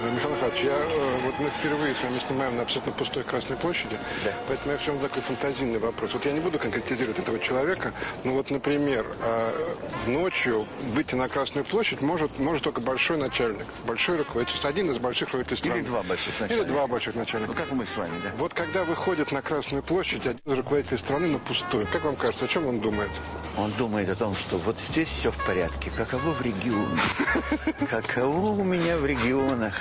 Э, Михаил Михайлович, я, э, вот мы впервые с вами снимаем на абсолютно пустой Красной площади, Да. поэтому я в чем такой фантазийный вопрос. Вот я не буду конкретизировать этого человека, но вот, например, э, в ночью выйти на Красную площадь может, может только большой начальник, большой руководитель, один из больших руководителей страны. Или два больших Или начальника. два больших начальника. Ну, как мы с вами, да? Вот когда выходит на Красную площадь один из руководителей страны на пустую, как вам кажется, о чем он думает? Он думает о том, что вот здесь все в порядке. Каково в регионе? Каково у меня в регионах?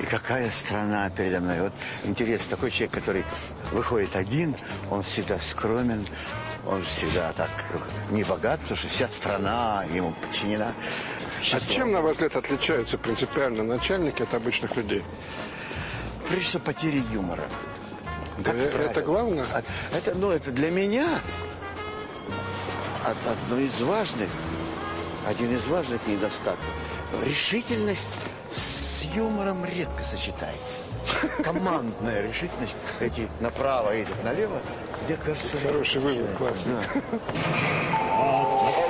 И какая страна передо мной? Вот интересно, такой человек, который выходит один, он всегда скромен, он всегда так не богат, потому что вся страна ему подчинена. А Счастлив. чем, на ваш взгляд, отличаются принципиально начальники от обычных людей? Прежде всего, потери юмора. Да, Как э, правило. это главное? От- Это, ну, это для меня от, одно из важных, один из важных недостатков. Решительность с юмором редко сочетается. Командная решительность, эти направо, эти налево, мне кажется... Хороший вывод, классно. Да.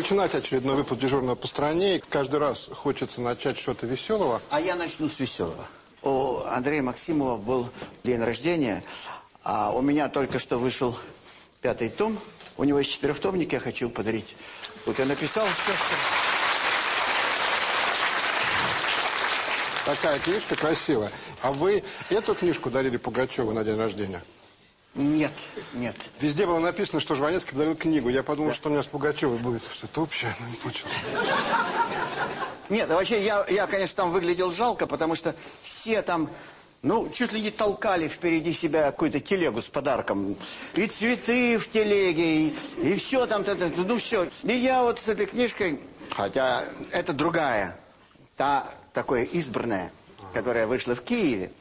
Начинать очередной выпуск дежурного по стране. И каждый раз хочется начать что-то веселого. А я начну с веселого. У Андрея Максимова был день рождения, а у меня только что вышел пятый том. У него есть четырехтомник, я хочу подарить. Вот я написал все, что... Такая книжка красивая. А вы эту книжку дарили Пугачеву на день рождения? Нет, нет. Везде было написано, что Жванецкий подарил книгу. Я подумал, что у меня с Пугачевой будет что-то общее, но не получилось. Нет, вообще я, я, конечно, там выглядел жалко, потому что все там, ну, чуть ли не толкали впереди себя какую-то телегу с подарком. И цветы в телеге, и, и все там, ну все. И я вот с этой книжкой, хотя это другая, та такое избранная, которая вышла в Киеве.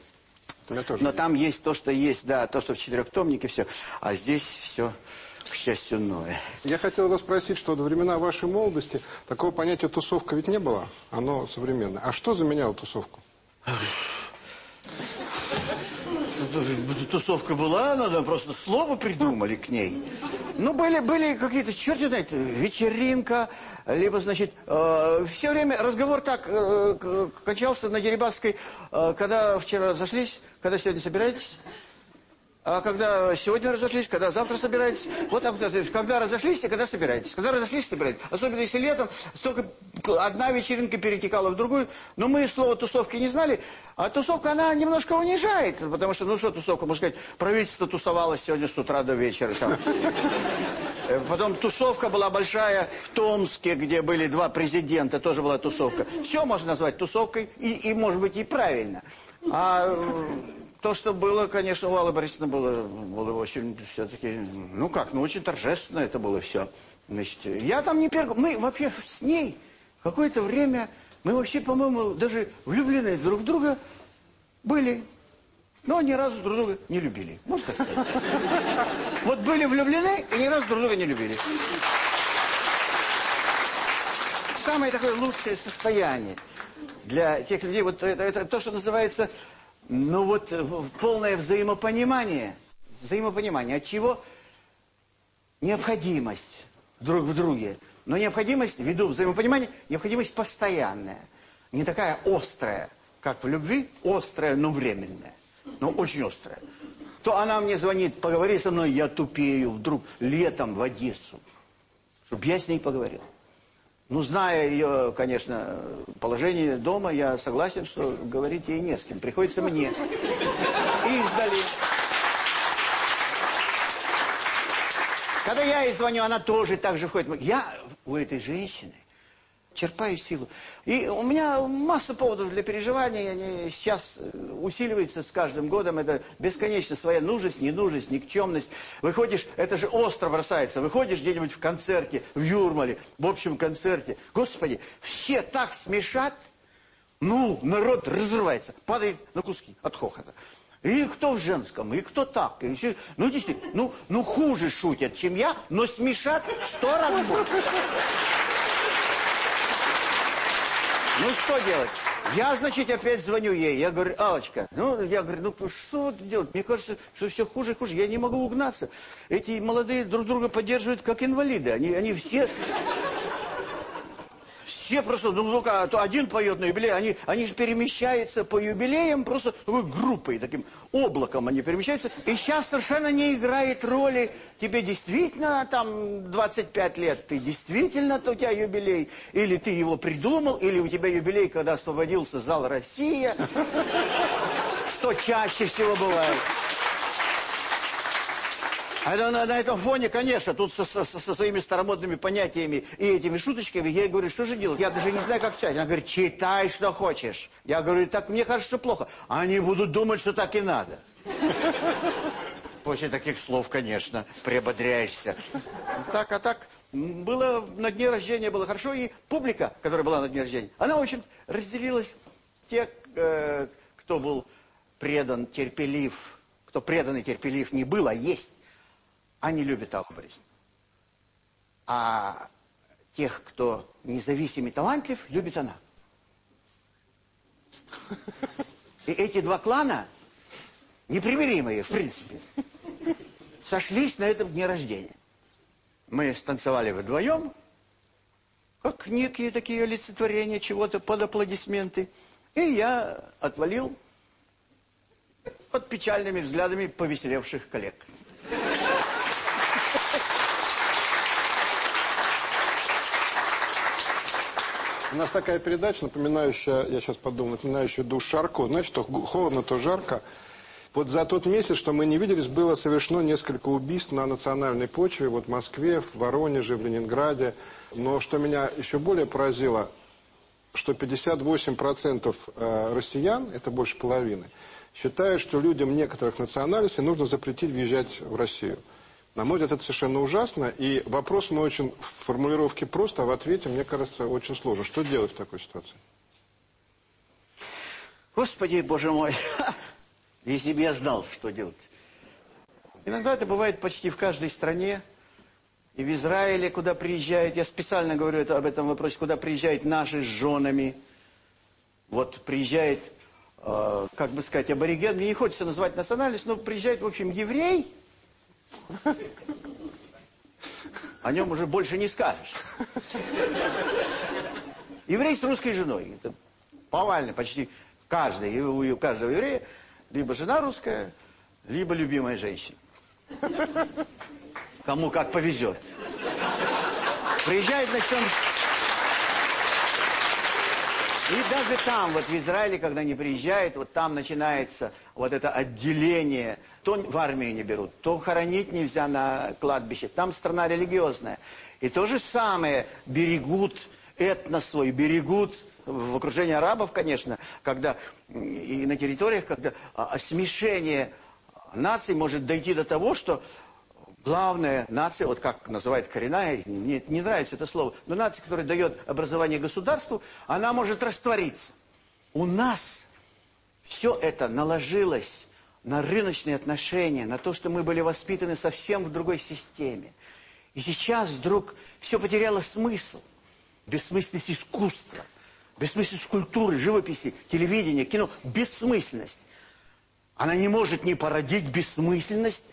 Но там есть то, что есть, да, то, что в четырехтомнике, все. А здесь все, к счастью, новое. Я хотел вас спросить, что во времена вашей молодости такого понятия тусовка ведь не было. Оно современное. А что заменяло тусовку? Тусовка была, надо просто слово придумали к ней. Ну, были, были какие-то, черт знает, вечеринка, либо, значит, все время разговор так э, качался на Дерибасской, э, когда вчера зашлись, когда сегодня собираетесь, а когда сегодня разошлись, когда завтра собираетесь. Вот есть, когда разошлись и когда собираетесь. Когда разошлись, собираетесь. Особенно если летом, только одна вечеринка перетекала в другую. Но мы слова тусовки не знали. А тусовка, она немножко унижает. Потому что, ну что тусовка, можно сказать, правительство тусовалось сегодня с утра до вечера. Там. Потом тусовка была большая в Томске, где были два президента, тоже была тусовка. Все можно назвать тусовкой, и, и может быть, и правильно. А э, то, что было, конечно, у Аллы Борисовны было, было очень все-таки, ну как, ну очень торжественно это было все. Значит, я там не первый, мы вообще с ней какое-то время, мы вообще, по-моему, даже влюблены друг в друга были. Но ни разу друг друга не любили. Можно сказать? Вот были влюблены и ни разу друг друга не любили. Самое такое лучшее состояние для тех людей, вот это, это то, что называется, ну вот, э, полное взаимопонимание. Взаимопонимание. От чего? Необходимость друг в друге. Но необходимость, ввиду взаимопонимания, необходимость постоянная. Не такая острая, как в любви, острая, но временная. Но очень острая. То она мне звонит, поговори со мной, я тупею вдруг летом в Одессу. Чтобы я с ней поговорил. Ну, зная ее, конечно, положение дома, я согласен, что говорить ей не с кем. Приходится мне. Издали. Когда я ей звоню, она тоже так же входит. Я у этой женщины черпаю силу. И у меня масса поводов для переживаний, они сейчас э, усиливаются с каждым годом. Это бесконечно своя нужность, ненужность, никчемность. Выходишь, это же остро бросается. Выходишь где-нибудь в концерте, в Юрмале, в общем концерте. Господи, все так смешат, ну, народ разрывается, падает на куски от хохота. И кто в женском, и кто так. И все, ну, действительно, ну, ну, хуже шутят, чем я, но смешат сто раз больше. Ну, что делать? Я, значит, опять звоню ей. Я говорю, Алочка, ну, я говорю, ну, что делать? Мне кажется, что все хуже и хуже. Я не могу угнаться. Эти молодые друг друга поддерживают как инвалиды. Они, они все все просто, ну, только то один поет на юбилей, они, они же перемещаются по юбилеям просто такой группой, таким облаком они перемещаются. И сейчас совершенно не играет роли, тебе действительно там 25 лет, ты действительно, у тебя юбилей, или ты его придумал, или у тебя юбилей, когда освободился зал «Россия», что чаще всего бывает. А на, на, этом фоне, конечно, тут со, со, со своими старомодными понятиями и этими шуточками, я ей говорю, что же делать? Я даже не знаю, как читать. Она говорит, читай, что хочешь. Я говорю, так мне кажется, плохо. Они будут думать, что так и надо. После таких слов, конечно, приободряешься. Так, а так, было на дне рождения было хорошо, и публика, которая была на дне рождения, она, в общем, разделилась. Те, э, кто был предан, терпелив, кто предан и терпелив не был, а есть они любят Борисовну. А тех, кто независим и талантлив, любит она. И эти два клана, непримиримые, в принципе, сошлись на этом дне рождения. Мы станцевали вдвоем, как некие такие олицетворения чего-то под аплодисменты. И я отвалил под печальными взглядами повеселевших коллег. У нас такая передача, напоминающая, я сейчас подумал, напоминающая душ Шарко. Знаете, то холодно, то жарко. Вот за тот месяц, что мы не виделись, было совершено несколько убийств на национальной почве. Вот в Москве, в Воронеже, в Ленинграде. Но что меня еще более поразило, что 58% э, россиян, это больше половины, считают, что людям некоторых национальностей нужно запретить въезжать в Россию. На мой взгляд, это совершенно ужасно. И вопрос мой очень в формулировке прост, а в ответе, мне кажется, очень сложно. Что делать в такой ситуации? Господи, Боже мой, если бы я знал, что делать. Иногда это бывает почти в каждой стране. И в Израиле, куда приезжают, я специально говорю об этом вопросе, куда приезжают наши с женами. Вот приезжает, э, как бы сказать, абориген, мне не хочется называть национальность, но приезжает, в общем, еврей – о нем уже больше не скажешь. Еврей с русской женой. Это повально почти каждый, у каждого еврея либо жена русская, либо любимая женщина. Кому как повезет. Приезжает на чем... И даже там, вот в Израиле, когда они приезжают, вот там начинается вот это отделение. То в армию не берут, то хоронить нельзя на кладбище. Там страна религиозная. И то же самое берегут этнос свой, берегут в окружении арабов, конечно, когда и на территориях, когда а, смешение наций может дойти до того, что главная нация, вот как называют коренная, мне не нравится это слово, но нация, которая дает образование государству, она может раствориться. У нас все это наложилось на рыночные отношения, на то, что мы были воспитаны совсем в другой системе. И сейчас вдруг все потеряло смысл. Бессмысленность искусства, бессмысленность культуры, живописи, телевидения, кино. Бессмысленность. Она не может не породить бессмысленность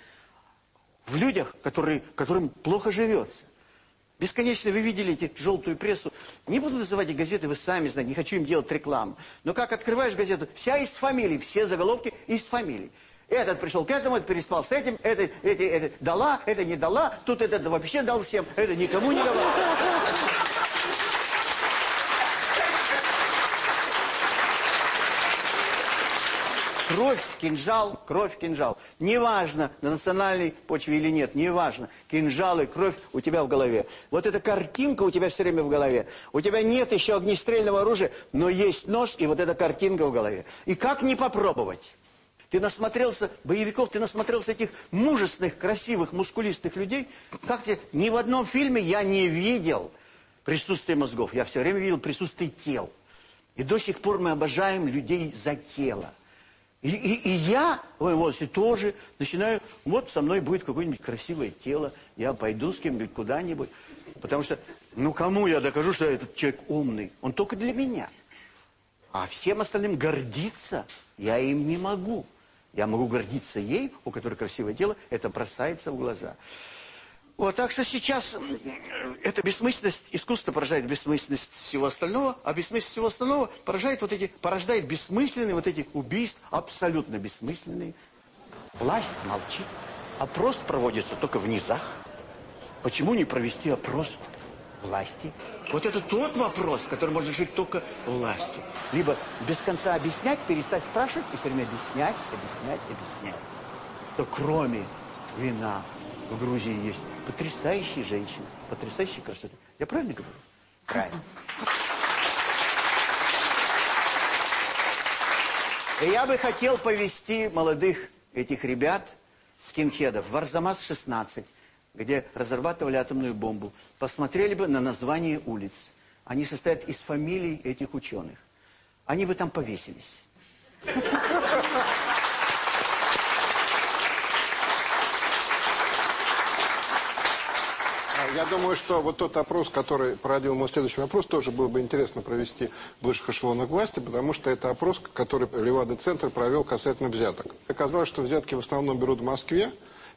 в людях, которые, которым плохо живется. Бесконечно вы видели эти желтую прессу. Не буду называть их газеты, вы сами знаете, не хочу им делать рекламу. Но как открываешь газету, вся из фамилий, все заголовки из фамилий. Этот пришел к этому, этот переспал с этим, это, это, это дала, это не дала, тут этот вообще дал всем, это никому не дала. Кровь, кинжал, кровь, кинжал. Неважно, на национальной почве или нет, неважно. Кинжал и кровь у тебя в голове. Вот эта картинка у тебя все время в голове. У тебя нет еще огнестрельного оружия, но есть нож и вот эта картинка в голове. И как не попробовать? Ты насмотрелся боевиков, ты насмотрелся этих мужественных, красивых, мускулистых людей. Как тебе? Ни в одном фильме я не видел присутствие мозгов. Я все время видел присутствие тел. И до сих пор мы обожаем людей за тело. И, и, и я в моем возрасте тоже начинаю, вот со мной будет какое-нибудь красивое тело, я пойду с кем-нибудь куда-нибудь. Потому что, ну кому я докажу, что этот человек умный? Он только для меня. А всем остальным гордиться я им не могу. Я могу гордиться ей, у которой красивое тело, это бросается в глаза. Вот, так что сейчас эта бессмысленность, искусство порождает бессмысленность всего остального, а бессмысленность всего остального порождает вот эти, порождает бессмысленные вот эти убийства, абсолютно бессмысленные. Власть молчит, опрос проводится только в низах. Почему не провести опрос власти? Вот это тот вопрос, который может решить только властью. Либо без конца объяснять, перестать спрашивать и все время объяснять, объяснять, объяснять. Что кроме вина в Грузии есть потрясающие женщины, потрясающие красоты. Я правильно говорю? Правильно. И я бы хотел повести молодых этих ребят, скинхедов, в Арзамас-16, где разрабатывали атомную бомбу. Посмотрели бы на название улиц. Они состоят из фамилий этих ученых. Они бы там повесились. Я думаю, что вот тот опрос, который породил мой следующий вопрос, тоже было бы интересно провести в высших эшелонах власти, потому что это опрос, который Левада-центр провел касательно взяток. Оказалось, что взятки в основном берут в Москве.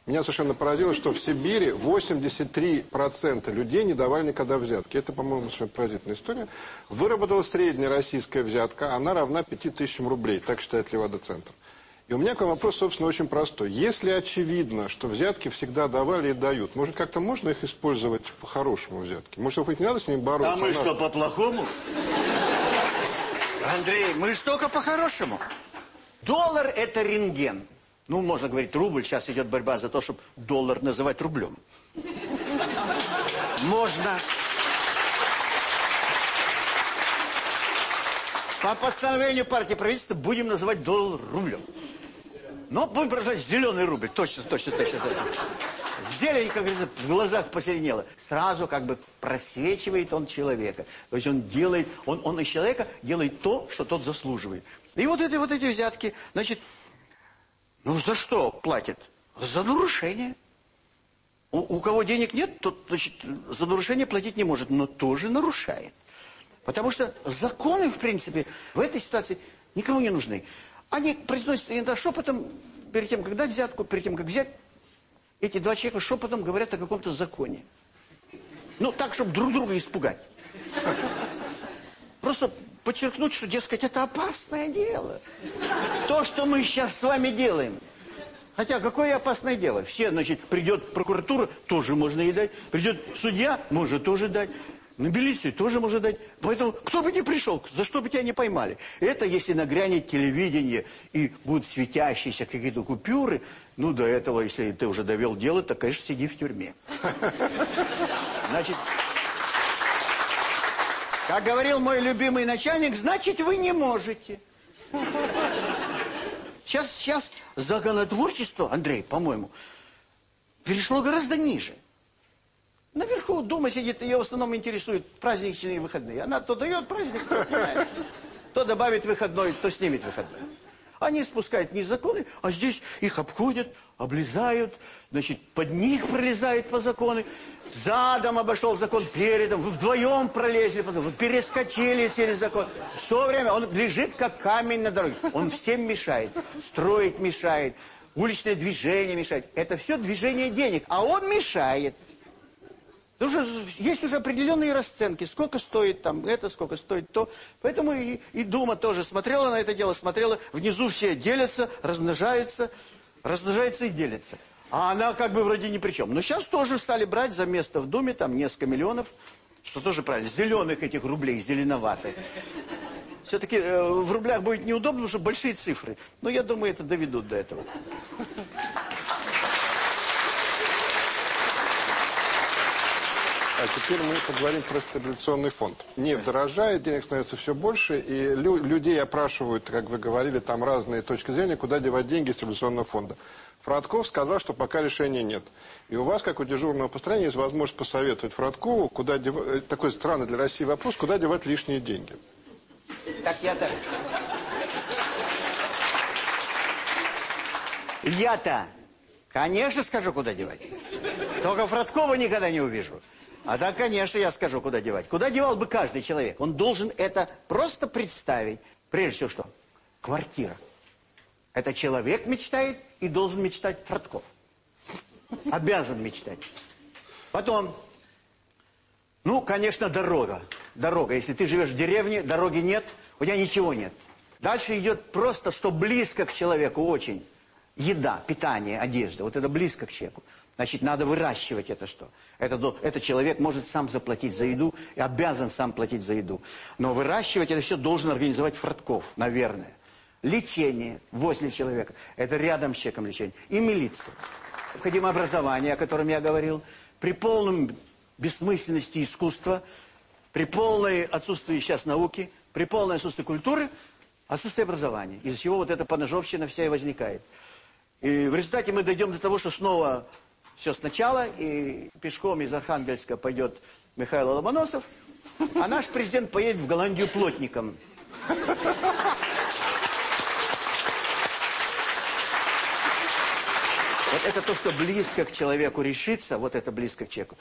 Меня совершенно поразило, что в Сибири 83% людей не давали никогда взятки. Это, по-моему, совершенно поразительная история. Выработала средняя российская взятка, она равна 5000 рублей, так считает Левада-центр. И у меня к вам вопрос, собственно, очень простой. Если очевидно, что взятки всегда давали и дают, может, как-то можно их использовать по-хорошему взятки? Может, хоть не надо с ними бороться? А мы что, по-плохому? Андрей, мы же только по-хорошему. Доллар – это рентген. Ну, можно говорить, рубль. Сейчас идет борьба за то, чтобы доллар называть рублем. Можно. По постановлению партии правительства будем называть доллар рублем. Но будем бросать зеленый рубль. Точно, точно, точно, точно. Зелень, как говорится, в глазах посеренела. Сразу как бы просвечивает он человека. То есть он делает, он, он из человека делает то, что тот заслуживает. И вот эти вот эти взятки, значит, ну за что платят? За нарушение. У, у кого денег нет, тот, значит, за нарушение платить не может, но тоже нарушает. Потому что законы, в принципе, в этой ситуации никому не нужны. Они произносятся иногда шепотом, перед тем, как дать взятку, перед тем, как взять. Эти два человека шепотом говорят о каком-то законе. Ну, так, чтобы друг друга испугать. Просто подчеркнуть, что, дескать, это опасное дело. То, что мы сейчас с вами делаем. Хотя, какое опасное дело? Все, значит, придет прокуратура, тоже можно ей дать. Придет судья, может тоже дать. На милицию тоже может дать. Поэтому кто бы ни пришел, за что бы тебя не поймали. Это если нагрянет телевидение и будут светящиеся какие-то купюры, ну, до этого, если ты уже довел дело, то, конечно, сиди в тюрьме. Значит, как говорил мой любимый начальник, значит, вы не можете. Сейчас, сейчас законотворчество, Андрей, по-моему, перешло гораздо ниже. Наверху дома сидит, ее в основном интересуют праздничные выходные. Она то дает праздник, то. То добавит выходной, то снимет выходной. Они спускают не законы, а здесь их обходят, облизают, значит, под них пролезают по закону. Задом обошел закон, передом, вдвоем пролезли, потом перескочили через закон. Все время он лежит, как камень на дороге. Он всем мешает, строить мешает, уличное движение мешает. Это все движение денег, а он мешает. Что есть уже определенные расценки, сколько стоит там это, сколько стоит то. Поэтому и, и Дума тоже смотрела на это дело, смотрела, внизу все делятся, размножаются, размножаются и делятся. А она как бы вроде ни при чем. Но сейчас тоже стали брать за место в Думе, там несколько миллионов, что тоже правильно, зеленых этих рублей, зеленоватых. Все-таки э, в рублях будет неудобно, потому что большие цифры. Но я думаю, это доведут до этого. А теперь мы поговорим про стабилизационный фонд. Нефть дорожает, денег становится все больше, и лю людей опрашивают, как вы говорили, там разные точки зрения, куда девать деньги из стабилизационного фонда. Фродков сказал, что пока решения нет. И у вас, как у дежурного построения, есть возможность посоветовать Фродкову, куда дев... Э, такой странный для России вопрос, куда девать лишние деньги. Так я так. Я-то, конечно, скажу, куда девать. Только Фродкова никогда не увижу. А так, конечно, я скажу, куда девать. Куда девал бы каждый человек? Он должен это просто представить. Прежде всего, что? Квартира. Это человек мечтает и должен мечтать Фродков. Обязан мечтать. Потом, ну, конечно, дорога. Дорога. Если ты живешь в деревне, дороги нет, у тебя ничего нет. Дальше идет просто, что близко к человеку очень. Еда, питание, одежда. Вот это близко к человеку. Значит, надо выращивать это что? Это, это человек может сам заплатить за еду и обязан сам платить за еду. Но выращивать это все должен организовать Фродков, наверное. Лечение возле человека. Это рядом с человеком лечение. И милиция. Необходимо образование, о котором я говорил. При полном бессмысленности искусства, при полной отсутствии сейчас науки, при полной отсутствии культуры, отсутствие образования. Из-за чего вот эта поножовщина вся и возникает. И в результате мы дойдем до того, что снова все сначала, и пешком из Архангельска пойдет Михаил Ломоносов, а наш президент поедет в Голландию плотником. Вот это то, что близко к человеку решится, вот это близко к человеку,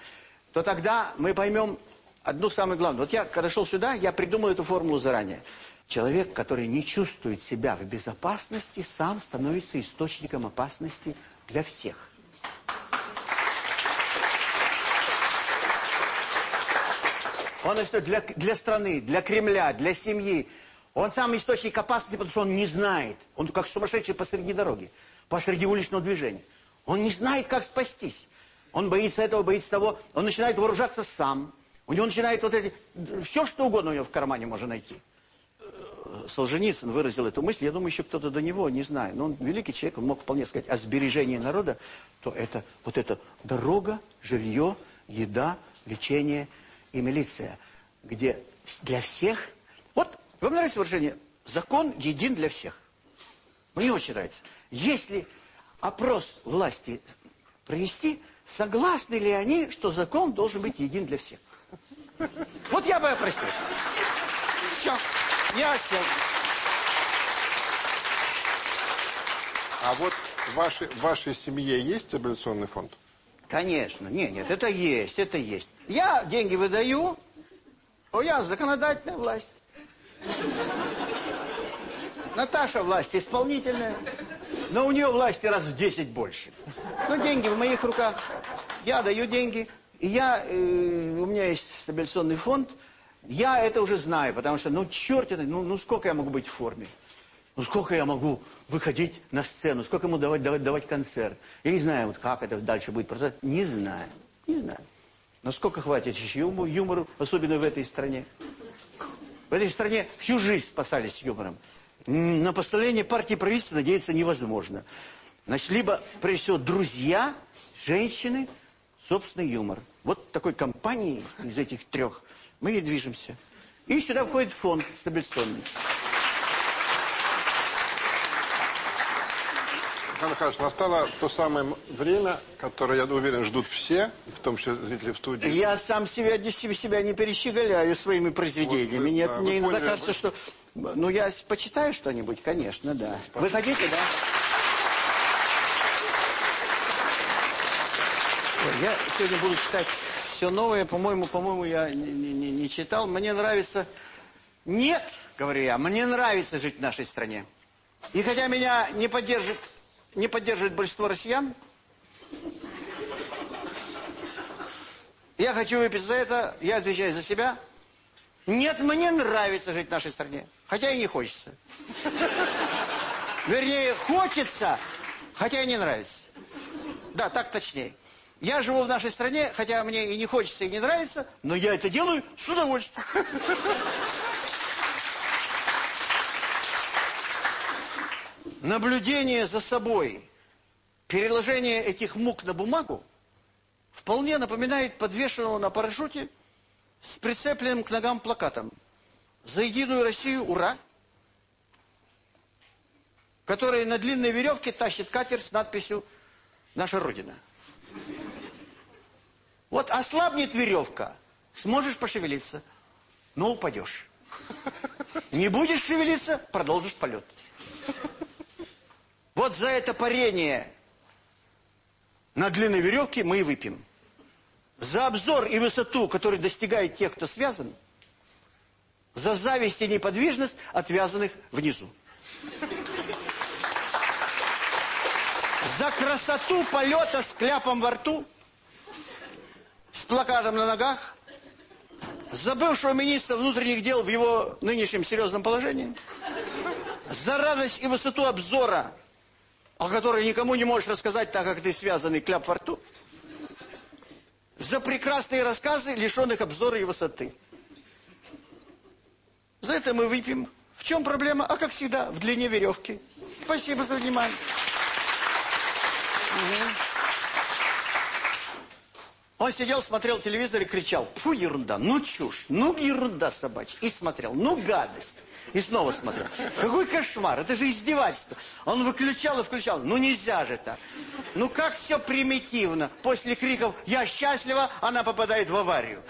то тогда мы поймем одну самую главную. Вот я, когда шел сюда, я придумал эту формулу заранее. Человек, который не чувствует себя в безопасности, сам становится источником опасности для всех. Он для, для страны, для Кремля, для семьи. Он сам источник опасности, потому что он не знает. Он как сумасшедший посреди дороги, посреди уличного движения. Он не знает, как спастись. Он боится этого, боится того. Он начинает вооружаться сам. У него начинает вот эти... Все, что угодно у него в кармане можно найти. Солженицын выразил эту мысль. Я думаю, еще кто-то до него, не знаю. Но он великий человек, он мог вполне сказать о сбережении народа. То это вот это дорога, жилье, еда, лечение – и милиция, где для всех... Вот, вам нравится выражение «закон един для всех». Мне очень нравится. Если опрос власти провести, согласны ли они, что закон должен быть един для всех? Вот я бы опросил. Все, я сел. А вот в вашей, в вашей семье есть стабилизационный фонд? Конечно. Нет, нет, это есть, это есть. Я деньги выдаю, а я законодательная власть. Наташа власть исполнительная, но у нее власти раз в 10 больше. Но деньги в моих руках, я даю деньги, и я, э, у меня есть стабилизационный фонд, я это уже знаю, потому что, ну, черт это, ну, ну сколько я могу быть в форме? Ну, сколько я могу выходить на сцену, сколько ему давать, давать, давать концерт. Я не знаю, вот как это дальше будет просто Не знаю, не знаю. Насколько хватит юмору, юмору, особенно в этой стране. В этой стране всю жизнь спасались юмором. На построение партии правительства надеяться невозможно. Значит, либо, прежде всего, друзья, женщины, собственный юмор. Вот такой компании из этих трех мы и движемся. И сюда входит фонд стабилизационный. Михаил Михайлович, настало то самое время, которое, я уверен, ждут все, в том числе зрители в студии. Я сам себя, себя не перещеголяю своими произведениями. Вот Нет, да, мне иногда поняли, кажется, вы... что... Ну, я почитаю что-нибудь, конечно, да. Спасибо. Вы хотите, да? Я сегодня буду читать все новое. По-моему, по-моему, я не, не, не читал. Мне нравится... Нет, говорю я, мне нравится жить в нашей стране. И хотя меня не поддержит не поддерживает большинство россиян. Я хочу выпить за это, я отвечаю за себя. Нет, мне нравится жить в нашей стране, хотя и не хочется. Вернее, хочется, хотя и не нравится. Да, так точнее. Я живу в нашей стране, хотя мне и не хочется, и не нравится, но я это делаю с удовольствием. Наблюдение за собой, переложение этих мук на бумагу вполне напоминает подвешенного на парашюте с прицепленным к ногам плакатом «За единую Россию, ура!», который на длинной веревке тащит катер с надписью «Наша Родина». Вот ослабнет веревка, сможешь пошевелиться, но упадешь. Не будешь шевелиться, продолжишь полет. Вот за это парение на длинной веревке мы и выпьем. За обзор и высоту, который достигает тех, кто связан. За зависть и неподвижность отвязанных внизу. За красоту полета с кляпом во рту, с плакатом на ногах, за бывшего министра внутренних дел в его нынешнем серьезном положении, за радость и высоту обзора, о которой никому не можешь рассказать, так как ты связанный кляп во рту, за прекрасные рассказы, лишенных обзора и высоты. За это мы выпьем. В чем проблема? А как всегда, в длине веревки. Спасибо за внимание. Он сидел, смотрел телевизор и кричал, фу, ерунда, ну чушь, ну ерунда собачья. И смотрел, ну гадость. И снова смотрел. Какой кошмар, это же издевательство. Он выключал и включал. Ну нельзя же так. Ну как все примитивно. После криков «Я счастлива!» она попадает в аварию.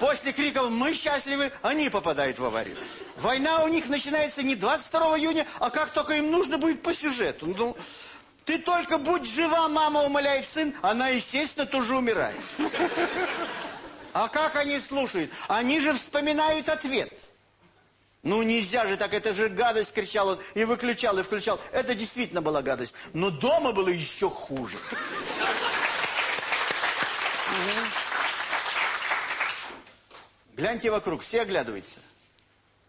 После криков «Мы счастливы!» они попадают в аварию. Война у них начинается не 22 июня, а как только им нужно будет по сюжету. Ну, ты только будь жива, мама умоляет сын, она, естественно, тоже умирает. А как они слушают? Они же вспоминают ответ. Ну нельзя же так, это же гадость, кричал он, и выключал, и включал. Это действительно была гадость. Но дома было еще хуже. Гляньте вокруг, все оглядываются.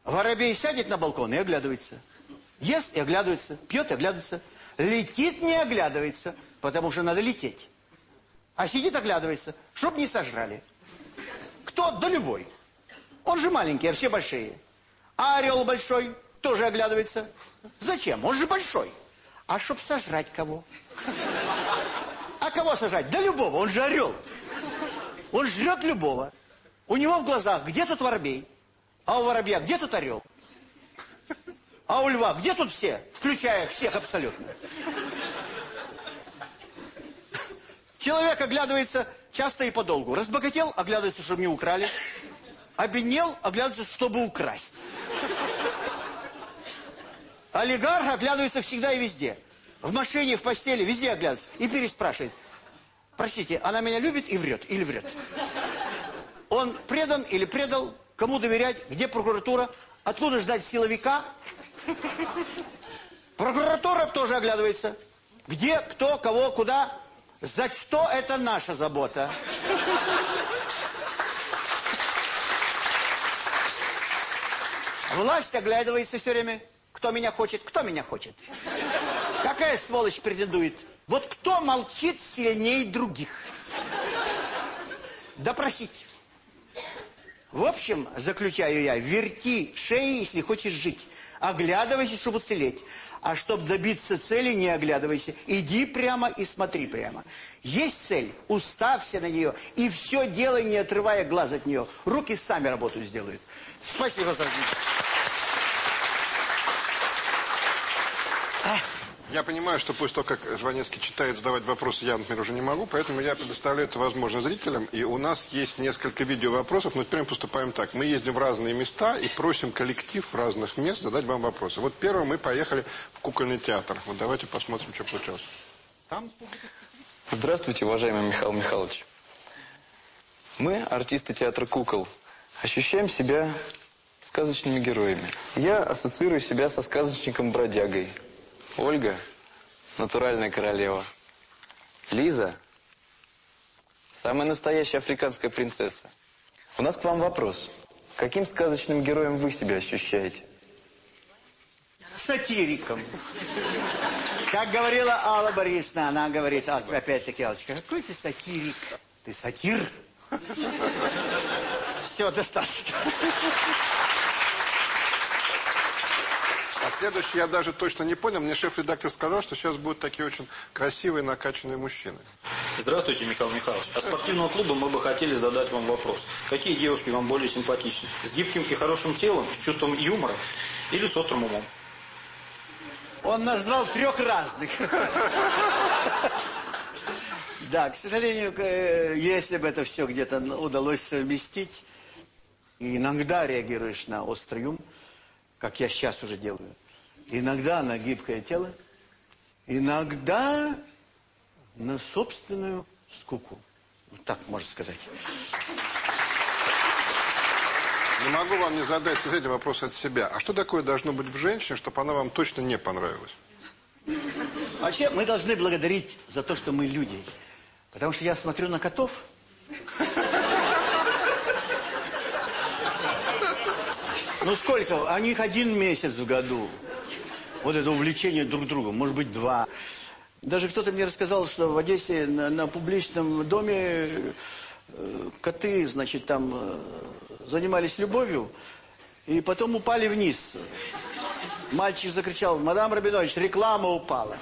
Воробей сядет на балкон и оглядывается. Ест и оглядывается, пьет и оглядывается. Летит, не оглядывается, потому что надо лететь. А сидит, оглядывается, чтоб не сожрали. Кто? Да любой. Он же маленький, а все большие. А орел большой тоже оглядывается. Зачем? Он же большой. А чтоб сожрать кого? А кого сажать? Да любого, он же орел. Он жрет любого. У него в глазах, где тут воробей? А у воробья, где тут орел? А у льва где тут все? Включая всех абсолютно. Человек оглядывается часто и подолгу. Разбогател, оглядывается, чтобы не украли. Обеднел, оглядывается, чтобы украсть. Олигарх оглядывается всегда и везде. В машине, в постели, везде оглядывается. И переспрашивает. Простите, она меня любит и врет? Или врет? Он предан или предал? Кому доверять? Где прокуратура? Откуда ждать силовика? Прокуратура тоже оглядывается. Где, кто, кого, куда. За что это наша забота. Власть оглядывается все время. Кто меня хочет, кто меня хочет. Какая сволочь претендует? Вот кто молчит сильнее других? Допросить. В общем, заключаю я, верти шеи, если хочешь жить. Оглядывайся, чтобы уцелеть. А чтобы добиться цели, не оглядывайся. Иди прямо и смотри прямо. Есть цель, уставься на нее. И все делай, не отрывая глаз от нее. Руки сами работу сделают. Спасибо за внимание. Я понимаю, что после того, как Жванецкий читает, задавать вопросы, я, например, уже не могу, поэтому я предоставляю это возможность зрителям. И у нас есть несколько видео-вопросов. Мы прям поступаем так. Мы ездим в разные места и просим коллектив разных мест задать вам вопросы. Вот первым мы поехали в кукольный театр. Вот давайте посмотрим, что получилось. Там Здравствуйте, уважаемый Михаил Михайлович. Мы, артисты театра «Кукол», ощущаем себя сказочными героями. Я ассоциирую себя со сказочником-бродягой – Ольга – натуральная королева. Лиза – самая настоящая африканская принцесса. У нас к вам вопрос. Каким сказочным героем вы себя ощущаете? Сатириком. Как говорила Алла Борисовна, она говорит, а, опять-таки, Аллочка, какой ты сатирик? Ты сатир? Все, достаточно. А следующий я даже точно не понял. Мне шеф-редактор сказал, что сейчас будут такие очень красивые, накачанные мужчины. Здравствуйте, Михаил Михайлович. От спортивного клуба мы бы хотели задать вам вопрос. Какие девушки вам более симпатичны? С гибким и хорошим телом, с чувством юмора или с острым умом? Он назвал трех разных. Да, к сожалению, э, если бы это все где-то удалось совместить, иногда реагируешь на острый ум, как я сейчас уже делаю. Иногда на гибкое тело, Иногда на собственную скуку. Вот так можно сказать. Не могу вам не задать эти вопросы от себя. А что такое должно быть в женщине, чтобы она вам точно не понравилась? Вообще, мы должны благодарить за то, что мы люди. Потому что я смотрю на котов. Ну сколько? У них один месяц в году. Вот это увлечение друг другом. Может быть, два. Даже кто-то мне рассказал, что в Одессе на, на публичном доме э, коты, значит, там э, занимались любовью и потом упали вниз. Мальчик закричал, мадам Рабинович, реклама упала.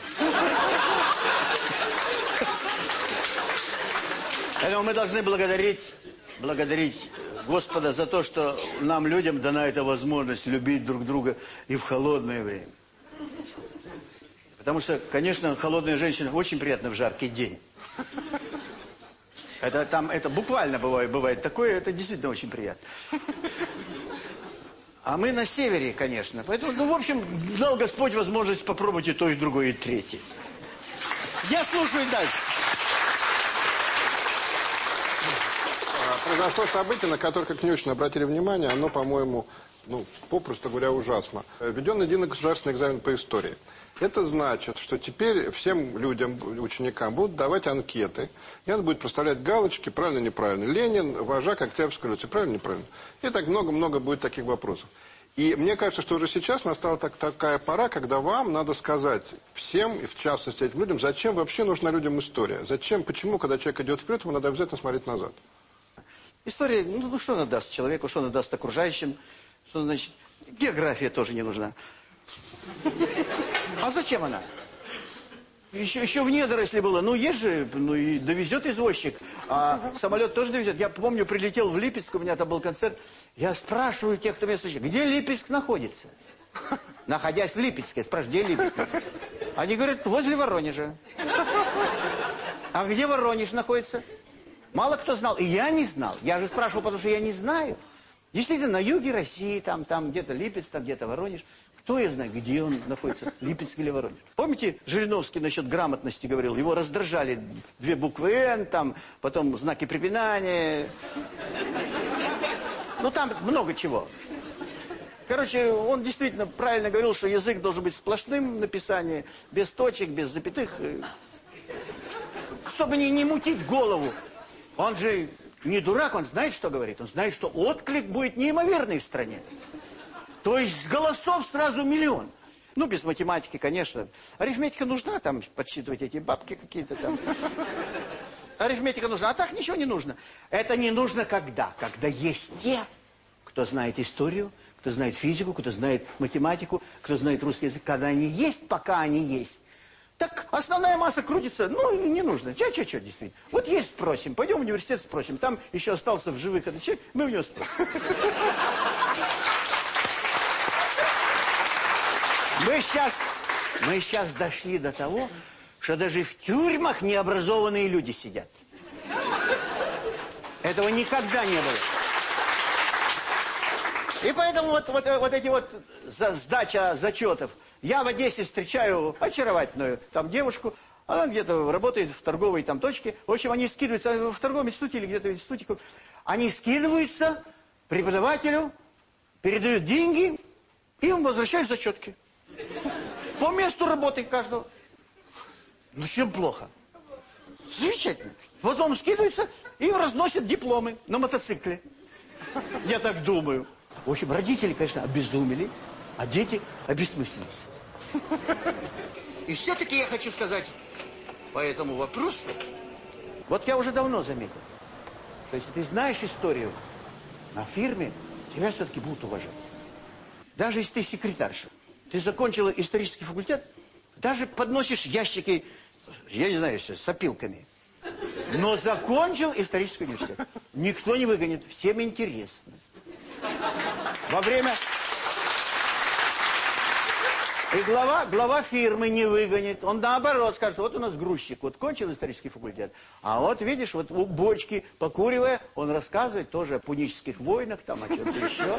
Поэтому мы должны благодарить, благодарить Господа за то, что нам, людям, дана эта возможность любить друг друга и в холодное время. Потому что, конечно, холодная женщина очень приятна в жаркий день. Это там, это буквально бывает, бывает такое, это действительно очень приятно. А мы на севере, конечно. Поэтому, ну, в общем, дал Господь возможность попробовать и то, и другое, и третье. Я слушаю дальше. Произошло событие, на которое, как не очень обратили внимание, оно, по-моему, ну, попросту говоря, ужасно. Введен единый государственный экзамен по истории. Это значит, что теперь всем людям, ученикам будут давать анкеты. И надо будет проставлять галочки, правильно, неправильно. Ленин, вожак Октябрьской революции, правильно, неправильно. И так много-много будет таких вопросов. И мне кажется, что уже сейчас настала так, такая пора, когда вам надо сказать всем, и в частности этим людям, зачем вообще нужна людям история. Зачем, почему, когда человек идет вперед, ему надо обязательно смотреть назад. История, ну, ну что она даст человеку, что она даст окружающим, что значит, география тоже не нужна. А зачем она? Еще, еще в недр, если было. Ну, есть же, ну и довезет извозчик. А самолет тоже довезет. Я помню, прилетел в Липецк, у меня там был концерт. Я спрашиваю тех, кто меня слышит, где Липецк находится? Находясь в Липецке, спрашиваю, где Липецк? Они говорят, возле Воронежа. А где Воронеж находится? Мало кто знал, и я не знал. Я же спрашивал, потому что я не знаю. Действительно, на юге России, там, там где-то Липецк, там где-то Воронеж. Кто я знаю, где он находится, Липецк или Воронеж. Помните, Жириновский насчет грамотности говорил? Его раздражали две буквы «Н», там, потом знаки препинания. Ну, там много чего. Короче, он действительно правильно говорил, что язык должен быть сплошным написание, без точек, без запятых. Чтобы не, не мутить голову. Он же не дурак, он знает, что говорит. Он знает, что отклик будет неимоверный в стране. То есть голосов сразу миллион. Ну, без математики, конечно. Арифметика нужна, там, подсчитывать эти бабки какие-то там. Арифметика нужна, а так ничего не нужно. Это не нужно когда? Когда есть те, кто знает историю, кто знает физику, кто знает математику, кто знает русский язык. Когда они есть, пока они есть. Так основная масса крутится, ну, не нужно. Че, че, че, действительно. Вот есть спросим, пойдем в университет спросим. Там еще остался в живых этот человек, мы у него спросим. Мы сейчас, мы сейчас дошли до того, что даже в тюрьмах необразованные люди сидят. Этого никогда не было. И поэтому вот, вот, вот эти вот за, сдача зачетов. Я в Одессе встречаю очаровательную там девушку, она где-то работает в торговой там точке. В общем, они скидываются в торговом институте или где-то в институте. Они скидываются преподавателю, передают деньги, и им возвращают зачетки. По месту работы каждого. Ну, чем плохо? Замечательно. Потом скидываются и разносят дипломы на мотоцикле. Я так думаю. В общем, родители, конечно, обезумели, а дети обесмыслились. И все-таки я хочу сказать по этому вопросу. Вот я уже давно заметил, что если ты знаешь историю на фирме, тебя все-таки будут уважать. Даже если ты секретарша. Ты закончила исторический факультет, даже подносишь ящики, я не знаю, с опилками. Но закончил исторический университет. Никто не выгонит, всем интересно. Во время... И глава, глава фирмы не выгонит. Он наоборот скажет, вот у нас грузчик, вот кончил исторический факультет. А вот видишь, вот у бочки, покуривая, он рассказывает тоже о пунических войнах, там о чем-то еще.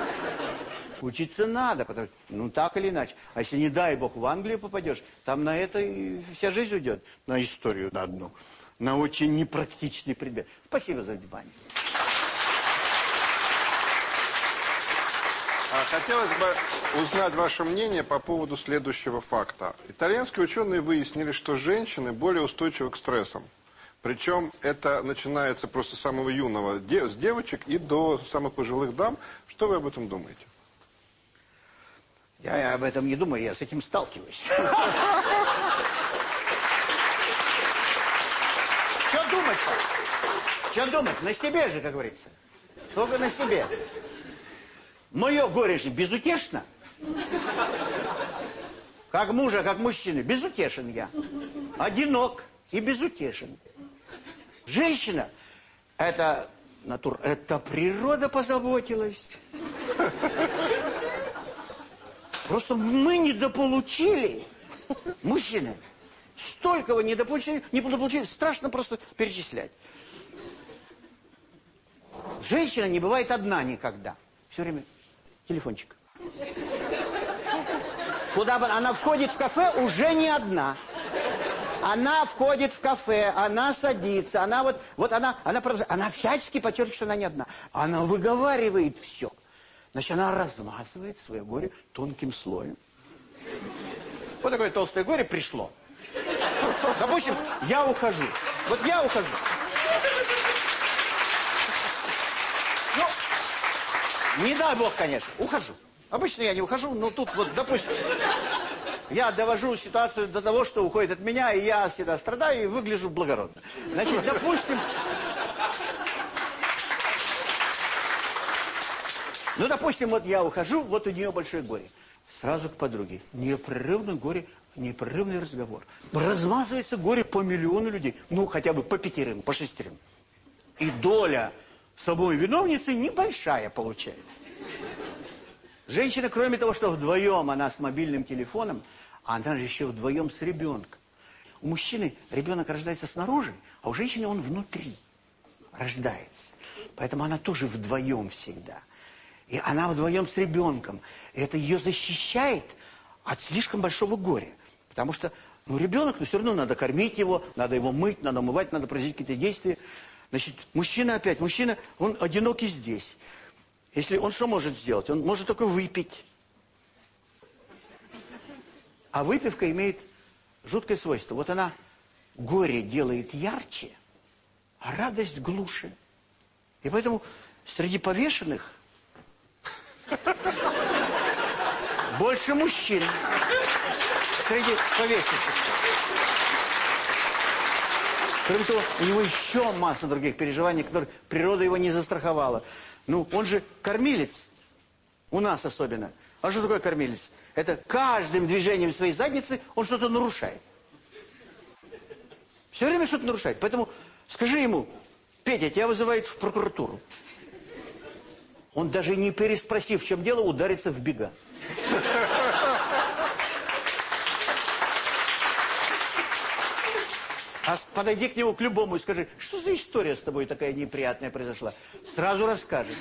Учиться надо, потому ну так или иначе. А если, не дай бог, в Англию попадешь, там на это и вся жизнь уйдет. На историю на одну. На очень непрактичный предмет. Спасибо за внимание. Хотелось бы узнать ваше мнение по поводу следующего факта. Итальянские ученые выяснили, что женщины более устойчивы к стрессам. Причем это начинается просто с самого юного, с девочек и до самых пожилых дам. Что вы об этом думаете? Я об этом не думаю, я с этим сталкиваюсь. Что думать-то? Что думать? На себе же, как говорится. Только на себе. Мое горе же безутешно. Как мужа, как мужчины. Безутешен я. Одинок и безутешен. Женщина, это натур, это природа позаботилась. Просто мы недополучили, мужчины, столько вы недополучили, недополучили, страшно просто перечислять. Женщина не бывает одна никогда. Все время телефончик. Куда бы она входит в кафе, уже не одна. Она входит в кафе, она садится, она вот, вот она, она, она всячески подчеркивает, что она не одна. Она выговаривает все. Значит, она размазывает свое горе тонким слоем. Вот такое толстое горе пришло. Допустим, я ухожу. Вот я ухожу. Ну, не дай бог, конечно, ухожу. Обычно я не ухожу, но тут вот, допустим, я довожу ситуацию до того, что уходит от меня, и я всегда страдаю и выгляжу благородно. Значит, допустим... Ну, допустим, вот я ухожу, вот у нее большое горе. Сразу к подруге. Непрерывное горе, непрерывный разговор. Размазывается горе по миллиону людей. Ну, хотя бы по пятерым, по шестерым. И доля собой виновницы небольшая получается. Женщина, кроме того, что вдвоем она с мобильным телефоном, она же еще вдвоем с ребенком. У мужчины ребенок рождается снаружи, а у женщины он внутри рождается. Поэтому она тоже вдвоем всегда. И она вдвоем с ребенком. И это ее защищает от слишком большого горя. Потому что, ну, ребенок, ну, все равно надо кормить его, надо его мыть, надо умывать, надо производить какие-то действия. Значит, мужчина опять, мужчина, он одинокий здесь. Если он что может сделать? Он может только выпить. А выпивка имеет жуткое свойство. Вот она горе делает ярче, а радость глуше. И поэтому среди повешенных больше мужчин. Среди повесившихся. Кроме того, у него еще масса других переживаний, которые природа его не застраховала. Ну, он же кормилец. У нас особенно. А что такое кормилец? Это каждым движением своей задницы он что-то нарушает. Все время что-то нарушает. Поэтому скажи ему, Петя, тебя вызывают в прокуратуру. Он даже не переспросив, в чем дело, ударится в бега. А подойди к нему, к любому, и скажи, что за история с тобой такая неприятная произошла? Сразу расскажет.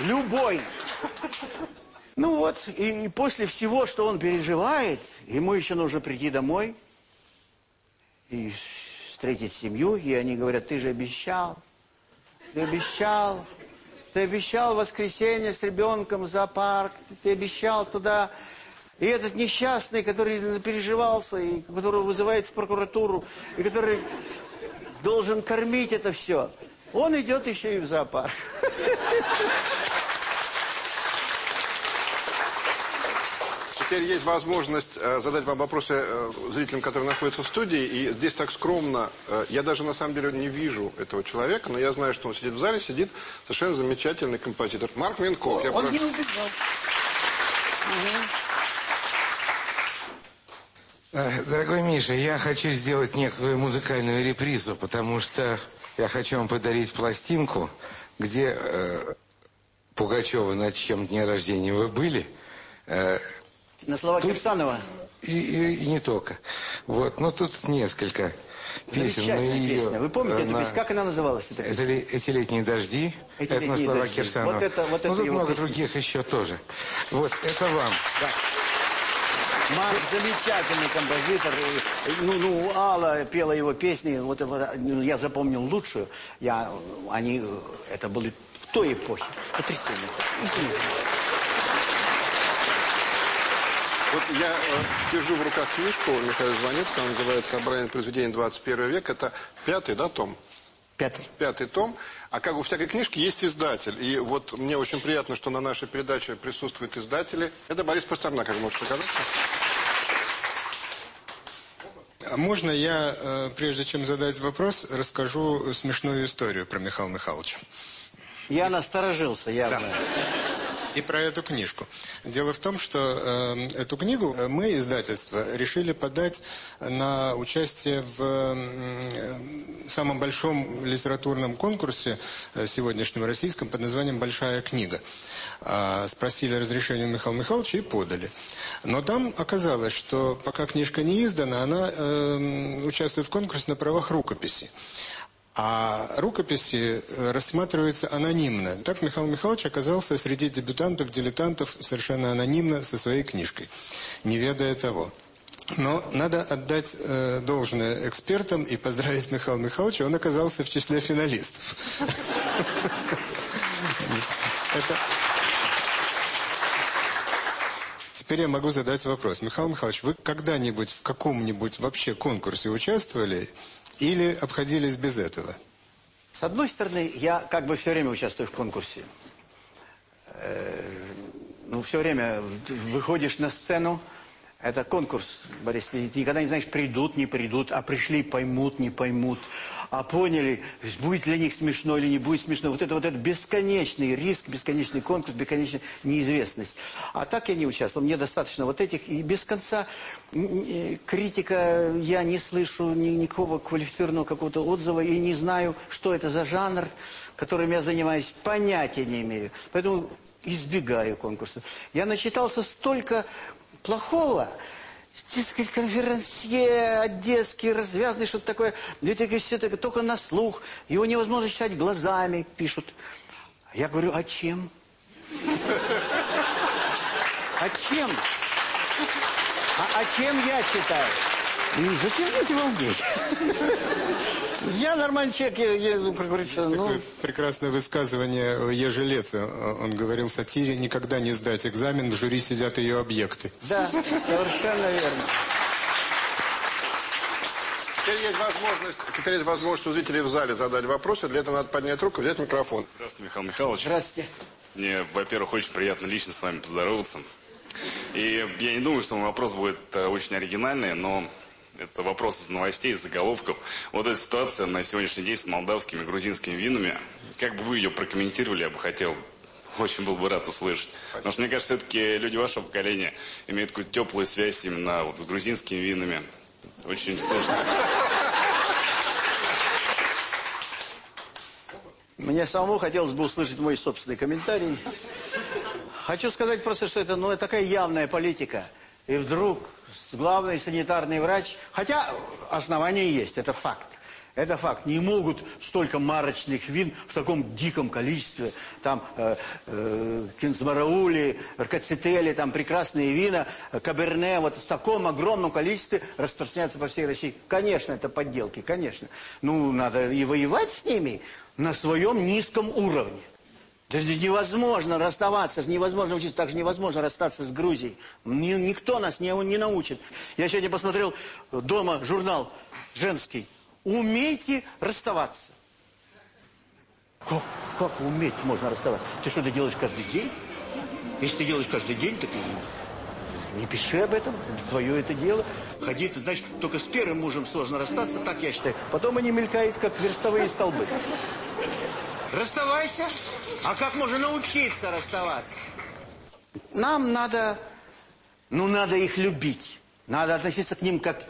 Любой. Ну вот, и, после всего, что он переживает, ему еще нужно прийти домой и встретить семью, и они говорят, ты же обещал, ты обещал, ты обещал воскресенье с ребенком в зоопарк, ты обещал туда... И этот несчастный, который переживался, и которого вызывает в прокуратуру, и который должен кормить это все, он идет еще и в зоопарк. Теперь есть возможность э, задать вам вопросы э, зрителям, которые находятся в студии. И здесь так скромно, э, я даже на самом деле не вижу этого человека, но я знаю, что он сидит в зале, сидит совершенно замечательный композитор. Марк Минков. Я Он прошу. не убежал. Э, Дорогой Миша, я хочу сделать некую музыкальную репризу, потому что я хочу вам подарить пластинку, где э, Пугачева, на чьем дне рождения вы были, э, На слова Тут- Кирсанова. и, и- и не только. Вот, ну тут несколько. песен. Замечательная ее, песня. Вы помните эту на- песню? Как она называлась? эта Это песня? ли- эти летние дожди. Эти это на летние слова дожди. Кирсанова. Вот это- вот ну, это тут много песня. других еще тоже. Вот, это вам. Марк замечательный композитор. Ну, ну, Алла пела его песни, вот, это, ну, я запомнил лучшую. Я, они, это были в той эпохе. Потрясенно. Извините. Вот я э, держу в руках книжку Михаила Звонецкого, она называется «Собрание произведений 21 века». Это пятый, да, том? Пятый. Пятый том. А как у всякой книжки есть издатель. И вот мне очень приятно, что на нашей передаче присутствуют издатели. Это Борис Пастернак, как можете. А можно я, э, прежде чем задать вопрос, расскажу смешную историю про Михаила Михайловича? Я насторожился явно. И про эту книжку. Дело в том, что э, эту книгу мы, издательство, решили подать на участие в э, самом большом литературном конкурсе э, сегодняшнем российском под названием «Большая книга». А, спросили разрешение у Михаила Михайловича и подали. Но там оказалось, что пока книжка не издана, она э, участвует в конкурсе на правах рукописи. А рукописи э, рассматриваются анонимно. Так Михаил Михайлович оказался среди дебютантов, дилетантов совершенно анонимно со своей книжкой, не ведая того. Но надо отдать э, должное экспертам и поздравить Михаила Михайловича, он оказался в числе финалистов. Теперь я могу задать вопрос. Михаил Михайлович, вы когда-нибудь в каком-нибудь вообще конкурсе участвовали или обходились без этого? С одной стороны, я как бы все время участвую в конкурсе. Э, ну, все время выходишь на сцену, это конкурс, Борис, ты никогда не знаешь, придут, не придут, а пришли, поймут, не поймут, а поняли, будет для них смешно или не будет смешно. Вот это вот это бесконечный риск, бесконечный конкурс, бесконечная неизвестность. А так я не участвовал, мне достаточно вот этих, и без конца э, критика, я не слышу ни, никакого квалифицированного какого-то отзыва и не знаю, что это за жанр, которым я занимаюсь, понятия не имею. Поэтому избегаю конкурса. Я начитался столько плохого, дескать, конферансье, одесский, развязный, что-то такое. Ведь это все это только на слух. Его невозможно читать глазами, пишут. Я говорю, а чем? А чем? А, а чем я читаю? И зачем эти волнения? Я нормальный человек, я, я, ну, как говорится, ну... Такое прекрасное высказывание Ежелеца. Он говорил сатире, никогда не сдать экзамен, в жюри сидят ее объекты. Да, совершенно верно. Теперь есть возможность, теперь есть возможность у зрителей в зале задать вопросы. Для этого надо поднять руку, взять микрофон. Здравствуйте, Михаил Михайлович. Здравствуйте. Мне, во-первых, очень приятно лично с вами поздороваться. И я не думаю, что мой вопрос будет э, очень оригинальный, но это вопрос из новостей, из заголовков. Вот эта ситуация на сегодняшний день с молдавскими грузинскими винами. Как бы вы ее прокомментировали, я бы хотел, очень был бы рад услышать. Потому что, мне кажется, все-таки люди вашего поколения имеют какую-то теплую связь именно вот с грузинскими винами. Очень слышно. Мне самому хотелось бы услышать мой собственный комментарий. Хочу сказать просто, что это ну, такая явная политика. И вдруг главный санитарный врач... Хотя основания есть, это факт. Это факт. Не могут столько марочных вин в таком диком количестве. Там э, э, кинзмараули, ркацители, там прекрасные вина, каберне, вот в таком огромном количестве распространяться по всей России. Конечно, это подделки, конечно. Ну, надо и воевать с ними на своем низком уровне. Да это невозможно расставаться, невозможно учиться, так же невозможно расстаться с Грузией. Ни- никто нас не, не научит. Я сегодня посмотрел дома журнал женский. Умейте расставаться. Как, как уметь можно расставаться? Ты что, ты делаешь каждый день? Если ты делаешь каждый день, так и не пиши об этом, твое это дело. Ходи, ты знаешь, только с первым мужем сложно расстаться, так я считаю. Потом они мелькают, как верстовые столбы. Расставайся. А как можно научиться расставаться? Нам надо, ну, надо их любить. Надо относиться к ним как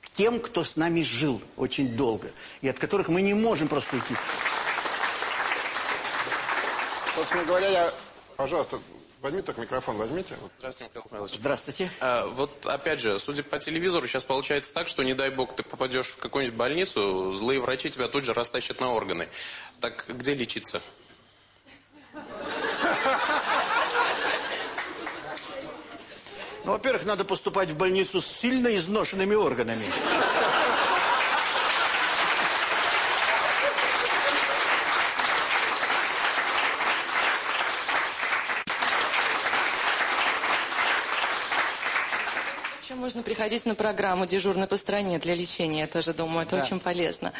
к тем, кто с нами жил очень долго. И от которых мы не можем просто уйти. Собственно говоря, я, пожалуйста, Возьми только микрофон, возьмите. Вот. Здравствуйте, Михаил Михайлович. Здравствуйте. А, вот опять же, судя по телевизору, сейчас получается так, что не дай бог ты попадешь в какую-нибудь больницу, злые врачи тебя тут же растащат на органы. Так где лечиться? Ну, во-первых, надо поступать в больницу с сильно изношенными органами. Можно приходить на программу «Дежурный по стране» для лечения, я тоже думаю, это очень полезно.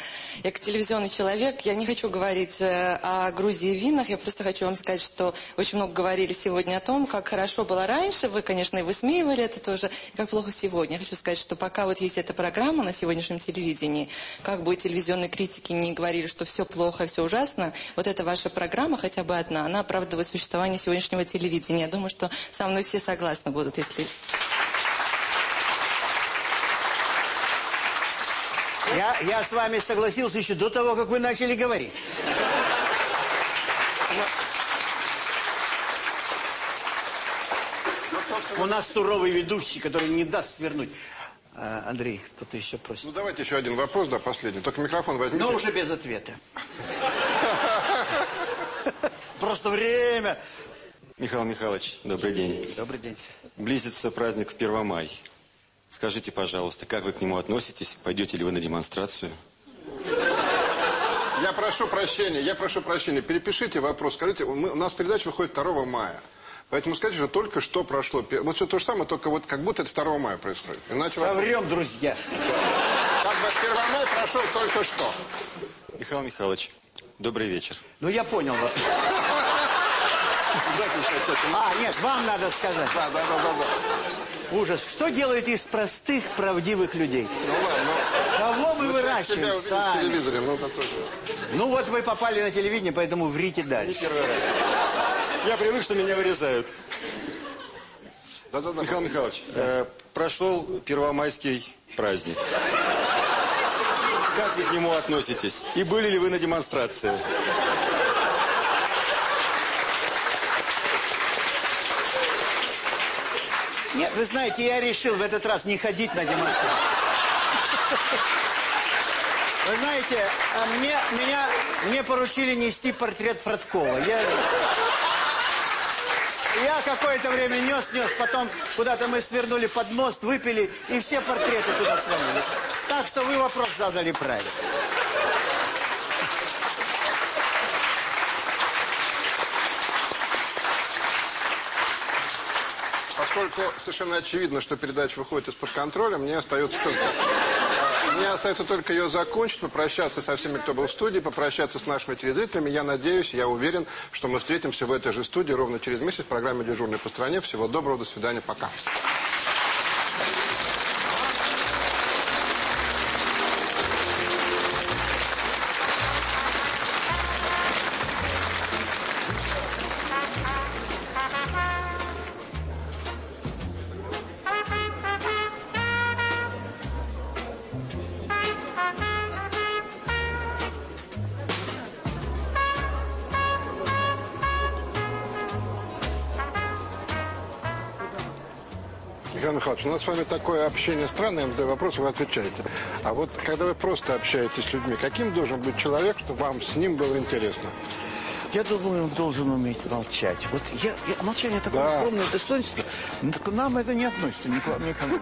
Я как телевизионный человек, я не хочу говорить э, о Грузии и винах, я просто хочу вам сказать, что очень много говорили сегодня о том, как хорошо было раньше, вы, конечно, и высмеивали это тоже, и как плохо сегодня. Я хочу сказать, что пока вот есть эта программа на сегодняшнем телевидении, как бы телевизионные критики не говорили, что все плохо, все ужасно, вот эта ваша программа, хотя бы одна, она оправдывает существование сегодняшнего телевидения. Я думаю, что со мной все согласны будут, если... Я, я с вами согласился еще до того, как вы начали говорить. У нас суровый ведущий, который не даст свернуть. А, Андрей, кто-то еще просит. Ну, давайте еще один вопрос, да, последний. Только микрофон возьмите. Но уже без ответа. Просто время. Михаил Михайлович, добрый день. Добрый день. Близится праздник Первомай. Скажите, пожалуйста, как вы к нему относитесь? Пойдете ли вы на демонстрацию? Я прошу прощения, я прошу прощения. Перепишите вопрос. Скажите, мы- у нас передача выходит 2 мая. Поэтому скажите, что только что прошло. Вот все то же самое, только вот как будто это 2 мая происходит. Иначе вопрос- Соврем, друзья. как бы 1 мая прошел только что. Михаил Михайлович, добрый вечер. Ну, я понял вас. А, нет, вам надо сказать. Да, да, да, да, да. Ужас. Что делает из простых, правдивых людей? Ну ладно, Кого мы ну, выращиваем сами? телевизоре, ну это тоже. Ну вот вы попали на телевидение, поэтому врите Не дальше. первый раз. Я привык, что меня вырезают. Да, да, да. Михаил Михайлович, э, прошел первомайский праздник. Как вы к нему относитесь? И были ли вы на демонстрации? Вы знаете, я решил в этот раз не ходить на демонстрацию. Вы знаете, а мне, меня, мне поручили нести портрет Фродкова. Я, я какое-то время нес, нес, потом куда-то мы свернули под мост, выпили, и все портреты туда свалили. Так что вы вопрос задали правильно. Поскольку совершенно очевидно, что передача выходит из-под контроля, мне остается только... Мне остается только ее закончить, попрощаться со всеми, кто был в студии, попрощаться с нашими телезрителями. Я надеюсь, я уверен, что мы встретимся в этой же студии ровно через месяц в программе «Дежурный по стране». Всего доброго, до свидания, пока. Такое общение странное, я вам задаю вопрос, вы отвечаете. А вот когда вы просто общаетесь с людьми, каким должен быть человек, чтобы вам с ним было интересно? Я думаю, он должен уметь молчать. Вот я, я- молчание такое Да. огромное достоинство. Но к нам это не относится, ни к вам, ни ко мне.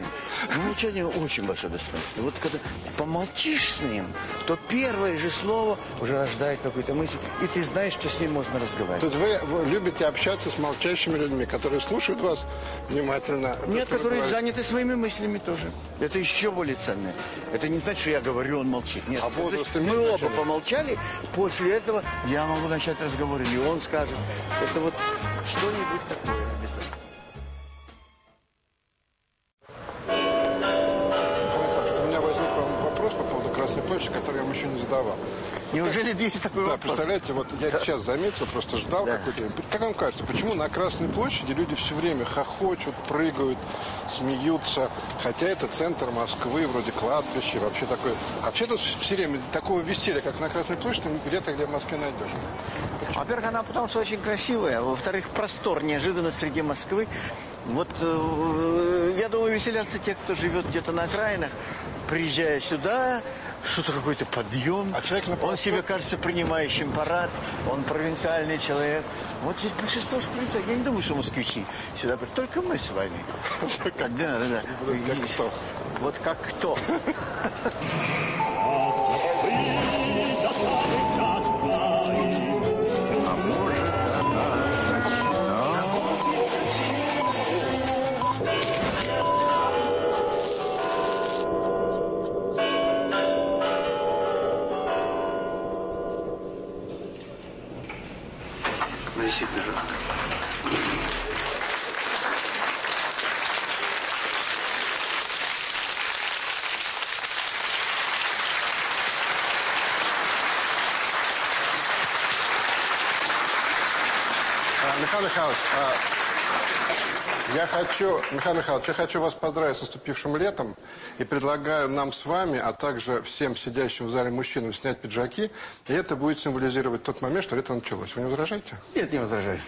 Но молчание очень большое достоинство. Вот когда помолчишь с ним, то первое же слово уже рождает какую-то мысль, и ты знаешь, что с ним можно То разговаривать. есть вы, любите общаться с молчащими людьми, которые слушают вас внимательно. Нет, То, которые говорите. заняты своими мыслями тоже. Это еще более ценно. Это не значит, что я говорю, он молчит. Нет, А возраст мы оба помолчали, после этого я могу начать разговор, или он скажет. Это вот что-нибудь такое обязательно. Вопрос по поводу Красной площади, который я вам еще не задавал. Неужели есть такой Да, вопрос? представляете, вот я сейчас заметил, просто ждал какой-то... Как вам кажется, почему на Красной площади люди все время хохочут, прыгают, смеются, хотя это центр Москвы, вроде кладбище, вообще такое... Вообще тут все время такого веселья, как на Красной площади, где-то где в Москве найдешь. Во-первых, она потому что очень красивая. Во-вторых, простор, неожиданно среди Москвы. Вот, э, я думаю, веселятся те, кто живет где-то на окраинах, приезжая сюда, что-то какой-то подъем. А человек на Он себе кажется принимающим парад, он провинциальный человек. Вот здесь большинство же провинциальных. Я не думаю, что москвичи сюда приходят. Только мы с вами. Да, да, да. Как кто? Вот как кто. Михаил Михайлович, а, я хочу, Михаил Михайлович, я хочу вас поздравить с наступившим летом и предлагаю нам с вами, а также всем сидящим в зале мужчинам снять пиджаки, и это будет символизировать тот момент, что лето началось. Вы не возражаете? Нет, не возражаю.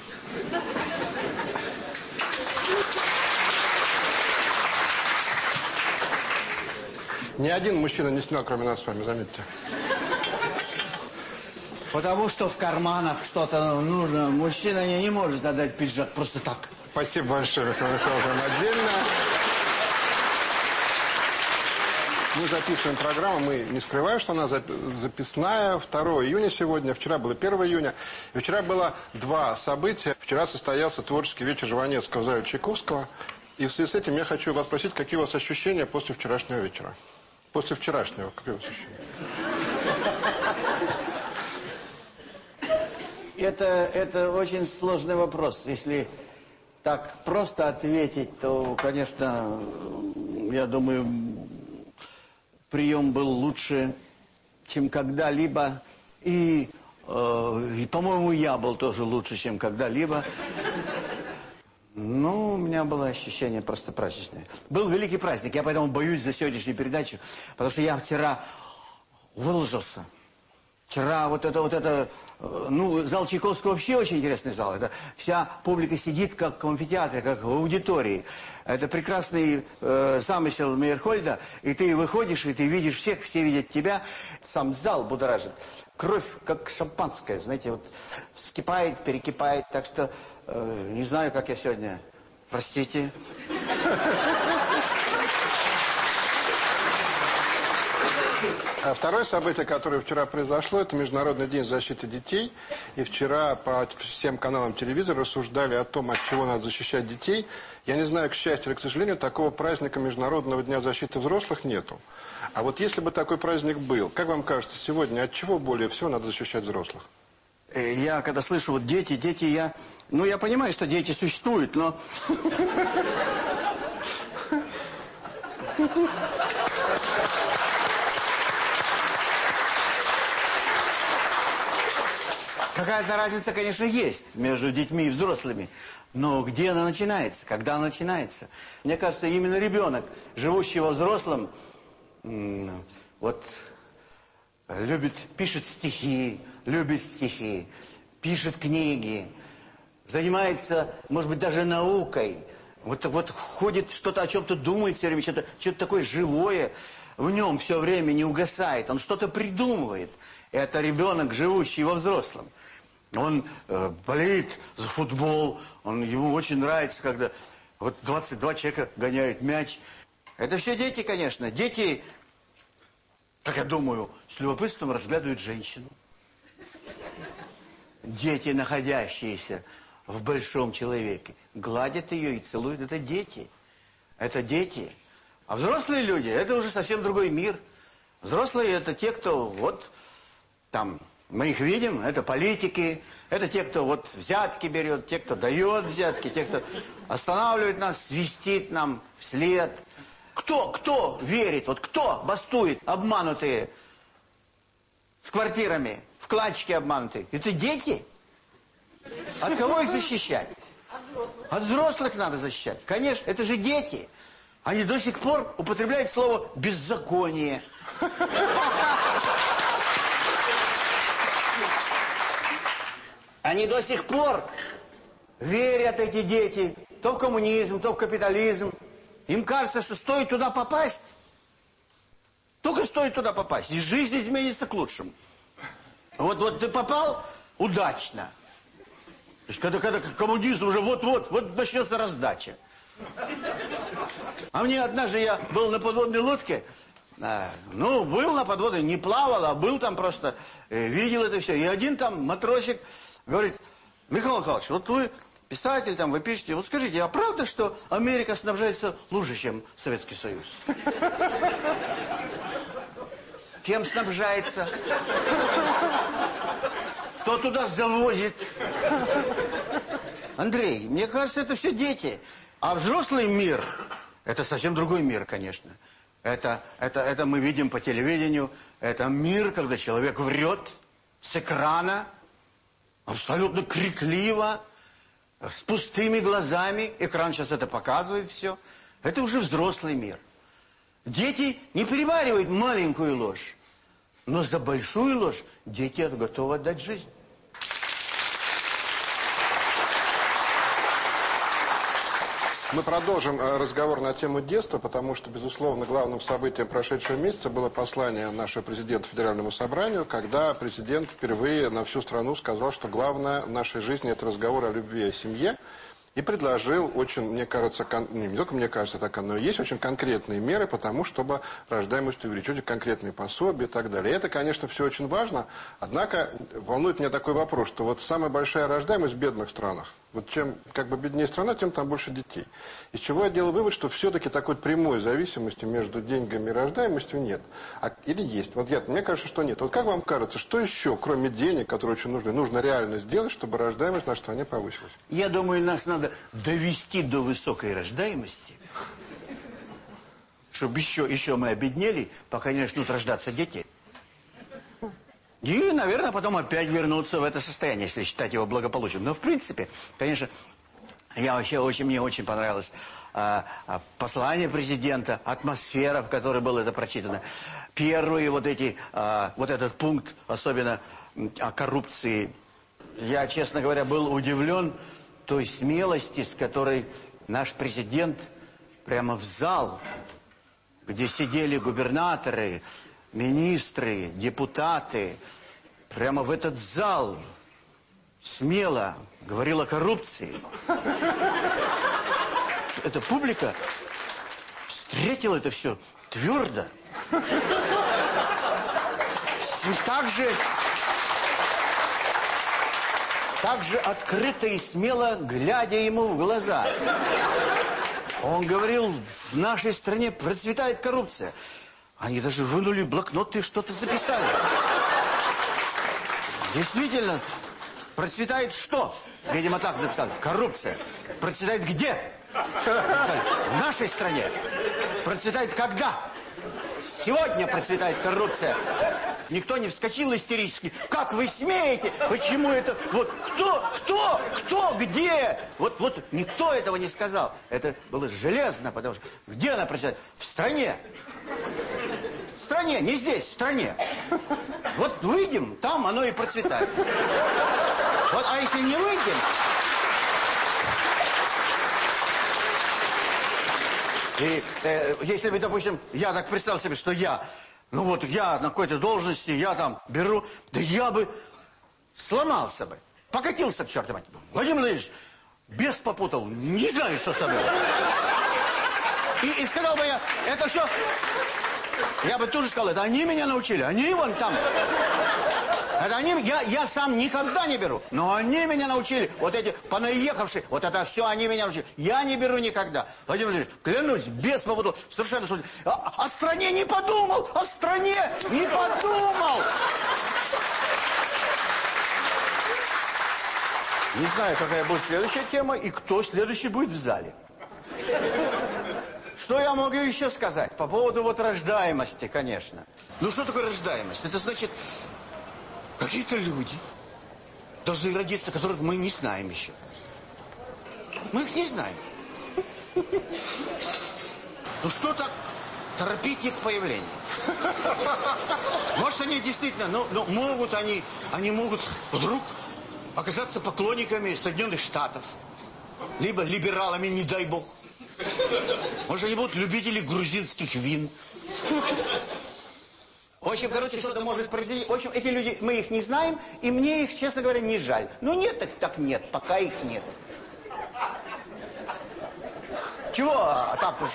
Ни один мужчина не снял, кроме нас с вами, заметьте. Потому что в карманах что-то нужно. Мужчина не, не может отдать пиджак просто так. Спасибо большое, Михаил отдельно. Мы записываем программу, мы не скрываем, что она зап- записная. 2 июня сегодня, вчера было 1 июня. И вчера было два события. Вчера состоялся творческий вечер Жванецкого зале Чайковского. И в связи с этим я хочу вас спросить, какие у вас ощущения после вчерашнего вечера? После вчерашнего, какие у вас ощущения? Это, это очень сложный вопрос. Если так просто ответить, то, конечно, я думаю, прием был лучше, чем когда-либо. И, э, и, по-моему, я был тоже лучше, чем когда-либо. Ну, у меня было ощущение просто праздничное. Был великий праздник, я поэтому боюсь за сегодняшнюю передачу, потому что я вчера выложился. Вчера вот это, вот это, ну, зал Чайковского вообще очень интересный зал. Это вся публика сидит как в амфитеатре, как в аудитории. Это прекрасный э, замысел Мейерхольда. И ты выходишь, и ты видишь всех, все видят тебя. Сам зал будоражит. Кровь, как шампанское, знаете, вот вскипает, перекипает. Так что э, не знаю, как я сегодня. Простите. А второе событие, которое вчера произошло, это Международный день защиты детей. И вчера по всем каналам телевизора рассуждали о том, от чего надо защищать детей. Я не знаю, к счастью или к сожалению, такого праздника Международного дня защиты взрослых нету. А вот если бы такой праздник был, как вам кажется, сегодня от чего более всего надо защищать взрослых? Э, Я когда слышу вот дети, дети, я... Ну, я понимаю, что дети существуют, но... Какая-то разница, конечно, есть между детьми и взрослыми. Но где она начинается? Когда она начинается? Мне кажется, именно ребенок, живущий во взрослом, вот любит, пишет стихи, любит стихи, пишет книги, занимается, может быть, даже наукой. Вот, вот ходит, что-то о чем-то думает все время, что-то что такое живое в нем все время не угасает. Он что-то придумывает. Это ребенок, живущий во взрослом. Он э, болеет за футбол, он, ему очень нравится, когда вот 22 человека гоняют мяч. Это все дети, конечно. Дети, как я думаю, с любопытством разглядывают женщину. Дети, находящиеся в большом человеке, гладят ее и целуют. Это дети. Это дети. А взрослые люди, это уже совсем другой мир. Взрослые это те, кто вот там, мы их видим, это политики, это те, кто вот взятки берет, те, кто дает взятки, те, кто останавливает нас, свистит нам вслед. Кто, кто верит, вот кто бастует, обманутые? с квартирами, вкладчики обманутые. Это дети. От кого их защищать? От взрослых надо защищать. Конечно, это же дети. Они до сих пор употребляют слово «беззаконие». Они до сих пор верят, эти дети, то в коммунизм, то в капитализм. Им кажется, что стоит туда попасть, только стоит туда попасть, и жизнь изменится к лучшему. Вот, вот ты попал удачно. То есть, когда, когда коммунизм уже вот-вот, вот начнется раздача. А мне однажды я был на подводной лодке, а, ну, был на подводной, не плавал, а был там просто, э, видел это все. И один там матросик говорит, Михаил Михайлович, вот вы писатель, там, вы пишете, вот скажите, а правда, что Америка снабжается лучше, чем Советский Союз? Кем снабжается? Кто туда завозит? Андрей, мне кажется, это все дети. А взрослый мир, это совсем другой мир, конечно. Это, это, это мы видим по телевидению. Это мир, когда человек врет с экрана, абсолютно крикливо, с пустыми глазами. Экран сейчас это показывает все. Это уже взрослый мир. Дети не переваривают маленькую ложь. Но за большую ложь дети готовы отдать жизнь. Мы продолжим э, разговор на тему детства, потому что, безусловно, главным событием прошедшего месяца было послание нашего президента Федеральному собранию, когда президент впервые на всю страну сказал, что главное в нашей жизни – это разговор о любви и о семье. И предложил очень, мне кажется, кон... Не только мне кажется, так оно и есть, очень конкретные меры по тому, чтобы рождаемость увеличить, конкретные пособия и так далее. И это, конечно, все очень важно, однако волнует меня такой вопрос, что вот самая большая рождаемость в бедных странах, вот чем как бы беднее страна, тем там больше детей. Из чего я делаю вывод, что все-таки такой прямой зависимости между деньгами и рождаемостью нет. А, или есть? Вот я, мне кажется, что нет. Вот как вам кажется, что еще, кроме денег, которые очень нужны, нужно реально сделать, чтобы рождаемость в нашей стране повысилась? Я думаю, нас надо довести до высокой рождаемости, чтобы еще, еще мы обеднели, пока не начнут рождаться дети. И, наверное, потом опять вернуться в это состояние, если считать его благополучием. Но, в принципе, конечно, я вообще очень, мне очень понравилось а, послание президента, атмосфера, в которой было это прочитано. Первые вот эти, а, вот этот пункт, особенно о коррупции. Я, честно говоря, был удивлен той смелости, с которой наш президент прямо в зал, где сидели губернаторы, министры, депутаты, прямо в этот зал смело говорил о коррупции. Эта публика встретила это все твердо. Так же, так же открыто и смело, глядя ему в глаза. Он говорил, в нашей стране процветает коррупция. Они даже вынули блокноты и что-то записали. Действительно, процветает что? Видимо, так записали. Коррупция. Процветает где? В нашей стране. Процветает когда? Сегодня процветает коррупция. Никто не вскочил истерически. Как вы смеете? Почему это? Вот кто, кто, кто, где? Вот, вот никто этого не сказал. Это было железно, потому что где она процветает? В стране стране, не здесь, в стране. Вот выйдем, там оно и процветает. Вот, а если не выйдем... И э, если бы, допустим, я так представил себе, что я, ну вот я на какой-то должности, я там беру, да я бы сломался бы, покатился к черту мать. Владимир Владимирович, без попутал, не знаю, что со мной. И, и сказал бы я, это все я бы тоже сказал, это они меня научили, они вон там. Это они, я, я сам никогда не беру, но они меня научили. Вот эти понаехавшие, вот это все они меня научили. Я не беру никогда. Владимир Владимирович, клянусь, без поводу, совершенно о, о стране не подумал, о стране не подумал. Не знаю, какая будет следующая тема и кто следующий будет в зале. Что я могу еще сказать? По поводу вот рождаемости, конечно. Ну, что такое рождаемость? Это значит, какие-то люди должны родиться, которых мы не знаем еще. Мы их не знаем. Ну что так торопить их появление? Может, они действительно, ну, ну могут они, они могут вдруг оказаться поклонниками Соединенных Штатов. Либо либералами, не дай бог. Может, они будут любители грузинских вин. В общем, короче, что-то может произойти. В общем, эти люди, мы их не знаем, и мне их, честно говоря, не жаль. Ну, нет, так, так нет, пока их нет. Чего а, так уж?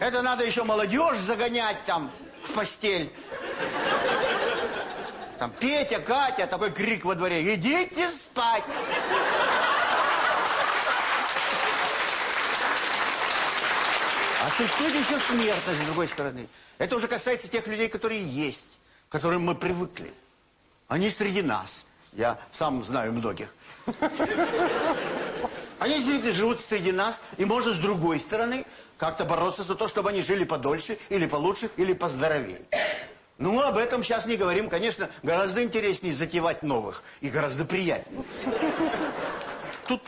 Это надо еще молодежь загонять там в постель. Там Петя, Катя, такой крик во дворе. Идите спать. А существует еще смертность, с другой стороны. Это уже касается тех людей, которые есть, к которым мы привыкли. Они среди нас. Я сам знаю многих. Они действительно живут среди нас, и можно с другой стороны как-то бороться за то, чтобы они жили подольше, или получше, или поздоровее. Ну, об этом сейчас не говорим. Конечно, гораздо интереснее затевать новых, и гораздо приятнее. Тут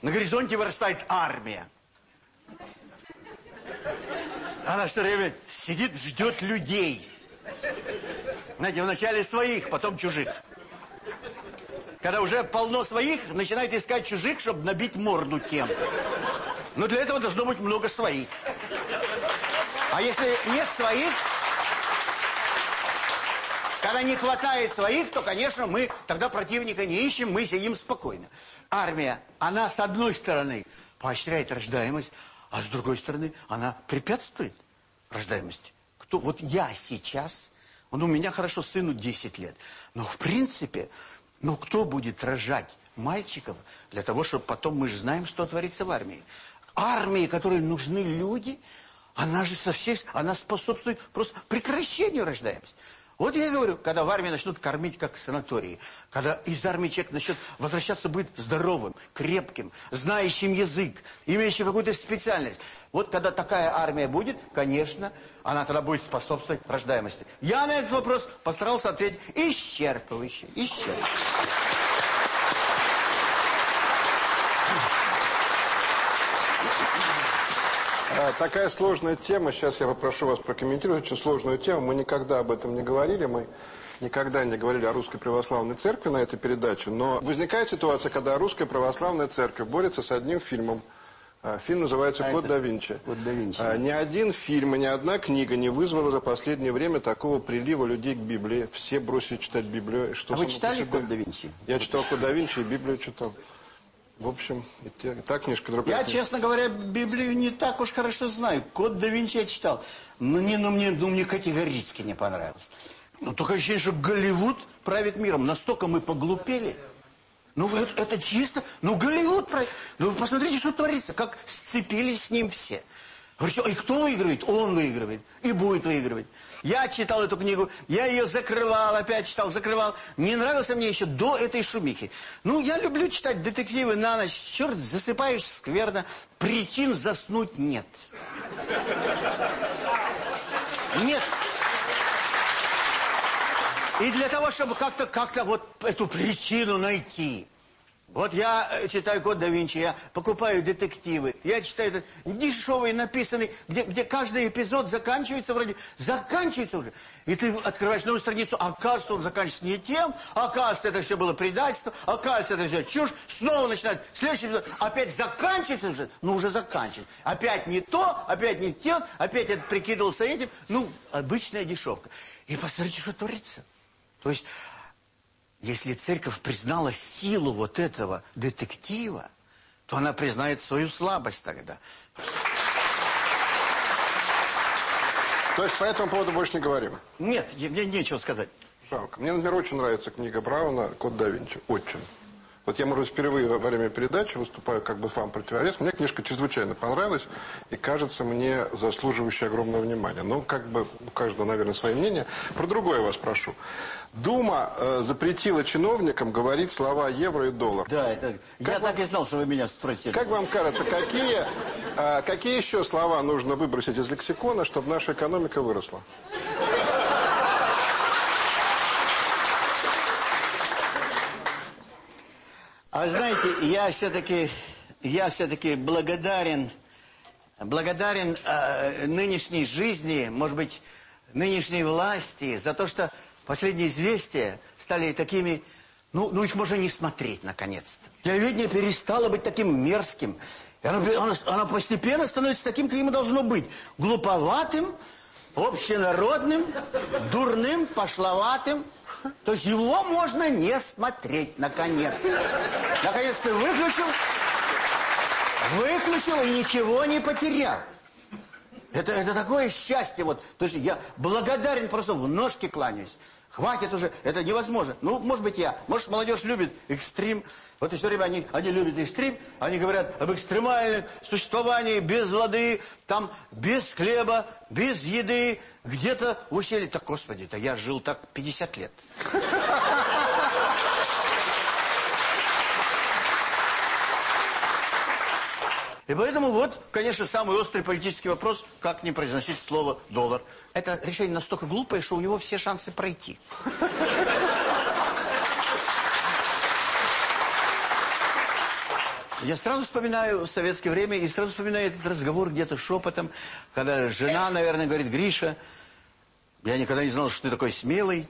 на горизонте вырастает армия. Она что время сидит, ждет людей. Знаете, вначале своих, потом чужих. Когда уже полно своих, начинает искать чужих, чтобы набить морду тем. Но для этого должно быть много своих. А если нет своих, когда не хватает своих, то, конечно, мы тогда противника не ищем, мы сидим спокойно. Армия, она с одной стороны поощряет рождаемость, а с другой стороны, она препятствует рождаемости. Кто? Вот я сейчас, он у меня хорошо сыну 10 лет, но в принципе, ну кто будет рожать мальчиков для того, чтобы потом мы же знаем, что творится в армии. Армии, которой нужны люди, она же со всех, она способствует просто прекращению рождаемости. Вот я и говорю, когда в армии начнут кормить как санатории, когда из армии человек начнет возвращаться, будет здоровым, крепким, знающим язык, имеющим какую-то специальность. Вот когда такая армия будет, конечно, она тогда будет способствовать рождаемости. Я на этот вопрос постарался ответить исчерпывающе, исчерпывающе. Такая сложная тема, сейчас я попрошу вас прокомментировать очень сложную тему. Мы никогда об этом не говорили, мы никогда не говорили о Русской Православной Церкви на этой передаче, но возникает ситуация, когда Русская Православная Церковь борется с одним фильмом. А, Фильм называется А «Код да Винчи». «Код да Винчи». А, Ни один фильм и ни одна книга не вызвала за последнее время такого прилива людей к Библии. Все бросили читать Библию. Что А вы читали «Код да Винчи»? Я читал «Код да Винчи» и Библию читал. В общем, те- та книжка, другая Я, честно говоря, Библию не так уж хорошо знаю. Код да Винчи я читал. Мне, ну, мне, ну, мне категорически не понравилось. Ну, только ощущение, что Голливуд правит миром. Настолько мы поглупели. Ну, это, это чисто... Ну, Голливуд правит... Ну, вы посмотрите, что творится. Как сцепились с ним все. Причем, и кто выигрывает? Он выигрывает. И будет выигрывать. Я читал эту книгу, я ее закрывал, опять читал, закрывал. Не нравился мне еще до этой шумихи. Ну, я люблю читать детективы на ночь. Черт, засыпаешь скверно. Причин заснуть нет. Нет. И для того, чтобы как-то как вот эту причину найти. Вот я э, читаю «Код да Винчи», я покупаю детективы, я читаю этот дешевый, написанный, где, где каждый эпизод заканчивается вроде, заканчивается уже. И ты открываешь новую страницу, оказывается, он заканчивается не тем, оказывается, это все было предательство, оказывается, это все чушь, снова начинает следующий эпизод, опять заканчивается уже, ну уже заканчивается. Опять не то, опять не те, опять это прикидывался этим, ну, обычная дешевка. И посмотрите, что творится. То есть... Если церковь признала силу вот этого детектива, то она признает свою слабость тогда. То есть по этому поводу больше не говорим? Нет, мне нечего сказать. Жалко. Мне, например, очень нравится книга Брауна «Код да Винчи». Очень. Вот я, может быть, впервые во время передачи выступаю как бы вам противовес. Мне книжка чрезвычайно понравилась и кажется мне заслуживающей огромного внимания. Ну, как бы у каждого, наверное, свое мнение. Про другое вас прошу. Дума э, запретила чиновникам говорить слова евро и доллар. Да, это... я так и знал, что вы меня спросили. Как вам кажется, какие, э, какие еще слова нужно выбросить из лексикона, чтобы наша экономика выросла? А знаете, я все-таки, я все-таки благодарен, благодарен э, нынешней жизни, может быть, нынешней власти за то, что последние известия стали такими, ну, ну их можно не смотреть, наконец-то. Телевидение перестало быть таким мерзким. И оно, оно, оно постепенно становится таким, каким должно быть. Глуповатым, общенародным, дурным, пошловатым. То есть его можно не смотреть, наконец. Наконец ты выключил, выключил и ничего не потерял. Это, это такое счастье. Вот. То есть я благодарен, просто в ножки кланяюсь. Хватит уже, это невозможно. Ну, может быть, я. Может, молодежь любит экстрим. Вот и все время они, они любят экстрим. Они говорят об экстремальном существовании без воды, там, без хлеба, без еды. Где-то в ущелье. Так, господи, это я жил так 50 лет. И поэтому вот, конечно, самый острый политический вопрос, как не произносить слово «доллар». Это решение настолько глупое, что у него все шансы пройти. Я сразу вспоминаю советское время и сразу вспоминаю этот разговор где-то шепотом, когда жена, наверное, говорит, Гриша, я никогда не знал, что ты такой смелый,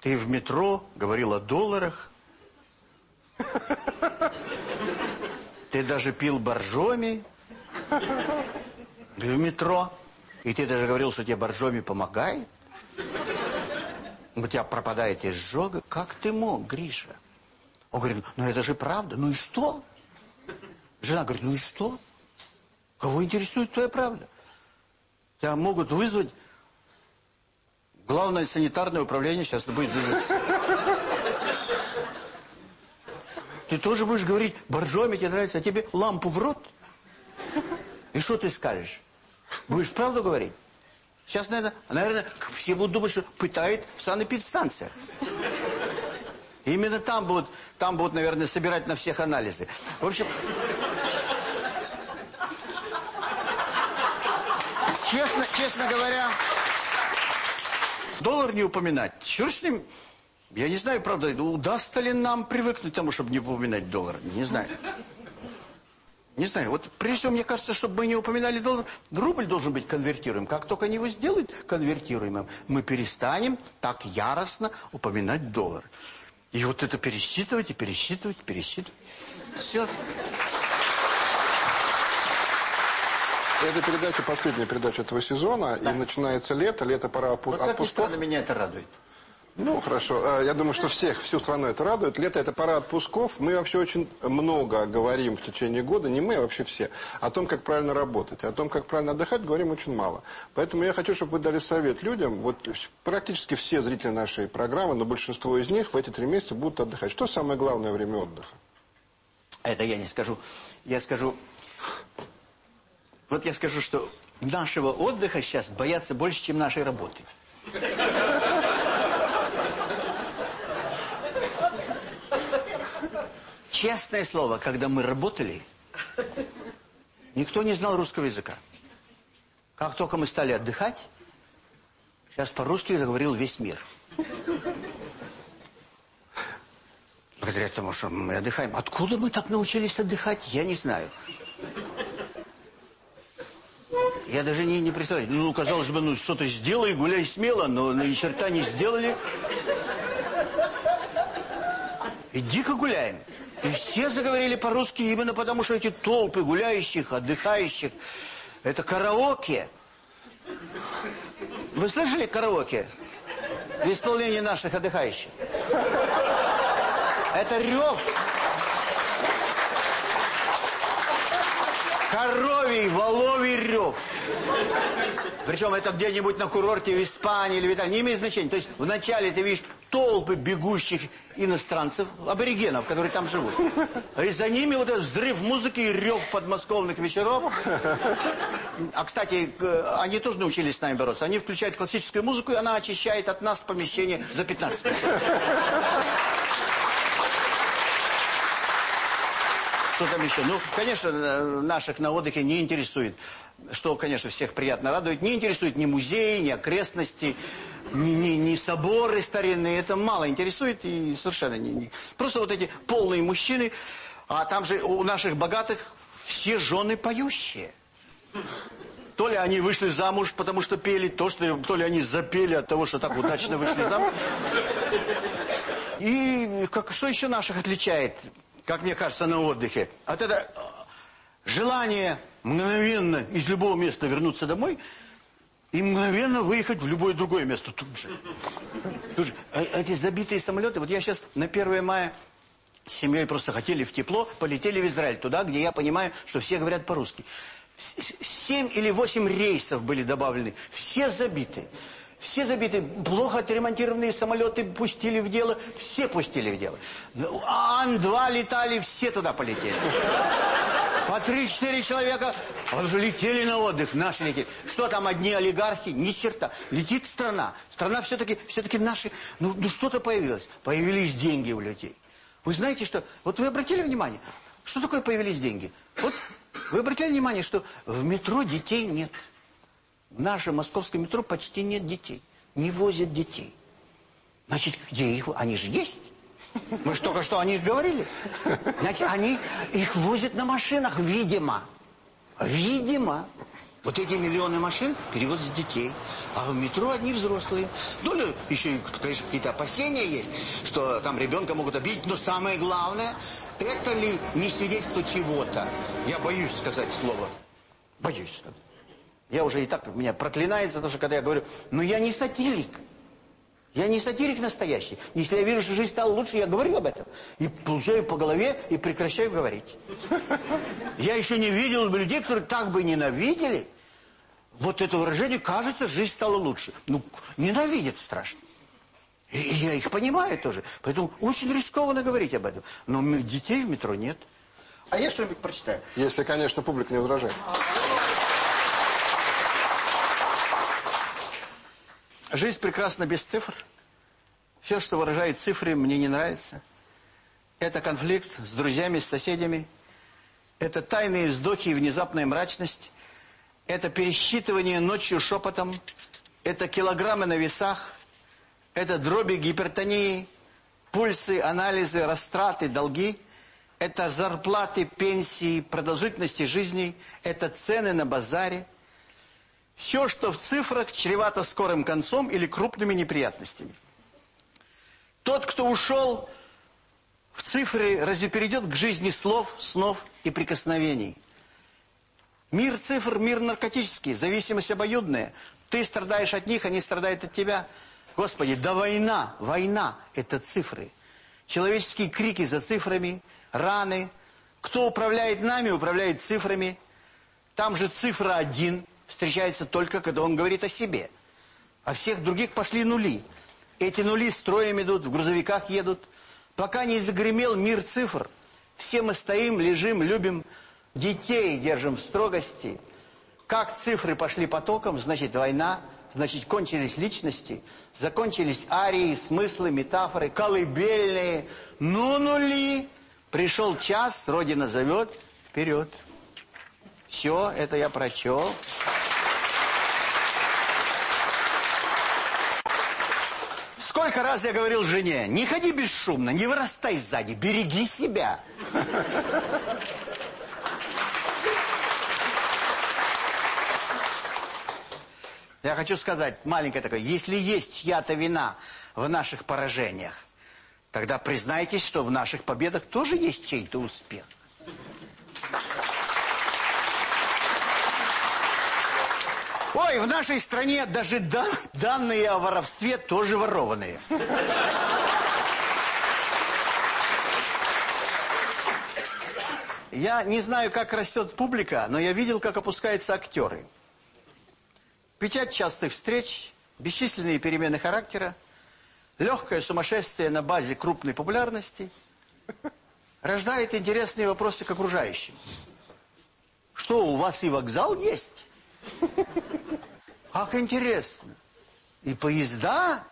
ты в метро говорил о долларах. Ты даже пил боржоми в метро. И ты даже говорил, что тебе боржоми помогает. У тебя пропадает изжога. Как ты мог, Гриша? Он говорит, ну это же правда. Ну и что? Жена говорит, ну и что? Кого интересует твоя правда? Тебя могут вызвать главное санитарное управление, сейчас это будет вызвать. Ты тоже будешь говорить, боржоми тебе нравится, а тебе лампу в рот? И что ты скажешь? Будешь правду говорить? Сейчас, наверное, наверное, все будут думать, что пытают в санэпидстанциях. Именно там будут, там будут, наверное, собирать на всех анализы. В общем... Честно, честно говоря, доллар не упоминать. Черт с ним... Я не знаю, правда, удастся ли нам привыкнуть к тому, чтобы не упоминать доллар. Не знаю. Не знаю, вот прежде всего, мне кажется, чтобы мы не упоминали доллар, рубль должен быть конвертируем. Как только они его сделают конвертируемым, мы перестанем так яростно упоминать доллар. И вот это пересчитывать, и пересчитывать, и пересчитывать. Все. Это передача, последняя передача этого сезона, да. и начинается лето, лето пора отпускать. Вот как ни странно, меня это радует. Ну, хорошо. Э, я думаю, что всех, всю страну это радует. Лето – это пора отпусков. Мы вообще очень много говорим в течение года, не мы, а вообще все, о том, как правильно работать. О том, как правильно отдыхать, говорим очень мало. Поэтому я хочу, чтобы вы дали совет людям. Вот практически все зрители нашей программы, но большинство из них в эти три месяца будут отдыхать. Что самое главное время отдыха? Это я не скажу. Я скажу... Вот я скажу, что нашего отдыха сейчас боятся больше, чем нашей работы. Честное слово, когда мы работали, никто не знал русского языка. Как только мы стали отдыхать, сейчас по-русски говорил весь мир. Благодаря тому, что мы отдыхаем. Откуда мы так научились отдыхать, я не знаю. Я даже не, не представляю. Ну, казалось бы, ну, что-то сделай, гуляй смело, но ни черта не сделали. И дико гуляем. И все заговорили по-русски именно потому, что эти толпы гуляющих, отдыхающих, это караоке. Вы слышали караоке? В исполнении наших отдыхающих. Это рев. Коровий, воловий рев. Причем это где-нибудь на курорте в Испании или в Италии, не имеет значения. То есть вначале ты видишь толпы бегущих иностранцев, аборигенов, которые там живут. А и за ними вот этот взрыв музыки и рев подмосковных вечеров. А, кстати, они тоже научились с нами бороться. Они включают классическую музыку, и она очищает от нас помещение за 15 минут. Что там еще? Ну, конечно, э, наших на отдыхе не интересует, что, конечно, всех приятно радует, не интересует ни музеи, ни окрестности, ни, ни, соборы старинные. Это мало интересует и совершенно не, не... Просто вот эти полные мужчины, а там же у наших богатых все жены поющие. То ли они вышли замуж, потому что пели, то, что, то ли они запели от того, что так удачно вышли замуж. И как, что еще наших отличает, как мне кажется, на отдыхе? От это э, желание мгновенно из любого места вернуться домой и мгновенно выехать в любое другое место тут же. Тут же. А, эти забитые самолеты, вот я сейчас на 1 мая с семьей просто хотели в тепло, полетели в Израиль, туда, где я понимаю, что все говорят по-русски. Семь или восемь рейсов были добавлены, все забиты. Все забиты, плохо отремонтированные самолеты пустили в дело, все пустили в дело. Ан-2 летали, все туда полетели. По три-четыре человека уже летели на отдых, наши летели. Что там, одни олигархи? Ни черта. Летит страна. Страна все-таки все-таки наши... Ну, ну что-то появилось. Появились деньги у людей. Вы знаете, что... Вот вы обратили внимание, что такое появились деньги? Вот вы обратили внимание, что в метро детей нет? В нашем московском метро почти нет детей. Не возят детей. Значит, где их? Они же есть. Мы же только что о них говорили. Значит, они их возят на машинах, видимо. Видимо. Вот эти миллионы машин перевозят детей, а в метро одни взрослые. Ну, еще, конечно, какие-то опасения есть, что там ребенка могут обидеть, но самое главное, это ли не свидетельство чего-то? Я боюсь сказать слово. Боюсь сказать. Я уже и так, меня проклинается, потому что когда я говорю, ну я не сатирик. Я не сатирик настоящий. Если я вижу, что жизнь стала лучше, я говорю об этом. И получаю по голове и прекращаю говорить. Я еще не видел людей, которые так бы ненавидели. Вот это выражение, кажется, жизнь стала лучше. Ну, ненавидят страшно. И я их понимаю тоже. Поэтому очень рискованно говорить об этом. Но детей в метро нет. А я что-нибудь прочитаю. Если, конечно, публика не возражает. Жизнь прекрасна без цифр. Все, что выражает цифры, мне не нравится. Это конфликт с друзьями, с соседями. Это тайные вздохи и внезапная мрачность. Это пересчитывание ночью шепотом. Это килограммы на весах. Это дроби гипертонии, пульсы, анализы, растраты, долги. Это зарплаты, пенсии, продолжительности жизни. Это цены на базаре. Все, что в цифрах, чревато скорым концом или крупными неприятностями. Тот, кто ушел в цифры, разве перейдет к жизни слов, снов и прикосновений? Мир цифр, мир наркотический, зависимость обоюдная. Ты страдаешь от них, они страдают от тебя. Господи, да война, война – это цифры. Человеческие крики за цифрами, раны. Кто управляет нами, управляет цифрами. Там же цифра один встречается только, когда он говорит о себе. А всех других пошли нули. Эти нули строем идут, в грузовиках едут. Пока не загремел мир цифр, все мы стоим, лежим, любим, детей держим в строгости. Как цифры пошли потоком, значит война, значит кончились личности, закончились арии, смыслы, метафоры, колыбельные. Ну, нули, пришел час, Родина зовет, вперед. Все, это я прочел. Сколько раз я говорил жене, не ходи бесшумно, не вырастай сзади, береги себя. Я хочу сказать, маленькое такое, если есть чья-то вина в наших поражениях, тогда признайтесь, что в наших победах тоже есть чей-то успех. Ой, в нашей стране даже дан, данные о воровстве тоже ворованные. Я не знаю, как растет публика, но я видел, как опускаются актеры. Печать частых встреч, бесчисленные перемены характера, легкое сумасшествие на базе крупной популярности рождает интересные вопросы к окружающим. Что, у вас и вокзал есть? Как интересно. И поезда,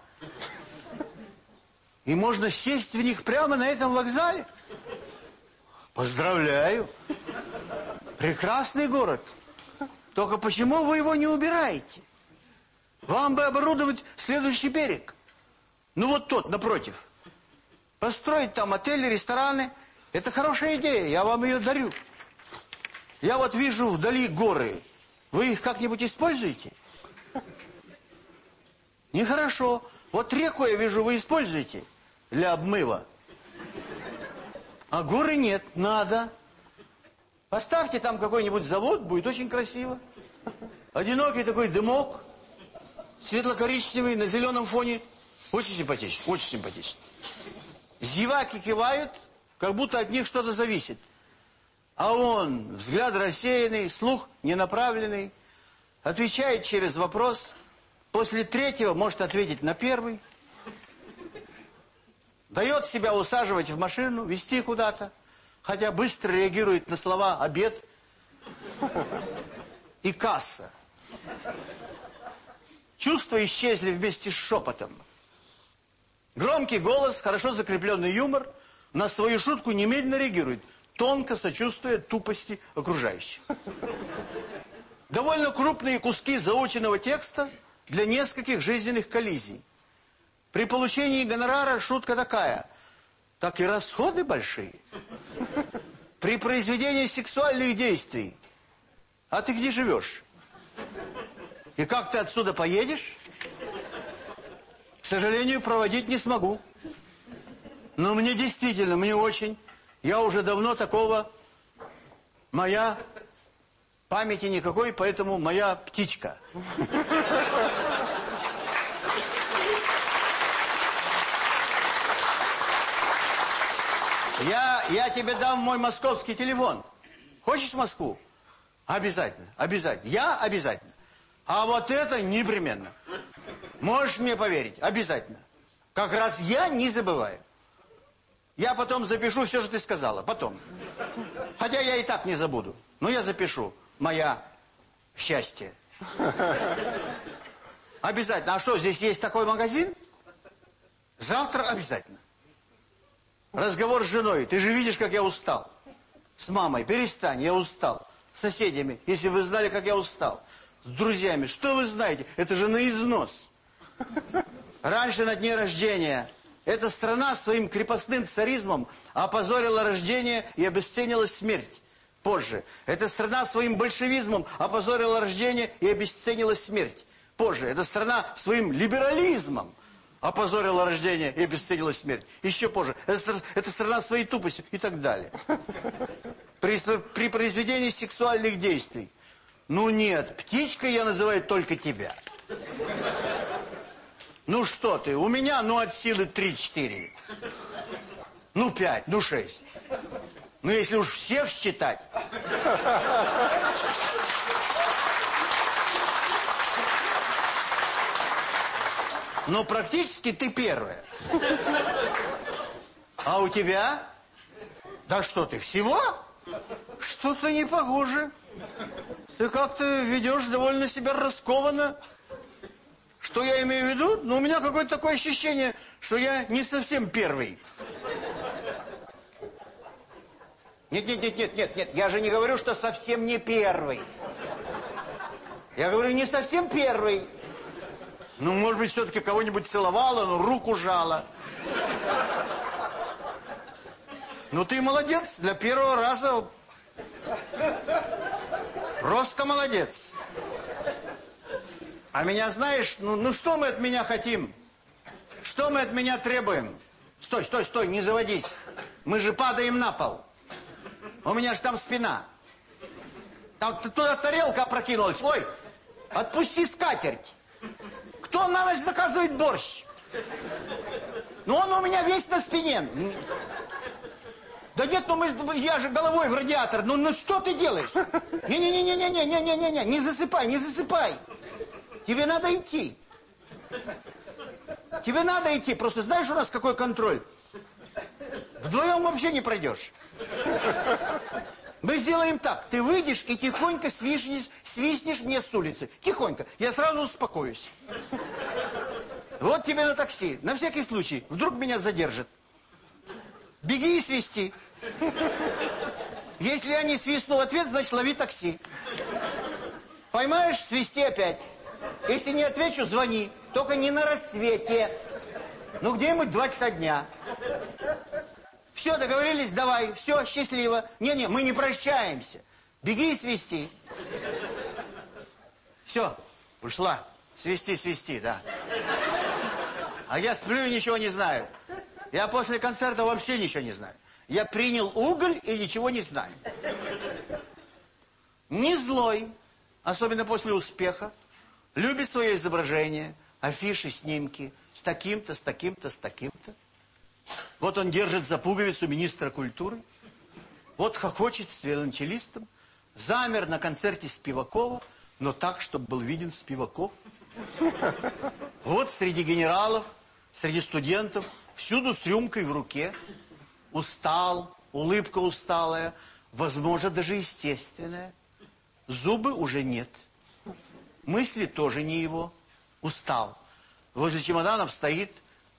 и можно сесть в них прямо на этом вокзале. Поздравляю. Прекрасный город. Только почему вы его не убираете? Вам бы оборудовать следующий берег. Ну вот тот, напротив. Построить там отели, рестораны. Это хорошая идея, я вам ее дарю. Я вот вижу вдали горы. Вы их как-нибудь используете? Нехорошо. Вот реку я вижу, вы используете для обмыва. А горы нет, надо. Поставьте там какой-нибудь завод, будет очень красиво. Одинокий такой дымок, светло-коричневый, на зеленом фоне. Очень симпатично, очень симпатично. Зеваки кивают, как будто от них что-то зависит. А он, взгляд рассеянный, слух ненаправленный, отвечает через вопрос. После третьего может ответить на первый. Дает себя усаживать в машину, везти куда-то. Хотя быстро реагирует на слова «обед» и «касса». Чувства исчезли вместе с шепотом. Громкий голос, хорошо закрепленный юмор на свою шутку немедленно реагирует, тонко сочувствуя тупости окружающих. Довольно крупные куски заученного текста для нескольких жизненных коллизий. При получении гонорара шутка такая. Так и расходы большие. При произведении сексуальных действий. А ты где живешь? И как ты отсюда поедешь? К сожалению, проводить не смогу. Но мне действительно, мне очень. Я уже давно такого... Моя памяти никакой, поэтому моя птичка. Я, я тебе дам мой московский телефон. Хочешь в Москву? Обязательно, обязательно. Я обязательно. А вот это непременно. Можешь мне поверить? Обязательно. Как раз я не забываю. Я потом запишу все, что ты сказала. Потом. Хотя я и так не забуду. Но я запишу. Моя счастье. Обязательно. А что, здесь есть такой магазин? Завтра обязательно. Разговор с женой. Ты же видишь, как я устал. С мамой. Перестань, я устал. С соседями. Если вы знали, как я устал. С друзьями. Что вы знаете? Это же на износ. Раньше на дне рождения эта страна своим крепостным царизмом опозорила рождение и обесценила смерть. Позже. Эта страна своим большевизмом опозорила рождение и обесценила смерть. Позже. Эта страна своим либерализмом опозорила рождение и обесценила смерть. Еще позже. Эта, эта страна своей тупостью и так далее. При, при произведении сексуальных действий. Ну нет, птичкой я называю только тебя. Ну что ты, у меня ну от силы 3-4. Ну 5, ну 6. Ну если уж всех считать. Но практически ты первая. А у тебя? Да что ты, всего? Что-то не похоже. Ты как-то ведешь довольно себя раскованно. Что я имею в виду? Ну, у меня какое-то такое ощущение, что я не совсем первый. Нет, нет, нет, нет, нет, нет. Я же не говорю, что совсем не первый. Я говорю, не совсем первый. Ну, может быть, все-таки кого-нибудь целовала, ну, руку жала. Ну, ты молодец. Для первого раза просто молодец. А меня знаешь, ну, ну что мы от меня хотим? Что мы от меня требуем? Стой, стой, стой, не заводись. Мы же падаем на пол. У меня же там спина. Там туда тарелка опрокинулась. Ой, отпусти скатерть. Кто на ночь заказывает борщ? Ну он у меня весь на спине. Да нет, ну мы, я же головой в радиатор. Ну, ну что ты делаешь? Не-не-не-не-не-не-не-не-не, не засыпай, не засыпай. Тебе надо идти. Тебе надо идти. Просто знаешь у нас какой контроль? Вдвоем вообще не пройдешь. Мы сделаем так. Ты выйдешь и тихонько свистнешь, свистнешь мне с улицы. Тихонько. Я сразу успокоюсь. Вот тебе на такси. На всякий случай. Вдруг меня задержат. Беги и свисти. Если я не свистну в ответ, значит лови такси. Поймаешь, свисти опять. Если не отвечу, звони. Только не на рассвете. Ну, где-нибудь два часа дня. Все, договорились, давай. Все, счастливо. Не-не, мы не прощаемся. Беги и свисти. Все, ушла. Свисти, свисти, да. А я сплю и ничего не знаю. Я после концерта вообще ничего не знаю. Я принял уголь и ничего не знаю. Не злой, особенно после успеха. Любит свое изображение, афиши, снимки. С таким-то, с таким-то, с таким-то. Вот он держит за пуговицу министра культуры. Вот хохочет с виолончелистом. Замер на концерте Спивакова, но так, чтобы был виден Спиваков. Вот среди генералов, среди студентов, всюду с рюмкой в руке. Устал, улыбка усталая, возможно, даже естественная. Зубы уже нет. Мысли тоже не его. Устал. Возле чемоданов стоит,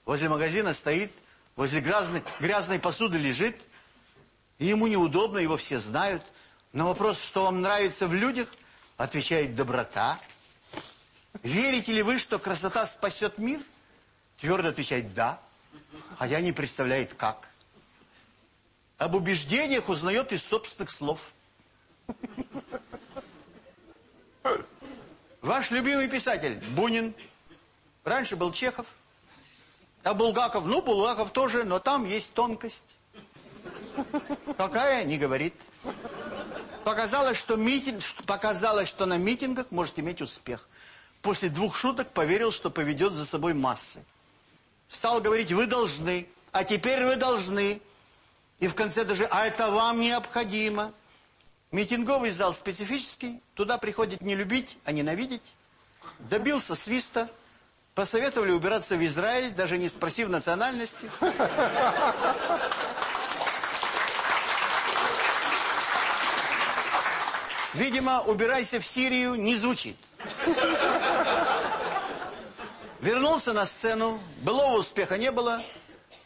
возле магазина стоит, возле грязной, грязной посуды лежит. И ему неудобно, его все знают. На вопрос, что вам нравится в людях, отвечает доброта. Верите ли вы, что красота спасет мир? Твердо отвечает «да». А я не представляет как. Об убеждениях узнает из собственных слов. Ваш любимый писатель Бунин. Раньше был Чехов. А Булгаков, ну, Булгаков тоже, но там есть тонкость. Какая, не говорит. Показалось, что, митинг, показалось, что на митингах может иметь успех. После двух шуток поверил, что поведет за собой массы. Стал говорить, вы должны, а теперь вы должны. И в конце даже, а это вам необходимо. Митинговый зал специфический, туда приходит не любить, а ненавидеть. Добился свиста, посоветовали убираться в Израиль, даже не спросив национальности. Видимо, убирайся в Сирию не звучит. Вернулся на сцену, былого успеха не было,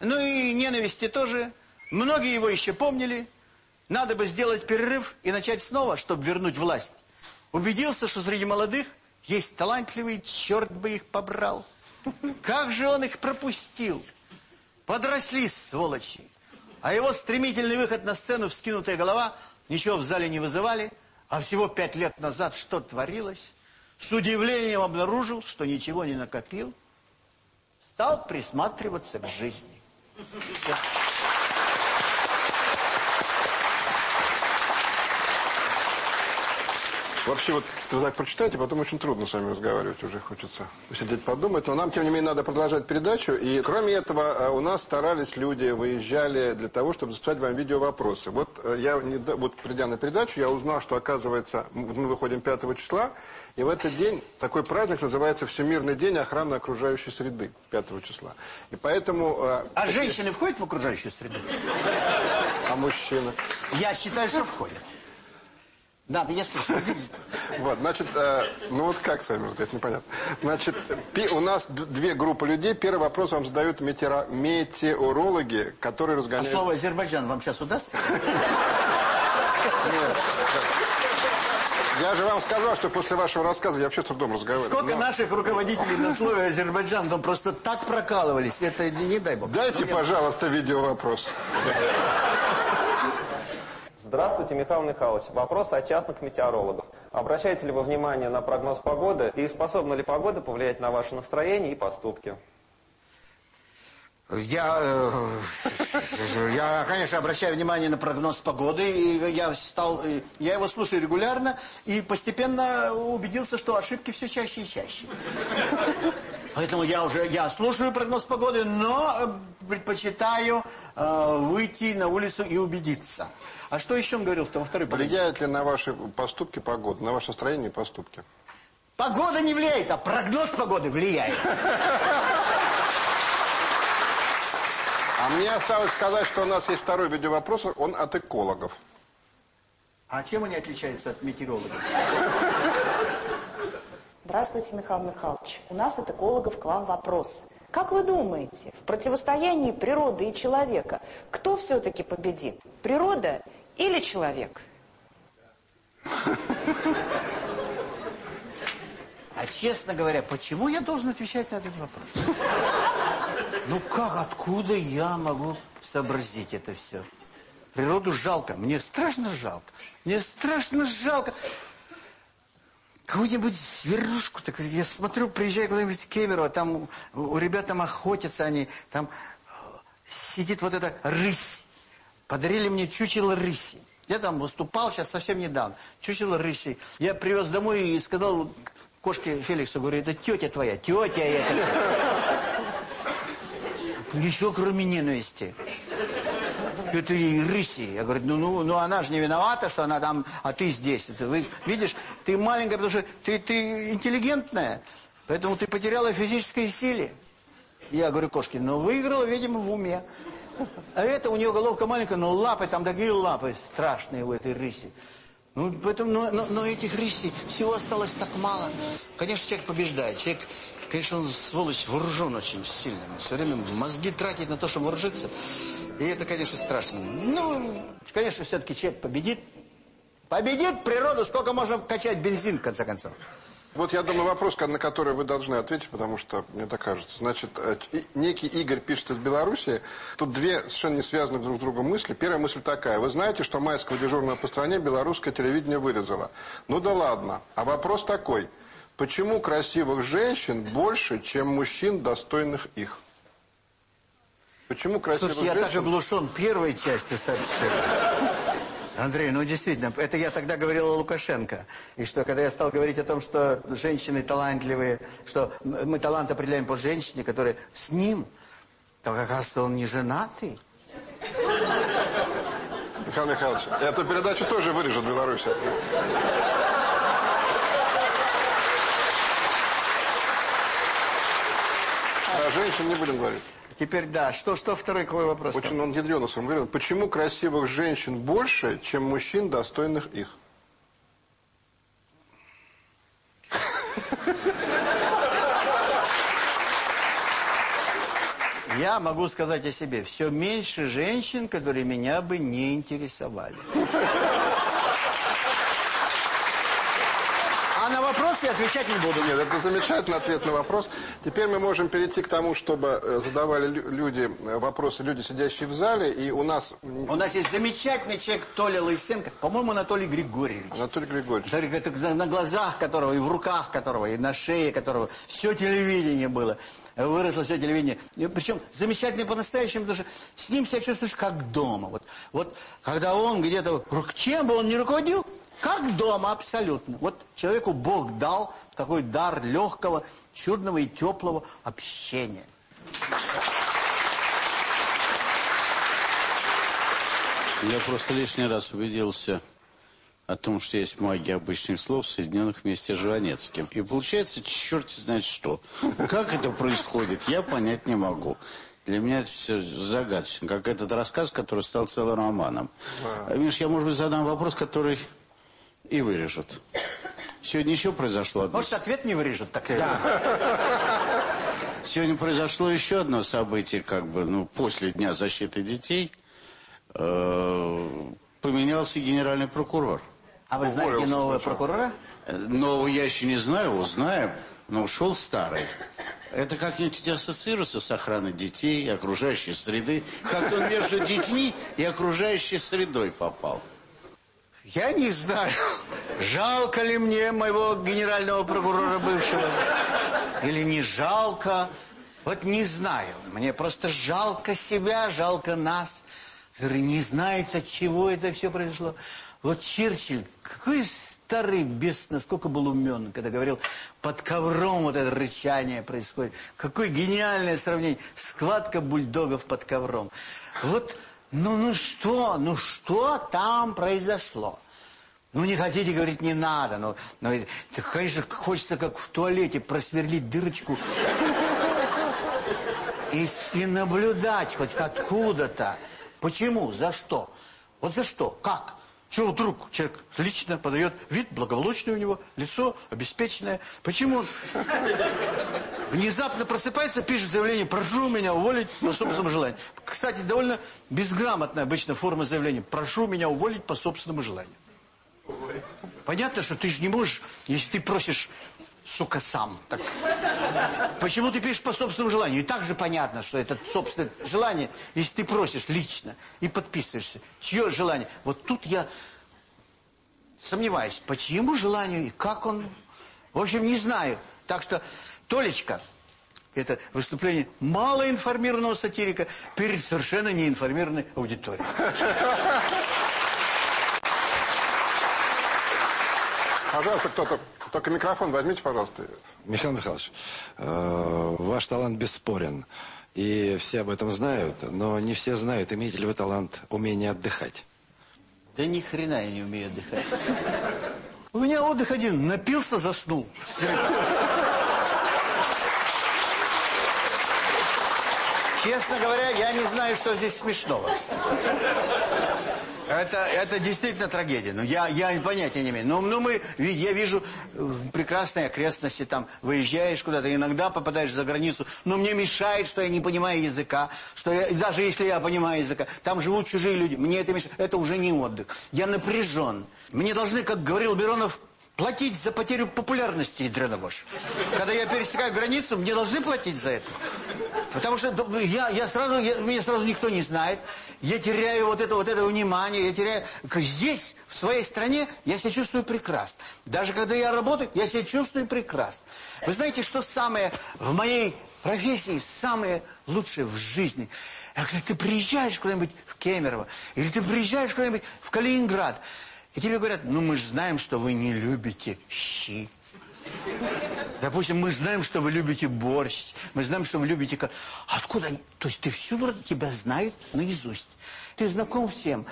ну и ненависти тоже. Многие его еще помнили. Надо бы сделать перерыв и начать снова, чтобы вернуть власть. Убедился, что среди молодых есть талантливые, черт бы их побрал. Как же он их пропустил? Подросли, сволочи. А его стремительный выход на сцену, вскинутая голова, ничего в зале не вызывали. А всего пять лет назад что творилось? С удивлением обнаружил, что ничего не накопил. Стал присматриваться к жизни. Все. Вообще, вот вы так прочитаете, потом очень трудно с вами разговаривать уже, хочется сидеть подумать. Но нам, тем не менее, надо продолжать передачу. И, кроме этого, э, у нас старались люди, выезжали для того, чтобы записать вам видео-вопросы. Вот э, я, вот придя на передачу, я узнал, что, оказывается, мы выходим 5 числа, и в этот день такой праздник называется Всемирный день охраны окружающей среды, 5 числа. И поэтому... Э, а такие... женщины входят в окружающую среду? А мужчины? Я считаю, что входят. Надо, я слышу. Вот, значит, э, ну вот как с вами разговаривать, непонятно. Значит, у нас две группы людей. Первый вопрос вам задают метеоро метеорологи, которые разгоняют... А слово Азербайджан вам сейчас удастся? Нет. Я же вам сказал, что после вашего рассказа я вообще с трудом разговариваю. Сколько Но... наших руководителей на слове Азербайджан там просто так прокалывались, это не, не дай бог. Дайте, ну, пожалуйста, видео вопрос. Здравствуйте, Михаил Михайлович. Вопрос о частных метеорологах. Обращаете ли вы внимание на прогноз погоды и способна ли погода повлиять на ваше настроение и поступки? Я, э, я, конечно, обращаю внимание на прогноз погоды, и я стал, я его слушаю регулярно, и постепенно убедился, что ошибки все чаще и чаще. Поэтому я уже, я слушаю прогноз погоды, но э, предпочитаю э, выйти на улицу и убедиться. А что еще он говорил-то во второй Влияет ли на ваши поступки погода, на ваше настроение и поступки? Погода не влияет, а прогноз погоды влияет. А мне осталось сказать, что у нас есть второй видеовопрос, он от экологов. А чем они отличаются от метеорологов? Здравствуйте, Михаил Михайлович. У нас от экологов к вам вопрос. Как вы думаете, в противостоянии природы и человека, кто все-таки победит? Природа или человек? А честно говоря, почему я должен отвечать на этот вопрос? Ну как, откуда я могу сообразить это все? Природу жалко, мне страшно жалко. Мне страшно жалко. Какую-нибудь зверушку, так я смотрю, приезжаю куда-нибудь в Кемерово, там у, у ребят там охотятся они, там сидит вот эта рысь. Подарили мне чучело рыси. Я там выступал сейчас совсем недавно. Чучело рыси. Я привез домой и сказал кошке Феликсу, говорю, это тетя твоя, тетя это. Еще кроме ненависти. Это и рыси. Я говорю, ну, ну, ну она же не виновата, что она там, а ты здесь. Это, вы, видишь, ты маленькая, потому что ты, ты интеллигентная. Поэтому ты потеряла физической силе. Я говорю, кошки, ну выиграла, видимо, в уме. А это у нее головка маленькая, но лапы, там такие лапы страшные у этой рыси. Ну, поэтому, но, но, но этих рысей всего осталось так мало. Конечно, человек побеждает. Человек, конечно, он, сволочь, вооружен очень сильно. Все время мозги тратить на то, чтобы вооружиться. И это, конечно, страшно. Ну, конечно, все-таки человек победит. Победит природу, сколько можно качать бензин, в конце концов. Вот я думаю, вопрос, на который вы должны ответить, потому что, мне так кажется. Значит, э, некий Игорь пишет из Беларуси. Тут две совершенно не связанные друг с другом мысли. Первая мысль такая. Вы знаете, что майского дежурного по стране белорусское телевидение вырезало? Ну да ладно. А вопрос такой. Почему красивых женщин больше, чем мужчин, достойных их? Почему красивых Слушайте, женщин... я так оглушен первой частью сообщения. Андрей, ну действительно, это я тогда говорил о Лукашенко. И что, когда я стал говорить о том, что женщины талантливые, что мы талант определяем по женщине, которая с ним, то оказывается, он не женатый. Михаил Михайлович, эту передачу тоже вырежут в Беларуси. Женщин не будем говорить. Теперь да, что, что второй какой вопрос? Очень он ядрено сформулирован. Почему красивых женщин больше, чем мужчин, достойных их? Я могу сказать о себе. Все меньше женщин, которые меня бы не интересовали. А на вопрос я отвечать не буду. Нет, это замечательный ответ на вопрос. Теперь мы можем перейти к тому, чтобы э, задавали люди э, вопросы, люди, сидящие в зале, и у нас... У нас есть замечательный человек Толя Лысенко, по-моему, Анатолий Григорьевич. Анатолий Григорьевич. Это на глазах которого, и в руках которого, и на шее которого все телевидение было. Выросло все телевидение. Причем замечательный по-настоящему, потому что с ним себя чувствуешь как дома. Вот, вот когда он где-то, чем бы он ни руководил, как дома, абсолютно. Вот человеку Бог дал такой дар легкого, чудного и теплого общения. Я просто лишний раз убедился о том, что есть магия обычных слов, соединенных вместе с Жванецким. И получается, черт знает что. Как это происходит, я понять не могу. Для меня это все загадочно, как этот рассказ, который стал целым романом. Миш, я, может быть, задам вопрос, который и вырежут. Сегодня еще произошло одно... Может, ответ не вырежут? Так... Да. Сегодня произошло еще одно событие, как бы, ну, после Дня защиты детей. Э поменялся генеральный прокурор. А вы знаете нового прокурора? Э, нового я еще не знаю, узнаем, но ушел старый. Это как-нибудь ассоциируется с охраной детей, окружающей среды. Как он между детьми и окружающей средой попал. Я не знаю, жалко ли мне моего генерального прокурора бывшего. Или не жалко. Вот не знаю. Мне просто жалко себя, жалко нас. Не знает, от чего это все произошло. Вот Черчилль, какой старый бес, насколько был умен, когда говорил, под ковром вот это рычание происходит. Какое гениальное сравнение. Схватка бульдогов под ковром. Вот ну, ну что, ну что там произошло? Ну, не хотите, говорить, не надо. Но, но это, конечно, хочется, как в туалете, просверлить дырочку. И, и наблюдать хоть откуда-то. Почему? За что? Вот за что? Как? Чего вдруг человек лично подает вид, благополучный у него, лицо обеспеченное. Почему? Внезапно просыпается, пишет заявление, прошу меня уволить по собственному желанию. Кстати, довольно безграмотная обычно форма заявления. Прошу меня уволить по собственному желанию. Понятно, что ты же не можешь, если ты просишь, сука, сам. Так. Почему ты пишешь по собственному желанию? И так же понятно, что это собственное желание, если ты просишь лично и подписываешься. Чье желание? Вот тут я сомневаюсь, по чьему желанию и как он. В общем, не знаю. Так что, Толечка, это выступление малоинформированного сатирика перед совершенно неинформированной аудиторией. Пожалуйста, кто-то, только микрофон возьмите, пожалуйста. Михаил Михайлович, э, ваш талант бесспорен. И все об этом знают, но не все знают, имеете ли вы талант умение отдыхать. Да ни хрена я не умею отдыхать. У меня отдых один. Напился, заснул. Честно говоря, я не знаю, что здесь смешного. Это, это действительно трагедия. Но я, я понятия не имею. Но, но мы, я вижу э, прекрасные окрестности, там выезжаешь куда-то, иногда попадаешь за границу. Но мне мешает, что я не понимаю языка. Что я, даже если я понимаю языка, там живут чужие люди. Мне это мешает. Это уже не отдых. Я напряжен. Мне должны, как говорил Миронов, платить за потерю популярности, ядрена Когда я пересекаю границу, мне должны платить за это. Потому что я, я сразу, я, меня сразу никто не знает. Я теряю вот это, вот это внимание, я теряю... Здесь, в своей стране, я себя чувствую прекрасно. Даже когда я работаю, я себя чувствую прекрасно. Вы знаете, что самое в моей профессии, самое лучшее в жизни? Это когда ты приезжаешь куда-нибудь в Кемерово, или ты приезжаешь куда-нибудь в Калининград, и тебе говорят, ну мы же знаем, что вы не любите щи. Допустим, мы знаем, что вы любите борщ, мы знаем, что вы любите... Откуда? То есть ты всюду тебя знают наизусть. Ты знаком всем.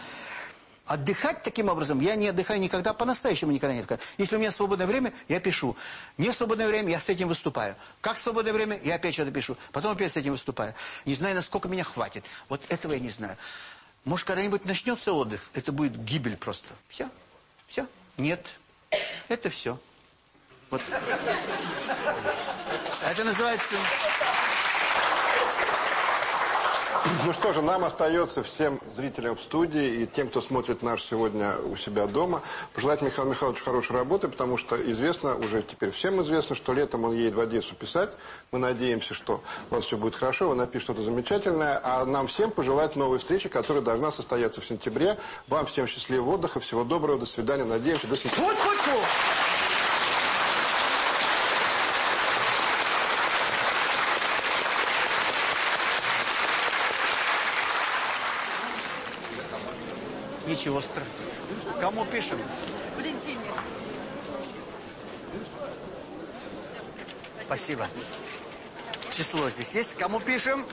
Отдыхать таким образом, я не отдыхаю никогда, по-настоящему никогда не отдыхаю. Если у меня свободное время, я пишу. Не свободное время, я с этим выступаю. Как свободное время, я опять что-то пишу. Потом опять с этим выступаю. Не знаю, насколько меня хватит. Вот этого я не знаю. Может, когда-нибудь начнется отдых, это будет гибель просто. Все. Все. Нет. Это все. Вот. Это называется... Ну что же, нам остается всем зрителям в студии и тем, кто смотрит наш сегодня у себя дома, пожелать Михаилу Михайловичу хорошей работы, потому что известно, уже теперь всем известно, что летом он едет в Одессу писать. Мы надеемся, что у вас все будет хорошо, вы напишете что-то замечательное, а нам всем пожелать новой встречи, которая должна состояться в сентябре. Вам всем счастливого отдыха, всего доброго, до свидания, надеемся, до сентября. Ничего страшного. Кому пишем? Валентине. Спасибо. Число здесь есть. Кому пишем?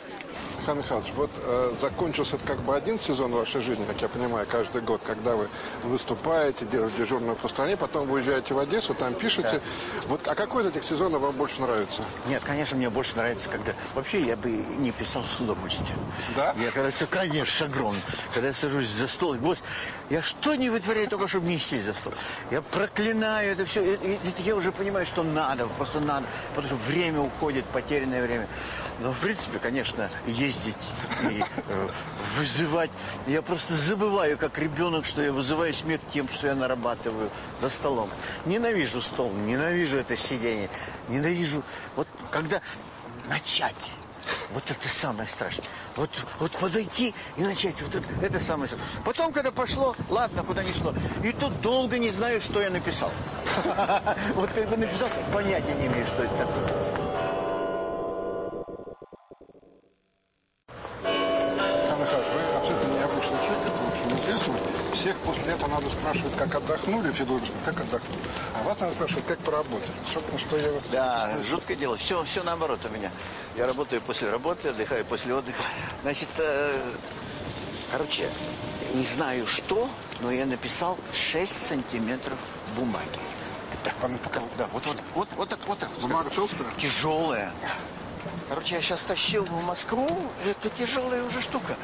Михаил Михайлович, вот э, закончился как бы один сезон вашей жизни, как я понимаю, каждый год, когда вы выступаете, делаете дежурную по стране, потом вы уезжаете в Одессу, там пишете. Да. Вот, а какой из этих сезонов вам больше нравится? Нет, конечно, мне больше нравится, когда... Вообще, я бы не писал с удовольствием. Да? Я когда... Конечно, шагрон. Когда я сажусь за стол, вот, я что не вытворяю, только чтобы не сесть за стол. Я проклинаю это все. И, я уже понимаю, что надо, просто надо. Потому что время уходит, потерянное время. Но, в принципе, конечно, ездить и э, вызывать. Я просто забываю, как ребенок, что я вызываю смех тем, что я нарабатываю за столом. Ненавижу стол, ненавижу это сидение. Ненавижу... Вот когда начать... Вот это самое страшное. Вот, вот подойти и начать. Вот это, это самое страшное. Потом, когда пошло, ладно, куда не шло. И тут долго не знаю, что я написал. Вот когда написал, понятия не имею, что это такое. Всех после этого надо спрашивать, как отдохнули, думают, как отдохнули. А вас надо спрашивать, как поработать. Собственно, что я... Да, жуткое дело. Все, все наоборот у меня. Я работаю после работы, отдыхаю после отдыха. Значит, э, короче, не знаю что, но я написал 6 сантиметров бумаги. Так, пока, да, вот, вот, вот, вот так, вот так. Бумага толстая? Тяжелая. Короче, я сейчас тащил в Москву, это тяжелая уже штука.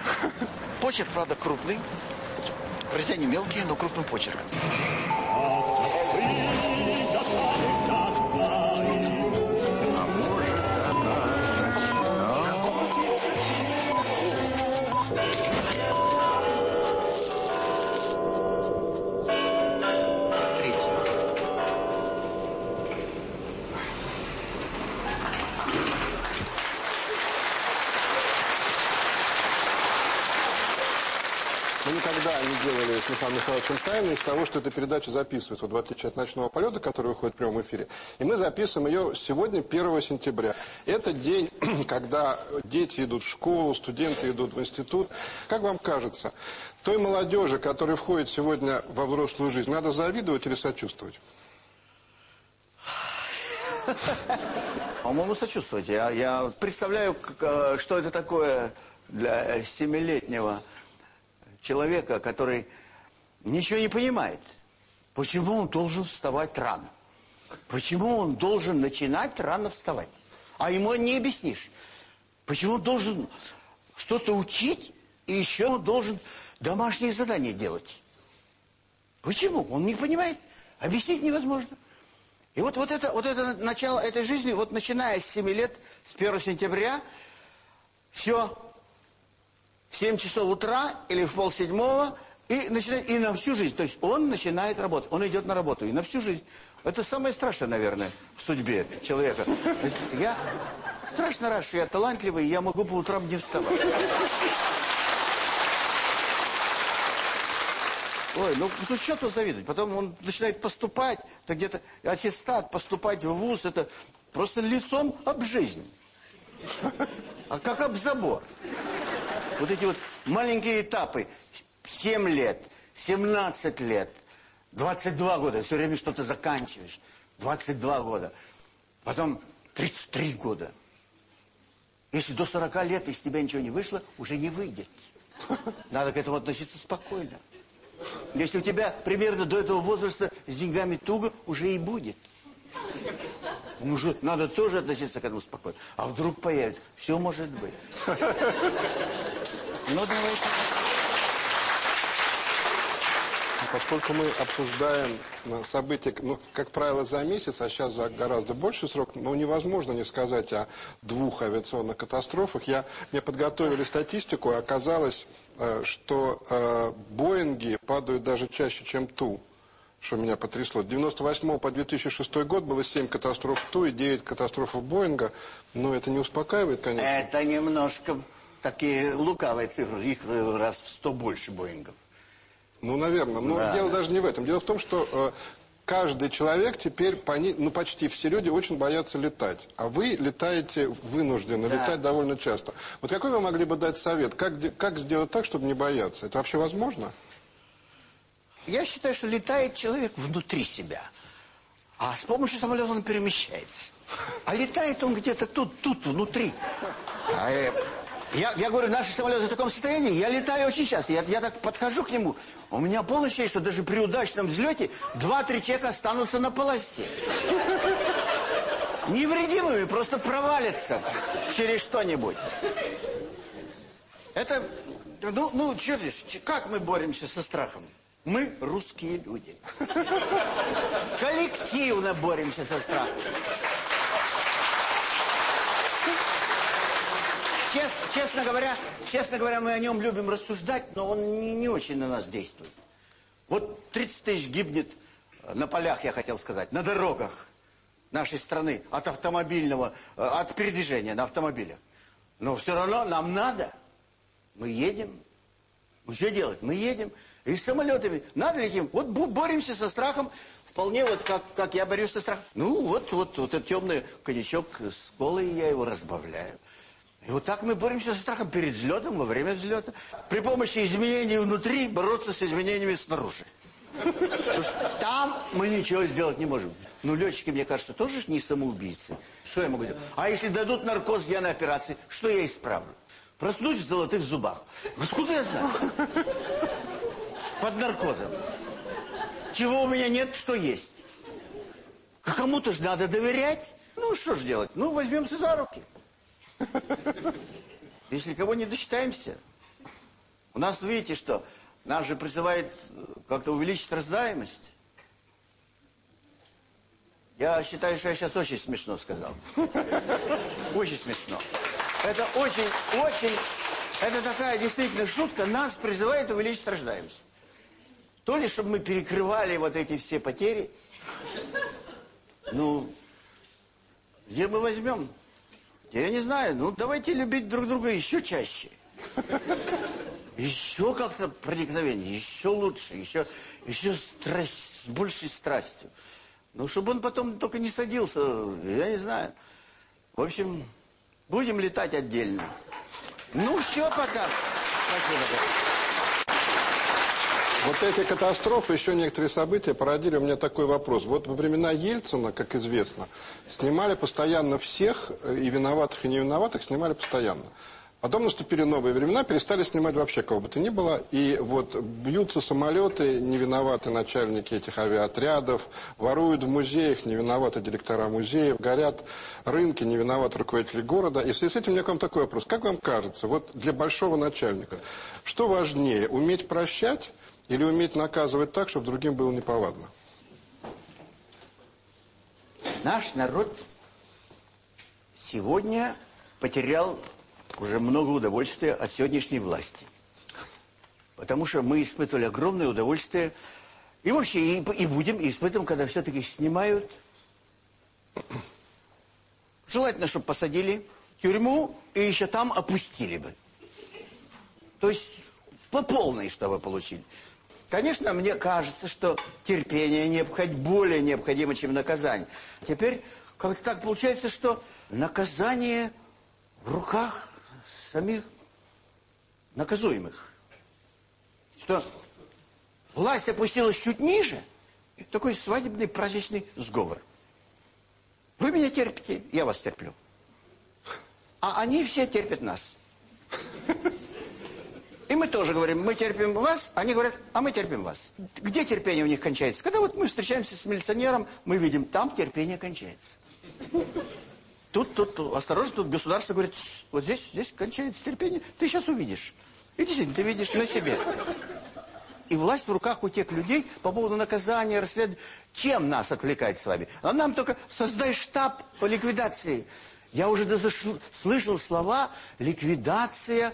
Почерк, правда, крупный. Произведения мелкие, но крупным почерком. С Михаилом Михайловичем тайну из того, что эта передача записывается, вот, в отличие от «Ночного полета», который выходит в прямом эфире. И мы записываем ее сегодня, 1 сентября. Это день, когда дети идут в школу, студенты идут в институт. Как вам кажется, той молодежи, которая входит сегодня во взрослую жизнь, надо завидовать или сочувствовать? По-моему, сочувствовать. Я, я представляю, э, что это такое для семилетнего человека, который ничего не понимает. Почему он должен вставать рано? Почему он должен начинать рано вставать? А ему не объяснишь. Почему он должен что-то учить, и еще он должен домашние задания делать? Почему? Он не понимает. Объяснить невозможно. И вот, вот, это, вот это начало этой жизни, вот начиная с 7 лет, с 1 сентября, все, в 7 часов утра или в полседьмого, и, начинает, и на всю жизнь. То есть он начинает работать, он идет на работу, и на всю жизнь. Это самое страшное, наверное, в судьбе человека. Я страшно рад, что я талантливый, и я могу по утрам не вставать. Ой, ну, ну что тут завидовать? Потом он начинает поступать, это где-то аттестат, поступать в ВУЗ, это просто лицом об жизнь. А как об забор. Вот эти вот маленькие этапы. 7 лет, 17 лет, 22 года. Все время что-то заканчиваешь. 22 года. Потом 33 года. Если до 40 лет из тебя ничего не вышло, уже не выйдет. Надо к этому относиться спокойно. Если у тебя примерно до этого возраста с деньгами туго, уже и будет. Уже надо тоже относиться к этому спокойно. А вдруг появится? Все может быть. Ну, давайте. Поскольку мы обсуждаем э, события, ну, как правило, за месяц, а сейчас за гораздо больший срок, ну, невозможно не сказать о двух авиационных катастрофах. Я, мне подготовили статистику, и оказалось, э, что э, Боинги падают даже чаще, чем Ту, что меня потрясло. С 98 по 2006 год было 7 катастроф Ту и 9 катастроф Боинга, но это не успокаивает, конечно. Это немножко такие лукавые цифры, их раз в 100 больше Боингов. Ну, наверное. Но да. дело даже не в этом. Дело в том, что э, каждый человек теперь, пони... ну, почти все люди очень боятся летать. А вы летаете вынуждены, да. летать довольно часто. Вот какой вы могли бы дать совет? Как, как сделать так, чтобы не бояться? Это вообще возможно? Я считаю, что летает человек внутри себя. А с помощью самолета он перемещается. А летает он где-то тут, тут, внутри. А, э, я, я говорю, наши самолеты в таком состоянии, я летаю очень часто. Я, я так подхожу к нему. У меня полное ощущение, что даже при удачном взлете два-три человека останутся на полосе. Невредимыми, просто провалятся через что-нибудь. Это, ну, ну, ты, как мы боремся со страхом? Мы русские люди. Коллективно боремся со страхом. Чест, честно, говоря, честно говоря, мы о нем любим рассуждать, но он не, не очень на нас действует. Вот 30 тысяч гибнет на полях, я хотел сказать, на дорогах нашей страны от автомобильного, э, от передвижения на автомобилях. Но все равно нам надо. Мы едем. Мы что делать? Мы едем. И с самолетами. Надо летим. Вот боремся со страхом. Вполне вот как, как я борюсь со страхом. Ну, вот, вот, вот этот темный коньячок с колой, я его разбавляю. И вот так мы боремся со страхом перед взлетом, во время взлета. При помощи изменений внутри бороться с изменениями снаружи. Потому что там мы ничего сделать не можем. Ну, летчики, мне кажется, тоже не самоубийцы. Что я могу делать? А если дадут наркоз на операции, что я исправлю? Проснусь в золотых зубах. Откуда я знаю? Под наркозом. Чего у меня нет, что есть. Кому-то же надо доверять. Ну, что ж делать? Ну, возьмемся за руки. Если кого не досчитаемся, у нас, видите, что нас же призывает э, как-то увеличить рождаемость. Я считаю, что я сейчас очень смешно сказал. Очень смешно. Это очень, очень, это такая действительно шутка. Нас призывает увеличить рождаемость. То ли, чтобы мы перекрывали вот эти все потери. Ну, где мы возьмем? Я не знаю. Ну, давайте любить друг друга еще чаще. еще как-то проникновение, еще лучше, еще, еще страсть, с большей страстью. Ну, чтобы он потом только не садился, я не знаю. В общем, будем летать отдельно. Ну, все, пока. Спасибо. Вот эти катастрофы, еще некоторые события породили у меня такой вопрос. Вот во времена Ельцина, как известно, снимали постоянно всех, э, и виноватых, и невиноватых снимали постоянно. Потом наступили новые времена, перестали снимать вообще кого бы то ни было. И вот бьются самолеты, не виноваты начальники этих авиаотрядов, воруют в музеях, не виноваты директора музеев, горят рынки, не виноваты руководители города. И в связи с этим у меня к вам такой вопрос. Как вам кажется, вот для большого начальника, что важнее, уметь прощать или уметь наказывать так, чтобы другим было неповадно? Наш народ сегодня потерял уже много удовольствия от сегодняшней власти. Потому что мы испытывали огромное удовольствие, и вообще, и, и будем испытываем, когда все-таки снимают. Желательно, чтобы посадили тюрьму и еще там опустили бы. То есть по полной, чтобы получили. Конечно, мне кажется, что терпение необход... более необходимо, чем наказание. Теперь как-то так получается, что наказание в руках самих наказуемых. Что власть опустилась чуть ниже, такой свадебный праздничный сговор. Вы меня терпите, я вас терплю. А они все терпят нас. И мы тоже говорим, мы терпим вас, они говорят, а мы терпим вас. Где терпение у них кончается? Когда вот мы встречаемся с милиционером, мы видим, там терпение кончается. Тут, тут, тут, осторожно, тут государство говорит, вот здесь, здесь кончается терпение, ты сейчас увидишь. И действительно, ты видишь на себе. И власть в руках у тех людей по поводу наказания, расследования. Чем нас отвлекает с вами? А нам только создай штаб по ликвидации. Я уже слышал слова ликвидация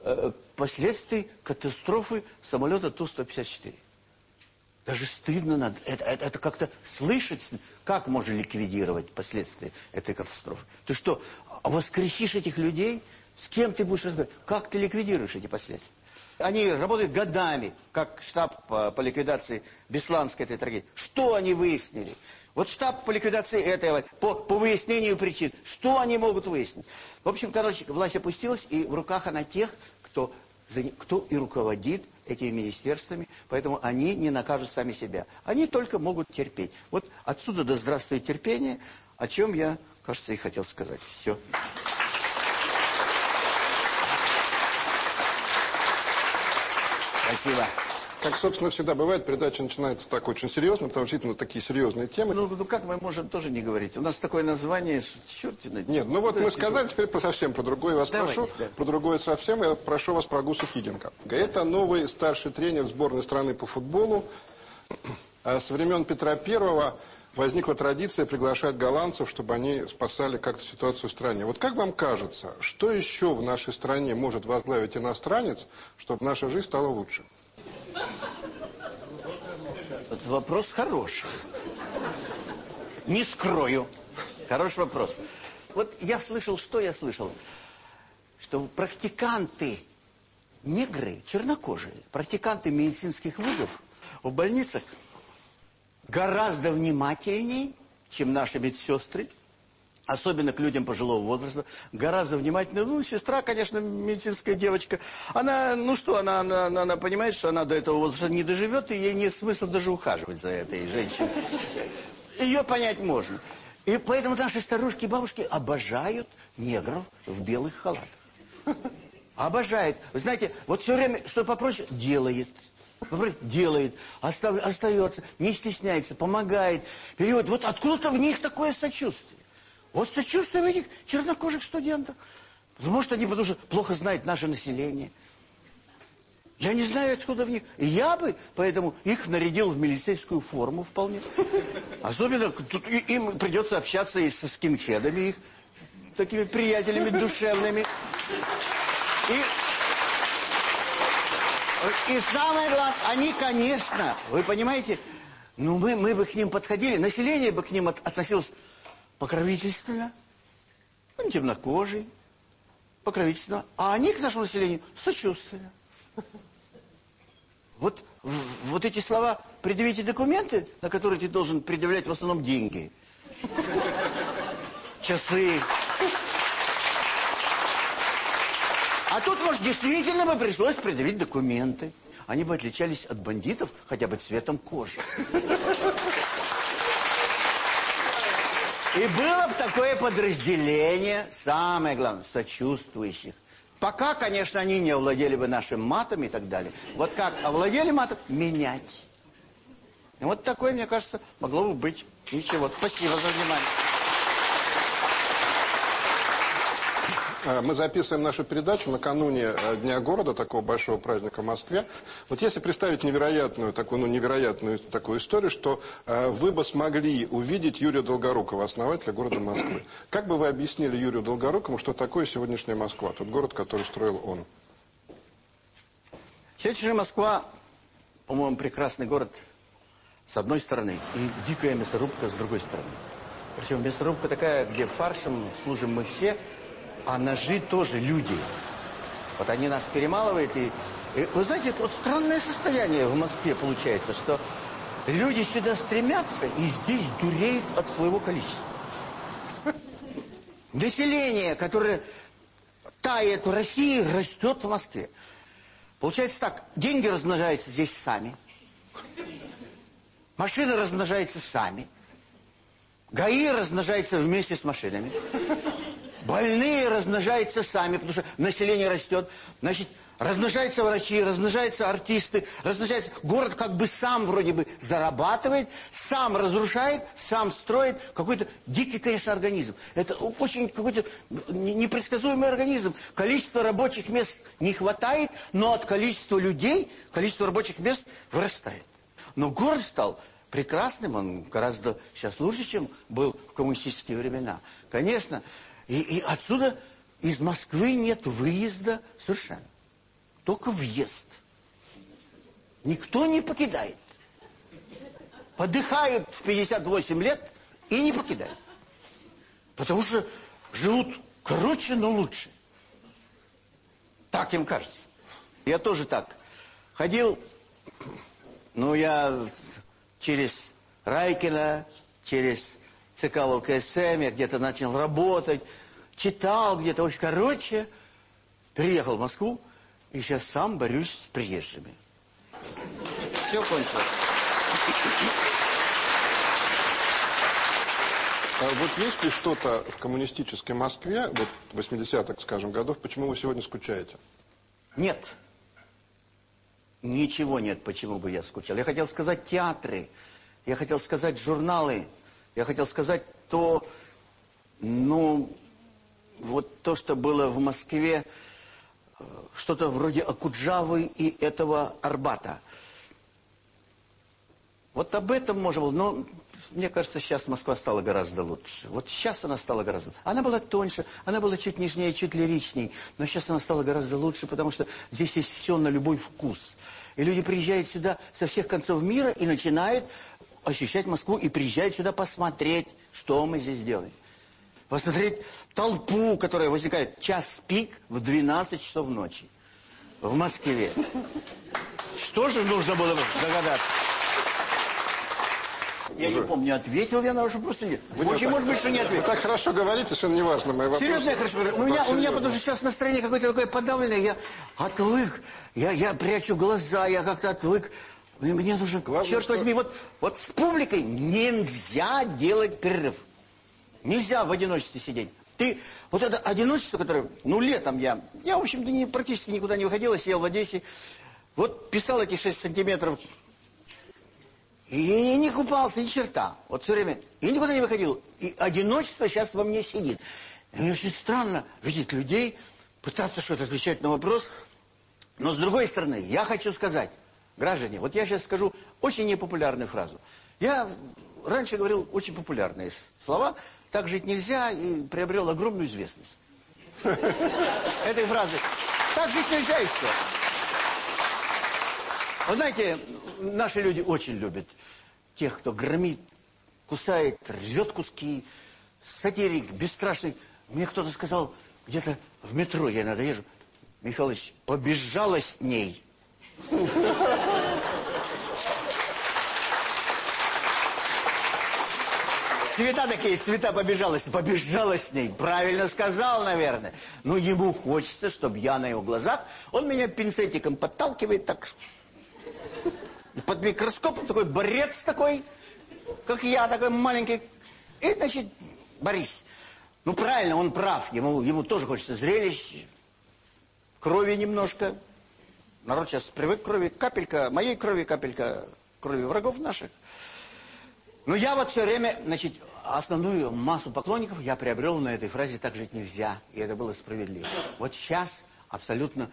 э, последствий катастрофы самолета Ту-154. Даже стыдно надо. Это, это, это как-то слышать, как можно ликвидировать последствия этой катастрофы. Ты что, воскресишь этих людей? С кем ты будешь разговаривать? Как ты ликвидируешь эти последствия? Они работают годами, как штаб по, по ликвидации Бесланской этой трагедии. Что они выяснили? Вот штаб по ликвидации этой, по, по выяснению причин. Что они могут выяснить? В общем, короче, власть опустилась, и в руках она тех, кто, кто и руководит этими министерствами, поэтому они не накажут сами себя. Они только могут терпеть. Вот отсюда да здравствует терпение, о чем я, кажется, и хотел сказать. Все. Спасибо. Как, собственно, всегда бывает, передача начинается так очень серьезно, потому что действительно такие серьезные темы. Ну, ну как мы можем тоже не говорить? У нас такое название, чертина. Нет, ну вот мы сказали теперь про совсем про другое. Вас Давайте, прошу, да. про другое совсем, я прошу вас про Гуса Хиденко. Это новый старший тренер сборной страны по футболу. А с времен Петра Первого возникла традиция приглашать голландцев, чтобы они спасали как-то ситуацию в стране. Вот как вам кажется, что еще в нашей стране может возглавить иностранец, чтобы наша жизнь стала лучше? Вот вопрос хороший. Не скрою. Хороший вопрос. Вот я слышал, что я слышал? Что практиканты, негры, чернокожие, практиканты медицинских вузов в больницах гораздо внимательнее, чем наши медсестры, особенно к людям пожилого возраста, гораздо внимательнее. Ну, сестра, конечно, медицинская девочка, она, ну что, она, она, она, она понимает, что она до этого возраста не доживет, и ей нет смысла даже ухаживать за этой женщиной. Ее понять можно. И поэтому наши старушки и бабушки обожают негров в белых халатах. Обожает. Вы знаете, вот все время, что попроще, делает. Делает, остав, остается, не стесняется, помогает, переводит. Вот откуда-то в них такое сочувствие. Вот сочувствие этих чернокожих студентов. Потому что они потому что плохо знают наше население. Я не знаю, откуда в них. И я бы, поэтому их нарядил в милицейскую форму вполне. Особенно, тут им придется общаться и со скинхедами их, такими приятелями душевными. И, и самое главное, они, конечно, вы понимаете, ну мы, мы бы к ним подходили, население бы к ним от, относилось покровительственно, он темнокожий, покровительственно, а они к нашему населению сочувственно. Вот, вот эти слова «предъявите документы», на которые ты должен предъявлять в основном деньги. Часы. А тут, может, действительно бы пришлось предъявить документы. Они бы отличались от бандитов хотя бы цветом кожи. И было бы такое подразделение, самое главное, сочувствующих. Пока, конечно, они не овладели бы нашим матом и так далее. Вот как овладели матом, менять. И вот такое, мне кажется, могло бы быть. Ничего. Спасибо за внимание. Мы записываем нашу передачу накануне э, Дня города, такого большого праздника в Москве. Вот если представить невероятную, такую, ну, невероятную такую историю, что э, вы бы смогли увидеть Юрия Долгорукова, основателя города Москвы. Как бы вы объяснили Юрию Долгорукову, что такое сегодняшняя Москва, тот город, который строил он? Сегодняшняя Москва, по-моему, прекрасный город с одной стороны и дикая мясорубка с другой стороны. Причем мясорубка такая, где фаршем служим мы все, а ножи тоже люди. Вот они нас перемалывают и... и вы знаете, вот странное состояние в Москве получается, что люди сюда стремятся и здесь дуреют от своего количества. Население, которое тает в России, растет в Москве. Получается так, деньги размножаются здесь сами. Машины размножаются сами. ГАИ размножается вместе с машинами. Больные размножаются сами, потому что население растет. Значит, размножаются врачи, размножаются артисты, размножается... Город как бы сам вроде бы зарабатывает, сам разрушает, сам строит. Какой-то дикий, конечно, организм. Это очень какой-то непредсказуемый организм. Количество рабочих мест не хватает, но от количества людей количество рабочих мест вырастает. Но город стал прекрасным, он гораздо сейчас лучше, чем был в коммунистические времена. Конечно, и, и отсюда из Москвы нет выезда совершенно. Только въезд. Никто не покидает. Подыхают в 58 лет и не покидают. Потому что живут короче, но лучше. Так им кажется. Я тоже так. Ходил, ну, я через Райкина, через ЦК ВЛКСМ, я где-то начал работать, читал где-то. В общем, короче, приехал в Москву, и сейчас сам борюсь с приезжими. Все кончилось. А вот есть ли что-то в коммунистической Москве, вот 80-х, скажем, годов, почему вы сегодня скучаете? Нет. Ничего нет, почему бы я скучал. Я хотел сказать театры, я хотел сказать журналы, я хотел сказать то, ну, вот то, что было в Москве, э, что-то вроде Акуджавы и этого Арбата. Вот об этом можно было, но мне кажется, сейчас Москва стала гораздо лучше. Вот сейчас она стала гораздо... Она была тоньше, она была чуть нежнее, чуть лиричней, но сейчас она стала гораздо лучше, потому что здесь есть все на любой вкус. И люди приезжают сюда со всех концов мира и начинают ощущать Москву, и приезжают сюда посмотреть, что мы здесь делаем. Посмотреть толпу, которая возникает час пик в 12 часов ночи в Москве. Что же нужно было догадаться? Я не помню, ответил я на ваш вопрос или нет. Вы Очень так- может быть, что не ответил. Вы так хорошо говорите, что не важно мои вопросы. Серьезно, я хорошо говорю. У меня, у меня потому что сейчас настроение какое-то такое подавленное. Я отвык. Я, я прячу глаза, я как-то отвык. И Мне нужно, черт что- возьми, вот, вот с публикой нельзя делать перерыв. Нельзя в одиночестве сидеть. Ты, вот это одиночество, которое, ну, летом я, я, в общем-то, не, практически никуда не выходил, я сидел в Одессе. Вот писал эти 6 сантиметров и не купался, ни черта. Вот все время. И никуда не выходил. И одиночество сейчас во мне сидит. И мне очень странно видеть людей, пытаться что-то отвечать на вопрос. Но с другой стороны, я хочу сказать, граждане, вот я сейчас скажу очень непопулярную фразу. Я раньше говорил очень популярные слова. Так жить нельзя и приобрел огромную известность. Этой фразы. Так жить нельзя и все. Вы знаете, наши люди очень любят тех, кто громит, кусает, рвет куски, сатирик, бесстрашный. Мне кто-то сказал, где-то в метро я иногда езжу, Михалыч, побежала с ней. Цвета такие, цвета побежала, побежала с ней. Правильно сказал, наверное. Но ему хочется, чтобы я на его глазах, он меня пинцетиком подталкивает так. Под микроскопом такой борец такой, как я, такой маленький. И, значит, Борис, ну правильно, он прав. Ему, ему тоже хочется зрелищ, крови немножко. Народ сейчас привык к крови. Капелька моей крови, капелька крови врагов наших. Но я вот все время, значит, основную массу поклонников я приобрел на этой фразе «так жить нельзя», и это было справедливо. Вот сейчас абсолютно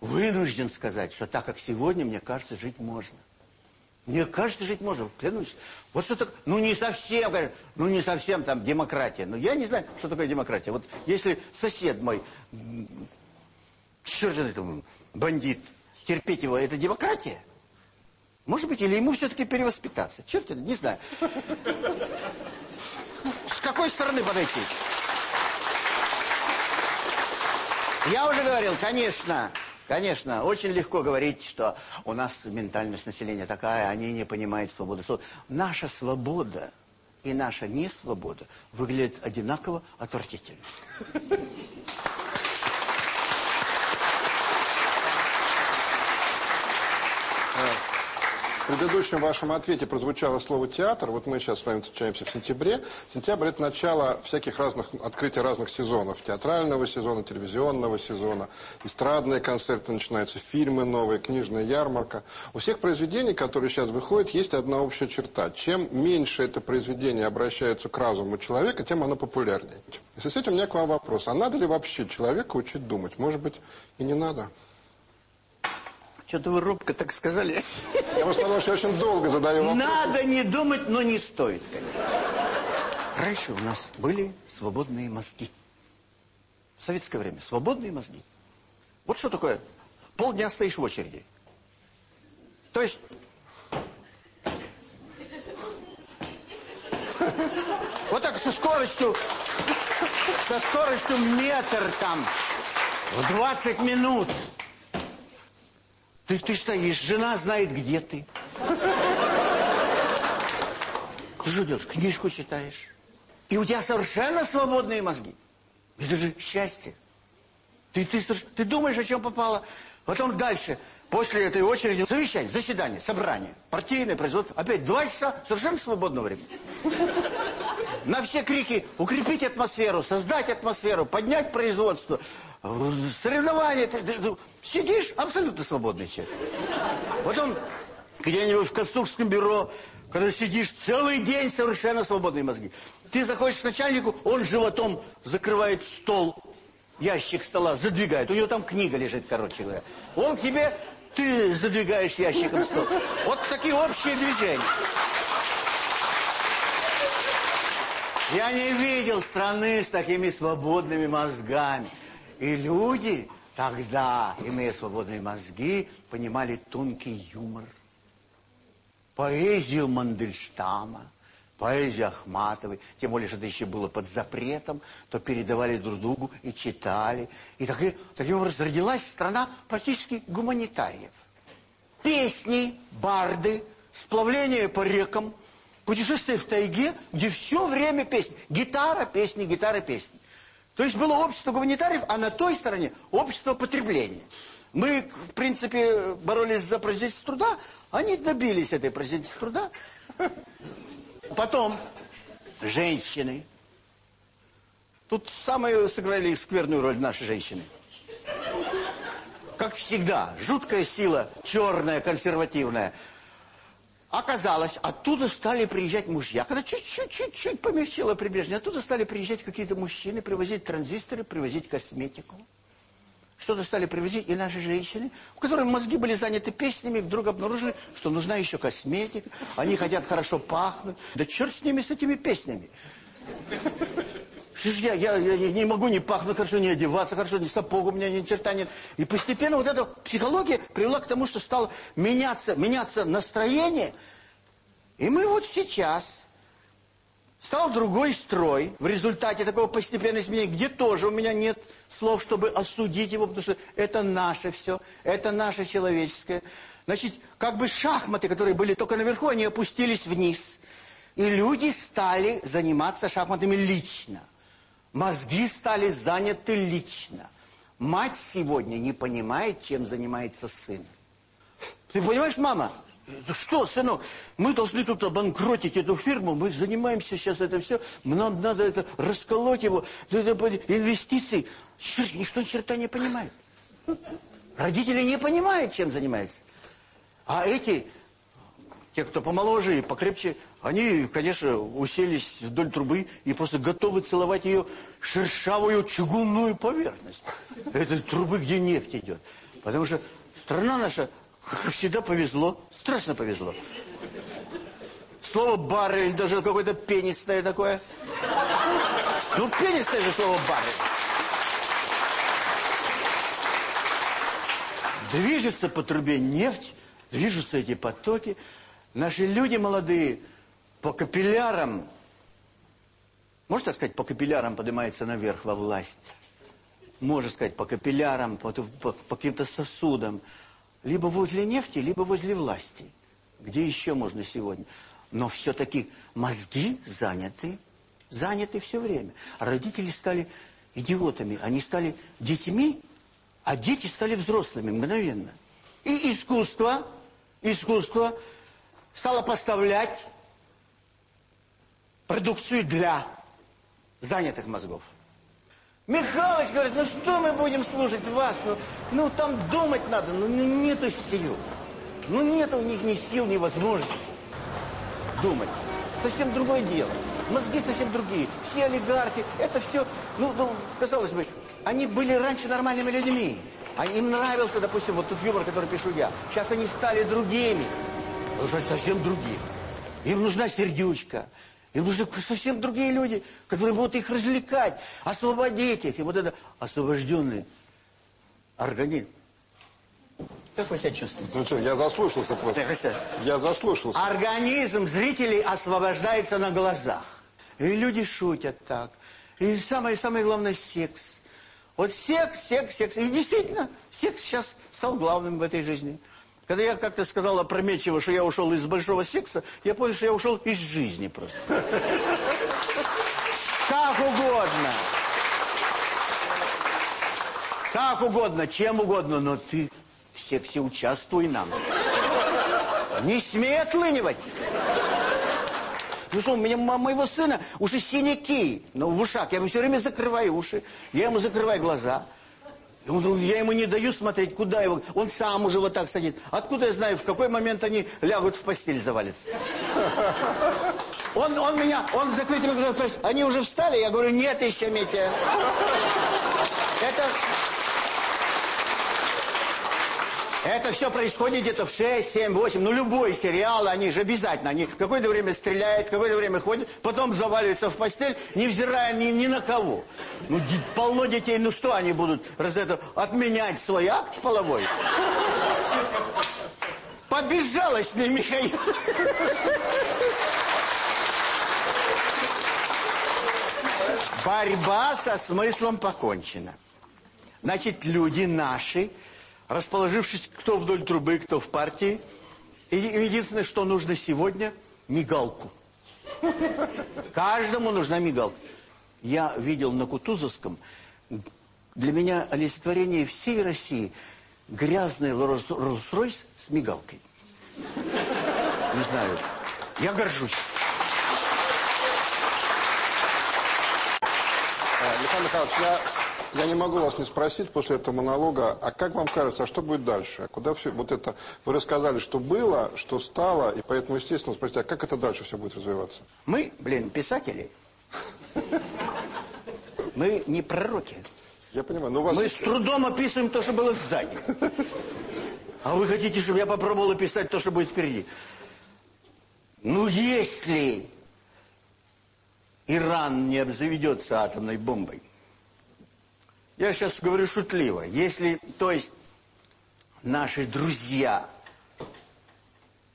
вынужден сказать, что так как сегодня, мне кажется, жить можно. Мне кажется, жить можно, клянусь. Вот что такое, ну не совсем, ну не совсем там демократия. Но я не знаю, что такое демократия. Вот если сосед мой, черт это, бандит, терпеть его, это демократия? Может быть, или ему все-таки перевоспитаться. Черт, не знаю. С какой стороны подойти? Я уже говорил, конечно, конечно, очень легко говорить, что у нас ментальность населения такая, они не понимают свободы слова. Наша свобода и наша несвобода выглядят одинаково отвратительно. В предыдущем вашем ответе прозвучало слово «театр». Вот мы сейчас с вами встречаемся в сентябре. Сентябрь – это начало всяких разных, открытия разных сезонов. Театрального сезона, телевизионного сезона, эстрадные концерты начинаются, фильмы новые, книжная ярмарка. У всех произведений, которые сейчас выходят, есть одна общая черта. Чем меньше это произведение обращается к разуму человека, тем оно популярнее. В с этим у меня к вам вопрос. А надо ли вообще человека учить думать? Может быть, и не надо? Что-то вы робко так сказали. Я просто потому что очень долго задаю вопрос. Надо не думать, но не стоит, конечно. Раньше у нас были свободные мозги. В советское время свободные мозги. Вот что такое? Полдня стоишь в очереди. То есть... Вот так со скоростью... Со скоростью метр там в 20 минут. Ты, ты стоишь, жена знает, где ты. Делаешь? Книжку читаешь. И у тебя совершенно свободные мозги. Это же счастье. Ты, ты, ты думаешь, о чем попало. Потом дальше, после этой очереди, совещание, заседание, собрание, партийное производство. Опять два часа совершенно свободного времени. На все крики укрепить атмосферу, создать атмосферу, поднять производство, соревнования. Ты, ты, ты, сидишь абсолютно свободный человек. Потом где-нибудь в конструкторском бюро, когда сидишь целый день, совершенно свободные мозги. Ты заходишь к начальнику, он животом закрывает стол, ящик стола, задвигает. У него там книга лежит, короче говоря. Он к тебе, ты задвигаешь ящиком стол. Вот такие общие движения. Я не видел страны с такими свободными мозгами. И люди тогда, имея свободные мозги, понимали тонкий юмор. Поэзию Мандельштама, поэзию Ахматовой, тем более, что это еще было под запретом, то передавали друг другу и читали. И так, таким образом родилась страна практически гуманитариев. Песни, барды, сплавление по рекам, путешествие в тайге, где все время песни. Гитара, песни, гитара, песни. То есть было общество гуманитариев, а на той стороне общество потребления. Мы, в принципе, боролись за производительство труда, они добились этой производительности труда. Потом женщины. Тут самые сыграли скверную роль наши женщины. Как всегда, жуткая сила, черная, консервативная – Оказалось, оттуда стали приезжать мужья. Когда чуть-чуть помягчило прибрежье, оттуда стали приезжать какие-то мужчины, привозить транзисторы, привозить косметику. Что-то стали привозить и наши женщины, у которых мозги были заняты песнями, вдруг обнаружили, что нужна еще косметика. Они хотят хорошо пахнуть. Да черт с ними, с этими песнями. Я, я, я не могу не пахнуть хорошо, не одеваться хорошо, ни сапог у меня ни черта нет. И постепенно вот эта психология привела к тому, что стало меняться, меняться настроение. И мы вот сейчас Стал другой строй в результате такого постепенного изменения, где тоже у меня нет слов, чтобы осудить его, потому что это наше все, это наше человеческое. Значит, как бы шахматы, которые были только наверху, они опустились вниз. И люди стали заниматься шахматами лично. Мозги стали заняты лично. Мать сегодня не понимает, чем занимается сын. Ты понимаешь, мама? Что, сынок, мы должны тут обанкротить эту фирму, мы занимаемся сейчас это все, нам надо это расколоть его, это, инвестиции. Черт, никто ни черта не понимает. Родители не понимают, чем занимается. А эти, те, кто помоложе и покрепче, они, конечно, уселись вдоль трубы и просто готовы целовать ее шершавую чугунную поверхность. Этой трубы, где нефть идет. Потому что страна наша как всегда повезло, страшно повезло. Слово баррель, даже какое-то пенистое такое. Ну, пенистое же слово баррель. Движется по трубе нефть, движутся эти потоки. Наши люди молодые по капиллярам, можно так сказать, по капиллярам поднимается наверх во власть. Можно сказать, по капиллярам, по, по, по каким-то сосудам. Либо возле нефти, либо возле власти. Где еще можно сегодня? Но все-таки мозги заняты, заняты все время. Родители стали идиотами. Они стали детьми, а дети стали взрослыми мгновенно. И искусство, искусство стало поставлять продукцию для занятых мозгов. Михалыч говорит, ну что мы будем слушать вас? Ну, ну там думать надо, ну нету сил. Ну нет у них ни сил, ни возможности думать. Совсем другое дело. Мозги совсем другие. Все олигархи, это все, ну, ну казалось бы, они были раньше нормальными людьми. А им нравился, допустим, вот тот юмор, который пишу я. Сейчас они стали другими. Уже совсем другие. Им нужна сердючка. Им нужны совсем другие люди, которые будут их развлекать, освободить их. И вот это освобожденный организм. Как вы себя чувствуете? Ну что, я заслушался просто. Я заслушался. Организм зрителей освобождается на глазах. И люди шутят так. И самое, самое главное, секс. Вот секс, секс, секс. И действительно, секс сейчас стал главным в этой жизни. Когда я как-то сказал опрометчиво, что я ушел из большого секса, я понял, что я ушел из жизни просто. Как угодно. Как угодно, чем угодно, но ты в сексе участвуй нам. Не смей отлынивать. Ну что, у меня моего сына уши синяки ну, в ушах. Я ему все время закрываю уши, я ему закрываю глаза. Я ему не даю смотреть, куда его... Он сам уже вот так садится. Откуда я знаю, в какой момент они лягут в постель, завалятся? Он, он меня, он с закрытыми глазами они уже встали? Я говорю, нет еще, Митя. Это... Это все происходит где-то в 6, 7, 8. Ну, любой сериал, они же обязательно. Они какое-то время стреляют, какое-то время ходят, потом заваливаются в постель, невзирая ни, ни на кого. Ну, полно детей, ну что они будут раз это, отменять свой акт половой? Побежалостный Михаил. Борьба со смыслом покончена. Значит, люди наши расположившись кто вдоль трубы, кто в партии. И единственное, что нужно сегодня – мигалку. Каждому нужна мигалка. Я видел на Кутузовском, для меня олицетворение всей России – грязный Роллс-Ройс с мигалкой. Не знаю, я горжусь. Э, Михаил Михайлович, я я не могу вас не спросить после этого монолога, а как вам кажется, а что будет дальше? Куда все, вот это, вы рассказали, что было, что стало, и поэтому, естественно, спросите, а как это дальше все будет развиваться? Мы, блин, писатели. Мы не пророки. Я понимаю, но у вас... Мы с трудом описываем то, что было сзади. А вы хотите, чтобы я попробовал описать то, что будет впереди? Ну, если Иран не обзаведется атомной бомбой, я сейчас говорю шутливо. Если, то есть, наши друзья,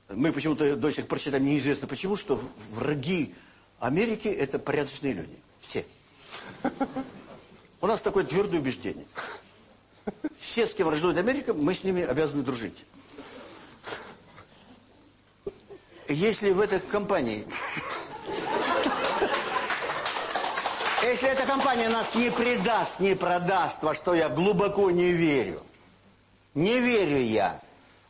мы почему-то до сих пор считаем неизвестно почему, что враги Америки это порядочные люди. Все. У нас такое твердое убеждение. Все, с кем враждует Америка, мы с ними обязаны дружить. Если в этой компании... Если эта компания нас не предаст, не продаст, во что я глубоко не верю. Не верю я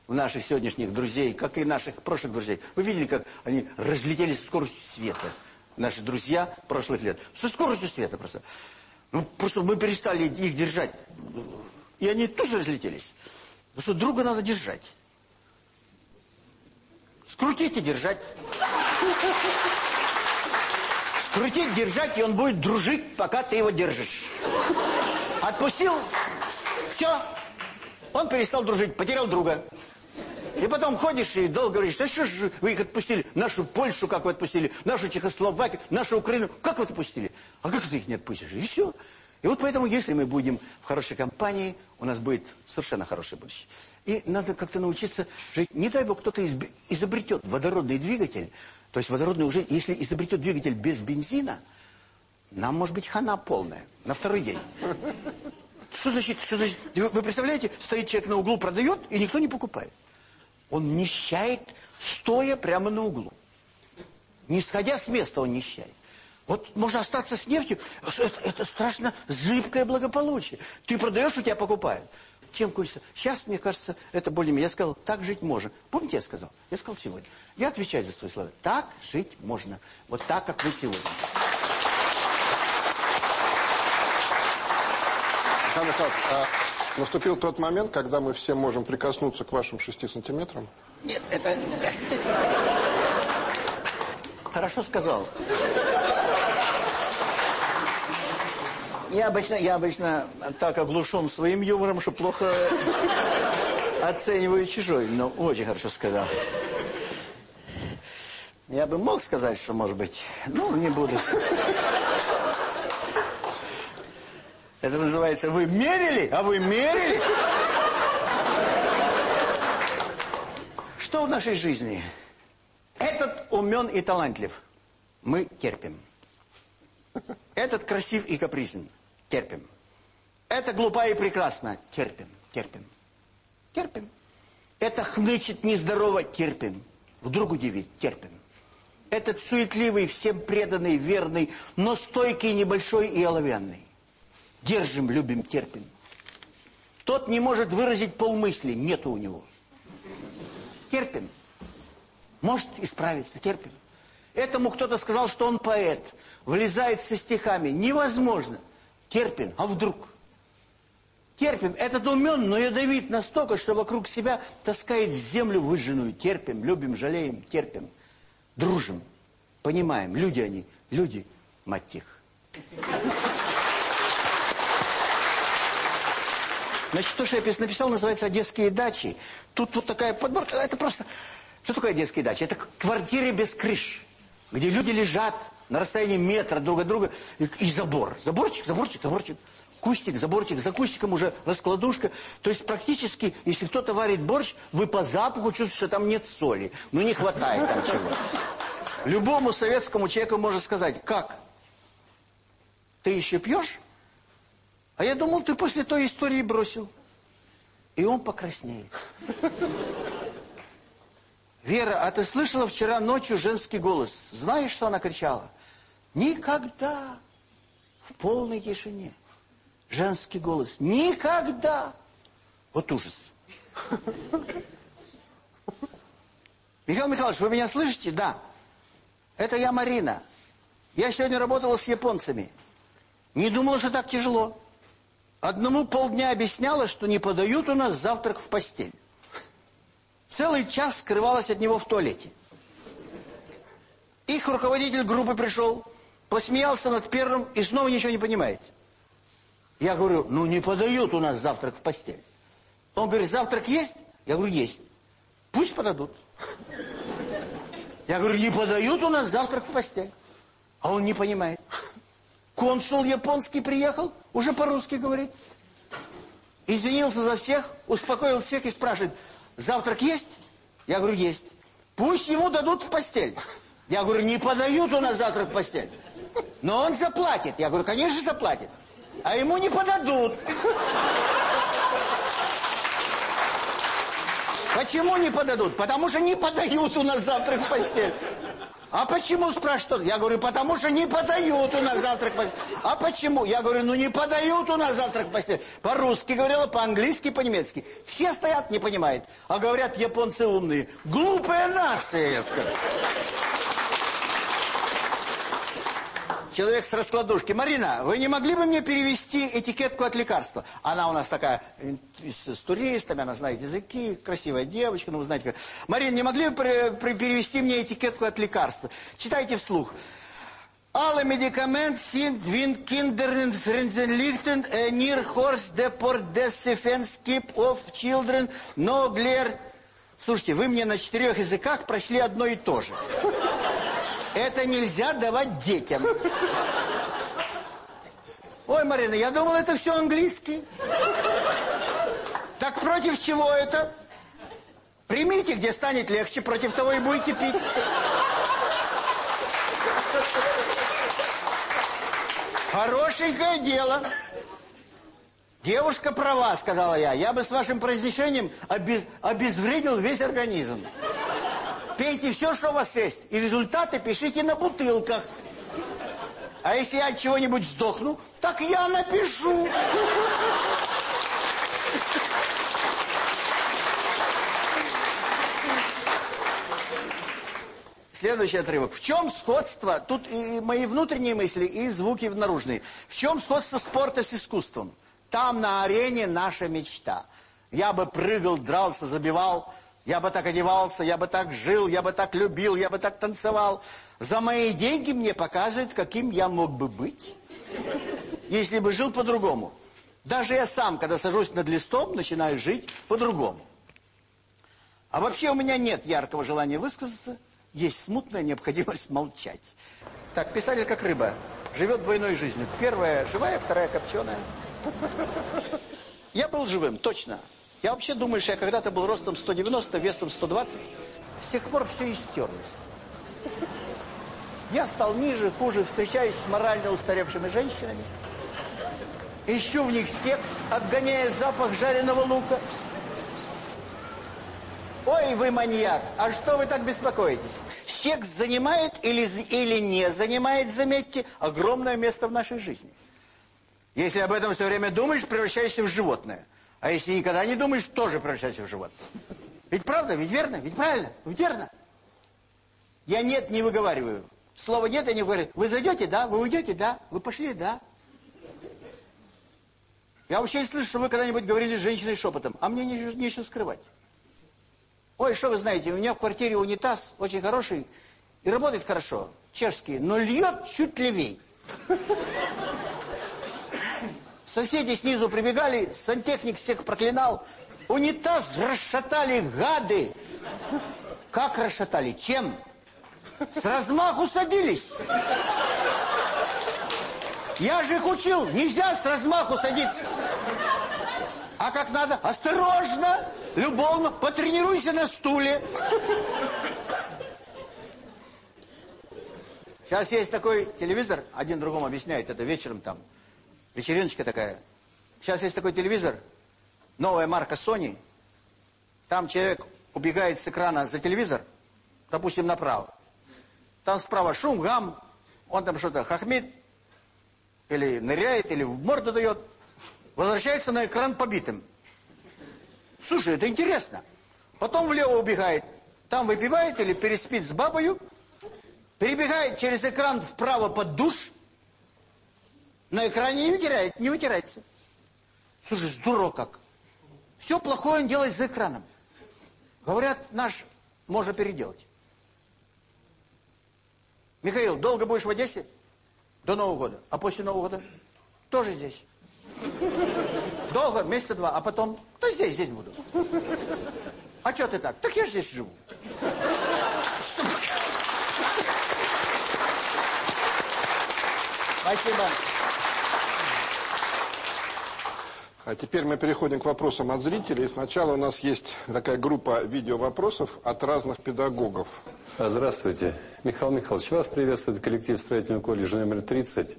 в наших сегодняшних друзей, как и наших прошлых друзей. Вы видели, как они разлетелись со скоростью света. Наши друзья прошлых лет. Со скоростью света просто. Ну, просто мы перестали их держать. И они тоже разлетелись. Потому что друга надо держать. Скрутить и держать. Скрутить, держать, и он будет дружить, пока ты его держишь. Отпустил, все, он перестал дружить, потерял друга. И потом ходишь и долго говоришь, а что же вы их отпустили? Нашу Польшу как вы отпустили? Нашу Чехословакию? Нашу Украину? Как вы отпустили? А как ты их не отпустишь? И все. И вот поэтому, если мы будем в хорошей компании, у нас будет совершенно хорошее будущее. И надо как-то научиться жить. Не дай бог, кто-то изобретет водородный двигатель. То есть водородный уже, если изобретет двигатель без бензина, нам может быть хана полная на второй день. Что значит, что значит? Вы представляете, стоит человек на углу, продает, и никто не покупает. Он нищает, стоя прямо на углу. Не сходя с места, он нищает. Вот можно остаться с нефтью, это, это страшно зыбкое благополучие. Ты продаешь, у тебя покупают. Чем кончится? Сейчас, мне кажется, это более-менее. Я сказал, так жить можно. Помните, я сказал? Я сказал сегодня. Я отвечаю за свои слова. Так жить можно. Вот так, как вы сегодня. Михаил Михайлович, а наступил тот момент, когда мы все можем прикоснуться к вашим шести сантиметрам? Нет, это... Хорошо сказал. Я обычно, я обычно так оглушен своим юмором, что плохо оцениваю чужой. Но очень хорошо сказал. Я бы мог сказать, что может быть, но не буду. Это называется «Вы мерили? А вы мерили?» Что в нашей жизни? Этот умен и талантлив. Мы терпим. Этот красив и капризен. Терпим. Это глупа и прекрасна. Терпим, терпим. Терпим. Это хнычет нездорово. Терпим. Вдруг удивит. Терпим. Этот суетливый, всем преданный, верный, но стойкий, небольшой и оловянный. Держим, любим, терпим. Тот не может выразить полмысли, нету у него. Терпим. Может исправиться, терпим. Этому кто-то сказал, что он поэт, влезает со стихами. Невозможно. Терпим. А вдруг? Терпим. Этот умен, но ядовит настолько, что вокруг себя таскает землю выжженную. Терпим, любим, жалеем, терпим. Дружим. Понимаем. Люди они. Люди, мать их. Значит, то, что я написал, называется «Одесские дачи». Тут вот такая подборка. Это просто... Что такое одесские дачи? Это квартиры без крыш, где люди лежат на расстоянии метра друг от друга и, и забор. Заборчик, заборчик, заборчик. Кустик, заборчик, за кустиком уже раскладушка. То есть практически, если кто-то варит борщ, вы по запаху чувствуете, что там нет соли. Ну не хватает там чего. Любому советскому человеку можно сказать, как? Ты еще пьешь? А я думал, ты после той истории бросил. И он покраснеет. Вера, а ты слышала вчера ночью женский голос? Знаешь, что она кричала? Никогда. В полной тишине. Женский голос. Никогда. Вот ужас. Михаил Михайлович, вы меня слышите? Да. Это я Марина. Я сегодня работала с японцами. Не думала, что так тяжело. Одному полдня объясняла, что не подают у нас завтрак в постель. Целый час скрывалась от него в туалете. Их руководитель группы пришел, посмеялся над первым и снова ничего не понимает. Я говорю, ну не подают у нас завтрак в постель. Он говорит, завтрак есть? Я говорю, есть. Пусть подадут. Я говорю, не подают у нас завтрак в постель. А он не понимает. Консул японский приехал, уже по-русски говорит. Извинился за всех, успокоил всех и спрашивает, завтрак есть? Я говорю, есть. Пусть ему дадут в постель. Я говорю, не подают у нас завтрак в постель. Но он заплатит. Я говорю, конечно, заплатит. А ему не подадут. Почему не подадут? Потому что не подают у нас завтрак в постель. А почему, спрашивают? Я говорю, потому что не подают у нас завтрак постель. А почему? Я говорю, ну не подают у нас завтрак постель. По-русски говорила, по-английски, по-немецки. Все стоят, не понимают. А говорят, японцы умные. Глупая нация, я скажу. Человек с раскладушки. Марина, вы не могли бы мне перевести этикетку от лекарства? Она у нас такая с, туристами, она знает языки, красивая девочка, ну вы знаете как. Марина, не могли бы перевести мне этикетку от лекарства? Читайте вслух. Alle Medikamente sind wie Kindern verlichten, near horse deport des skip of children, no glare. Слушайте, вы мне на четырех языках прошли одно и то же. Это нельзя давать детям. Ой, Марина, я думал, это все английский. Так против чего это? Примите, где станет легче, против того и будете пить. Хорошенькое дело. Девушка права, сказала я. Я бы с вашим произношением обез... обезвредил весь организм. Пейте все, что у вас есть. И результаты пишите на бутылках. А если я от чего-нибудь сдохну, так я напишу. Следующий отрывок. В чем сходство, тут и мои внутренние мысли, и звуки наружные. В чем сходство спорта с искусством? Там на арене наша мечта. Я бы прыгал, дрался, забивал, я бы так одевался, я бы так жил, я бы так любил, я бы так танцевал. За мои деньги мне показывают, каким я мог бы быть, если бы жил по-другому. Даже я сам, когда сажусь над листом, начинаю жить по-другому. А вообще у меня нет яркого желания высказаться, есть смутная необходимость молчать. Так, писатель как рыба, живет двойной жизнью. Первая живая, вторая копченая. Я был живым, точно. Я вообще думаю, что я когда-то был ростом 190, весом 120. С тех пор все истерлось. Я стал ниже, хуже, встречаюсь с морально устаревшими женщинами. Ищу в них секс, отгоняя запах жареного лука. Ой, вы маньяк, а что вы так беспокоитесь? Секс занимает или, или не занимает, заметьте, огромное место в нашей жизни. Если об этом все время думаешь, превращаешься в животное. А если никогда не думаешь, тоже превращаешься в животное. Ведь правда, ведь верно, ведь правильно, ведь верно. Я нет не выговариваю. Слово нет я не говорю. Вы зайдете, да? Вы уйдете, да? Вы пошли, да? Я вообще не слышу, что вы когда-нибудь говорили с женщиной шепотом. А мне нечего, нечего скрывать. Ой, что вы знаете, у меня в квартире унитаз очень хороший и работает хорошо, чешский, но льет чуть левей. Соседи снизу прибегали, сантехник всех проклинал. Унитаз расшатали гады. Как расшатали? Чем? С размаху садились. Я же их учил, нельзя с размаху садиться. А как надо? Осторожно, любовно, потренируйся на стуле. Сейчас есть такой телевизор, один другому объясняет, это вечером там, вечериночка такая. Сейчас есть такой телевизор, новая марка Sony. Там человек убегает с экрана за телевизор, допустим, направо. Там справа шум, гам, он там что-то хохмит, или ныряет, или в морду дает. Возвращается на экран побитым. Слушай, это интересно. Потом влево убегает, там выпивает или переспит с бабою, перебегает через экран вправо под душ, на экране не вытирает, не вытирается. Слушай, здорово как. Все плохое он делает за экраном. Говорят, наш можно переделать. Михаил, долго будешь в Одессе? До Нового года. А после Нового года? Тоже здесь. Долго, месяца два, а потом, да здесь, здесь буду. А что ты так? Так я же здесь живу. Спасибо. А теперь мы переходим к вопросам от зрителей. Сначала у нас есть такая группа видеовопросов от разных педагогов. А, Здравствуйте. Михаил Михайлович, вас приветствует коллектив строительного колледжа номер 30.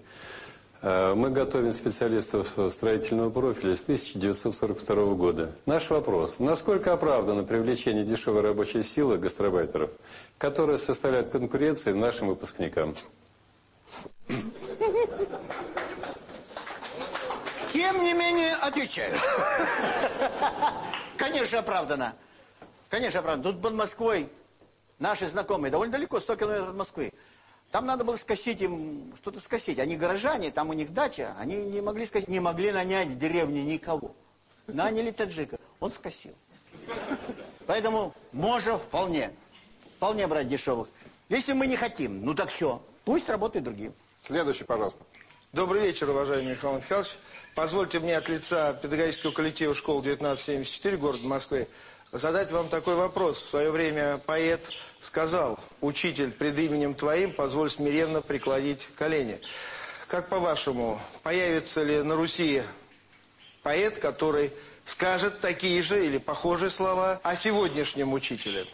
А, Мы готовим специалистов строительного профиля с 1942 года. Наш вопрос. Насколько оправдано привлечение дешевой рабочей силы гастробайтеров, которые составляют конкуренции нашим выпускникам? Тем не менее, отвечаю. Конечно, оправдано. Конечно, оправдано. Тут под Москвой наши знакомые, довольно далеко, 100 километров от Москвы. Там надо было скосить им, что-то скосить. Они горожане, там у них дача, они не могли скосить, не могли нанять в деревне никого. Наняли таджика, он скосил. Поэтому можно вполне, вполне брать дешевых. Если мы не хотим, ну так что, пусть работают другие. Следующий, пожалуйста. Добрый вечер, уважаемый Михаил Михайлович. Позвольте мне от лица педагогического коллектива школы 1974 города Москвы задать вам такой вопрос. В свое время поэт сказал, учитель, пред именем твоим позволь смиренно преклонить колени. Как по-вашему, появится ли на Руси поэт, который скажет такие же или похожие слова о сегодняшнем учителе?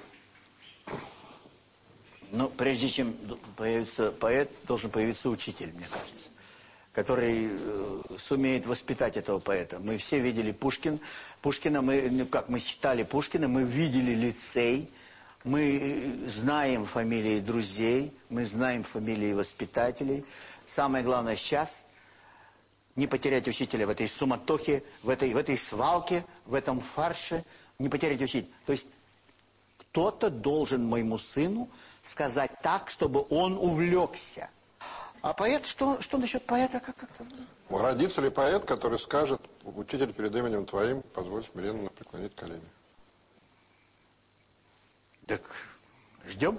Но прежде чем появится поэт, должен появиться учитель, мне кажется, который э, сумеет воспитать этого поэта. Мы все видели Пушкин. Пушкина мы, ну как, мы читали Пушкина, мы видели лицей, мы знаем фамилии друзей, мы знаем фамилии воспитателей. Самое главное сейчас не потерять учителя в этой суматохе, в этой, в этой свалке, в этом фарше, не потерять учителя. То есть кто-то должен моему сыну сказать так, чтобы он увлекся. А поэт, что, что насчет поэта? Как, как Родится ли поэт, который скажет, учитель перед именем твоим, позволь смиренно преклонить колени? Так ждем.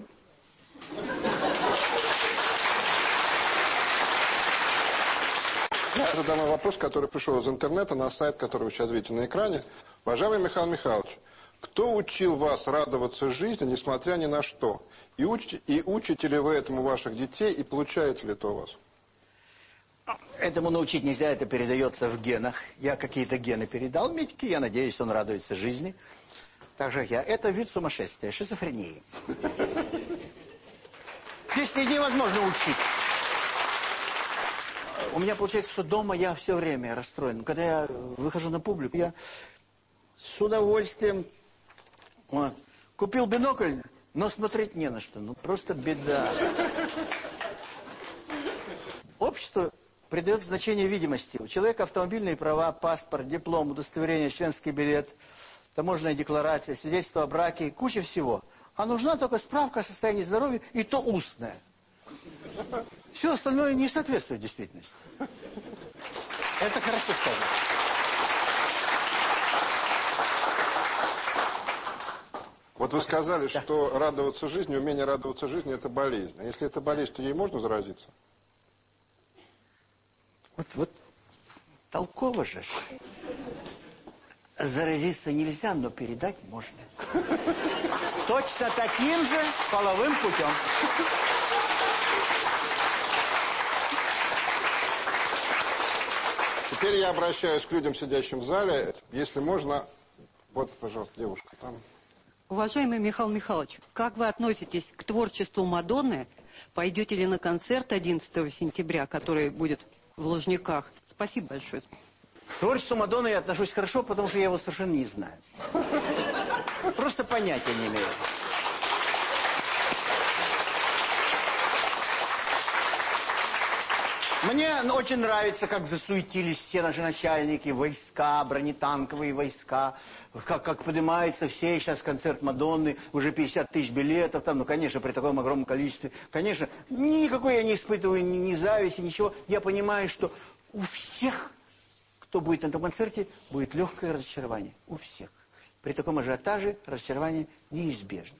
Я задам вопрос, который пришел из интернета на сайт, который вы сейчас видите на экране. Уважаемый Михаил Михайлович, кто учил вас радоваться жизни, несмотря ни на что? И учите, и учите ли вы этому ваших детей, и получается ли это у вас? Этому научить нельзя, это передается в генах. Я какие-то гены передал Митьке, я надеюсь, он радуется жизни. Так же я. Это вид сумасшествия, шизофрении. Если невозможно учить. У меня получается, что дома я все время расстроен. Когда я выхожу на публику, я с удовольствием вот, купил бинокль, но смотреть не на что. Ну, просто беда. Общество придает значение видимости. У человека автомобильные права, паспорт, диплом, удостоверение, членский билет, таможенная декларация, свидетельство о браке, куча всего. А нужна только справка о состоянии здоровья, и то устная. Все остальное не соответствует действительности. Это хорошо сказано. Вот вы сказали, что радоваться жизни, умение радоваться жизни – это болезнь. А если это болезнь, то ей можно заразиться? Вот, вот, толково же. Заразиться нельзя, но передать можно. Точно таким же половым путем. Теперь я обращаюсь к людям, сидящим в зале. Если можно, вот, пожалуйста, девушка там. Уважаемый Михаил Михайлович, как вы относитесь к творчеству Мадонны? Пойдете ли на концерт 11 сентября, который будет в Лужниках? Спасибо большое. К творчеству Мадонны я отношусь хорошо, потому что я его совершенно не знаю. Просто понятия не имею. Мне очень нравится, как засуетились все наши начальники, войска, бронетанковые войска, как, как поднимаются все, сейчас концерт Мадонны, уже 50 тысяч билетов, там, ну, конечно, при таком огромном количестве. Конечно, никакой я не испытываю ни, ни зависти, ничего. Я понимаю, что у всех, кто будет на этом концерте, будет легкое разочарование. У всех. При таком ажиотаже разочарование неизбежно.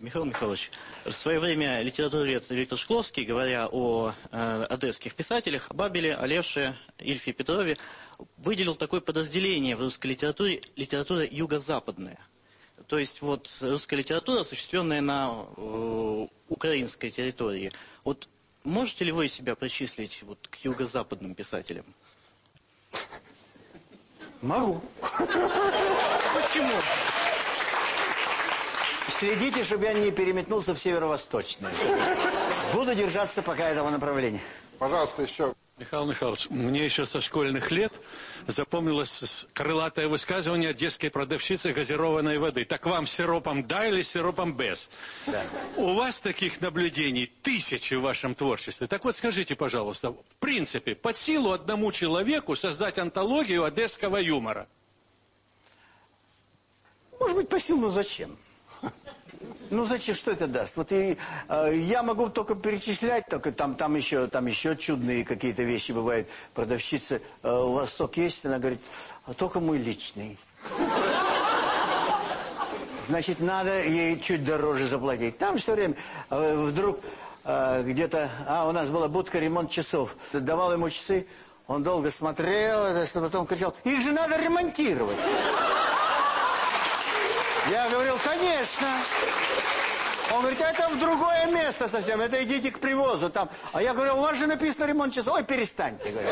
Михаил Михайлович, в свое время литературовед Виктор Шкловский, говоря о э, одесских писателях, Бабеле, Олеше, Ильфе Петрове, выделил такое подразделение в русской литературе, литература юго-западная. То есть вот русская литература, осуществленная на э, украинской территории. Вот можете ли вы себя причислить вот, к юго-западным писателям? Могу. Почему? Следите, чтобы я не переметнулся в северо-восточное. Буду держаться пока этого направления. Пожалуйста, еще. Михаил Михайлович, мне еще со школьных лет запомнилось крылатое высказывание детской продавщицы газированной воды. Так вам сиропом да или сиропом без? Да. У вас таких наблюдений тысячи в вашем творчестве. Так вот скажите, пожалуйста, в принципе, под силу одному человеку создать антологию одесского юмора? Может быть, по силу, но зачем? Ну зачем, что это даст? Вот и, э, я могу только перечислять, только там, там, еще, там еще чудные какие-то вещи бывают. Продавщица, э, у вас сок есть? Она говорит, а только мой личный. Значит, надо ей чуть дороже заплатить. Там все время э, вдруг э, где-то... А, у нас была будка ремонт часов. Давал ему часы, он долго смотрел, что потом кричал, их же надо ремонтировать. Я говорил, конечно. Он говорит, это в другое место совсем, это идите к привозу там. А я говорю, у вас же написано ремонт часов. Ой, перестаньте, говорю.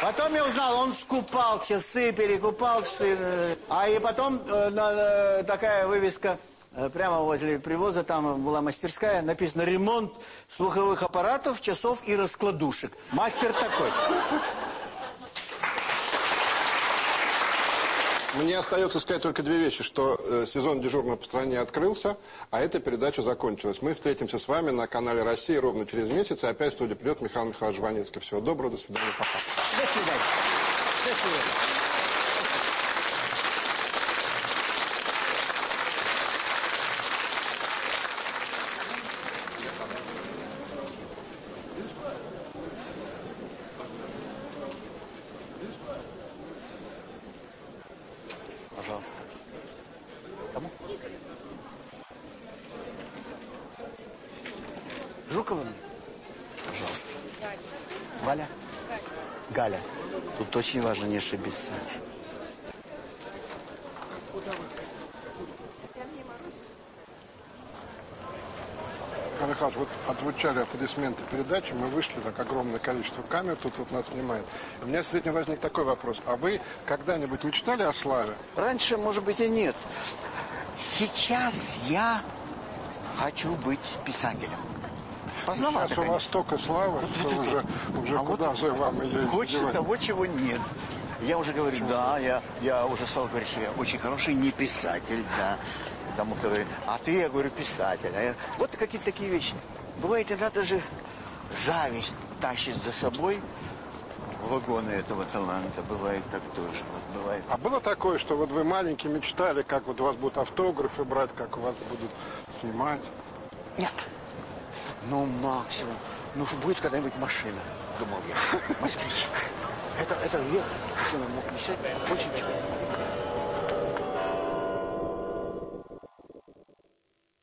Потом я узнал, он скупал часы, перекупал часы. А и потом э, на, э, такая вывеска э, прямо возле привоза, там была мастерская, написано «Ремонт слуховых аппаратов, часов и раскладушек». Мастер такой. Мне остается сказать только две вещи, что э, сезон дежурного по стране открылся, а эта передача закончилась. Мы встретимся с вами на канале «Россия» ровно через месяц, и опять в студию придет Михаил Михайлович Жванецкий. Всего доброго, до свидания, пока. До свидания. До свидания. Пожалуйста. Кому? Жукова? Пожалуйста. Валя? Галя. Тут очень важно не ошибиться. Вот отзвучали аплодисменты передачи, мы вышли, так огромное количество камер тут вот нас снимает. У меня с этим возник такой вопрос. А вы когда-нибудь мечтали о славе? Раньше, может быть, и нет. Сейчас я хочу быть писателем. Поздновато, Сейчас у вас столько славы, что уже, уже А куда вот же вам ее Хочется девать? того, чего нет. Я уже говорю, да, я, я уже стал говорить, что я очень хороший не писатель, да. Тому, кто говорит, а ты, я говорю, писатель. А я... Вот какие-то такие вещи. Бывает, иногда даже зависть тащит за собой вагоны этого таланта. Бывает так тоже. Вот бывает. А было такое, что вот вы маленький мечтали, как вот у вас будут автографы брать, как у вас будут снимать? Нет. Ну, максимум. Ну, будет когда-нибудь машина, думал я. Москвич. Это, это что мог мечтать очень чего.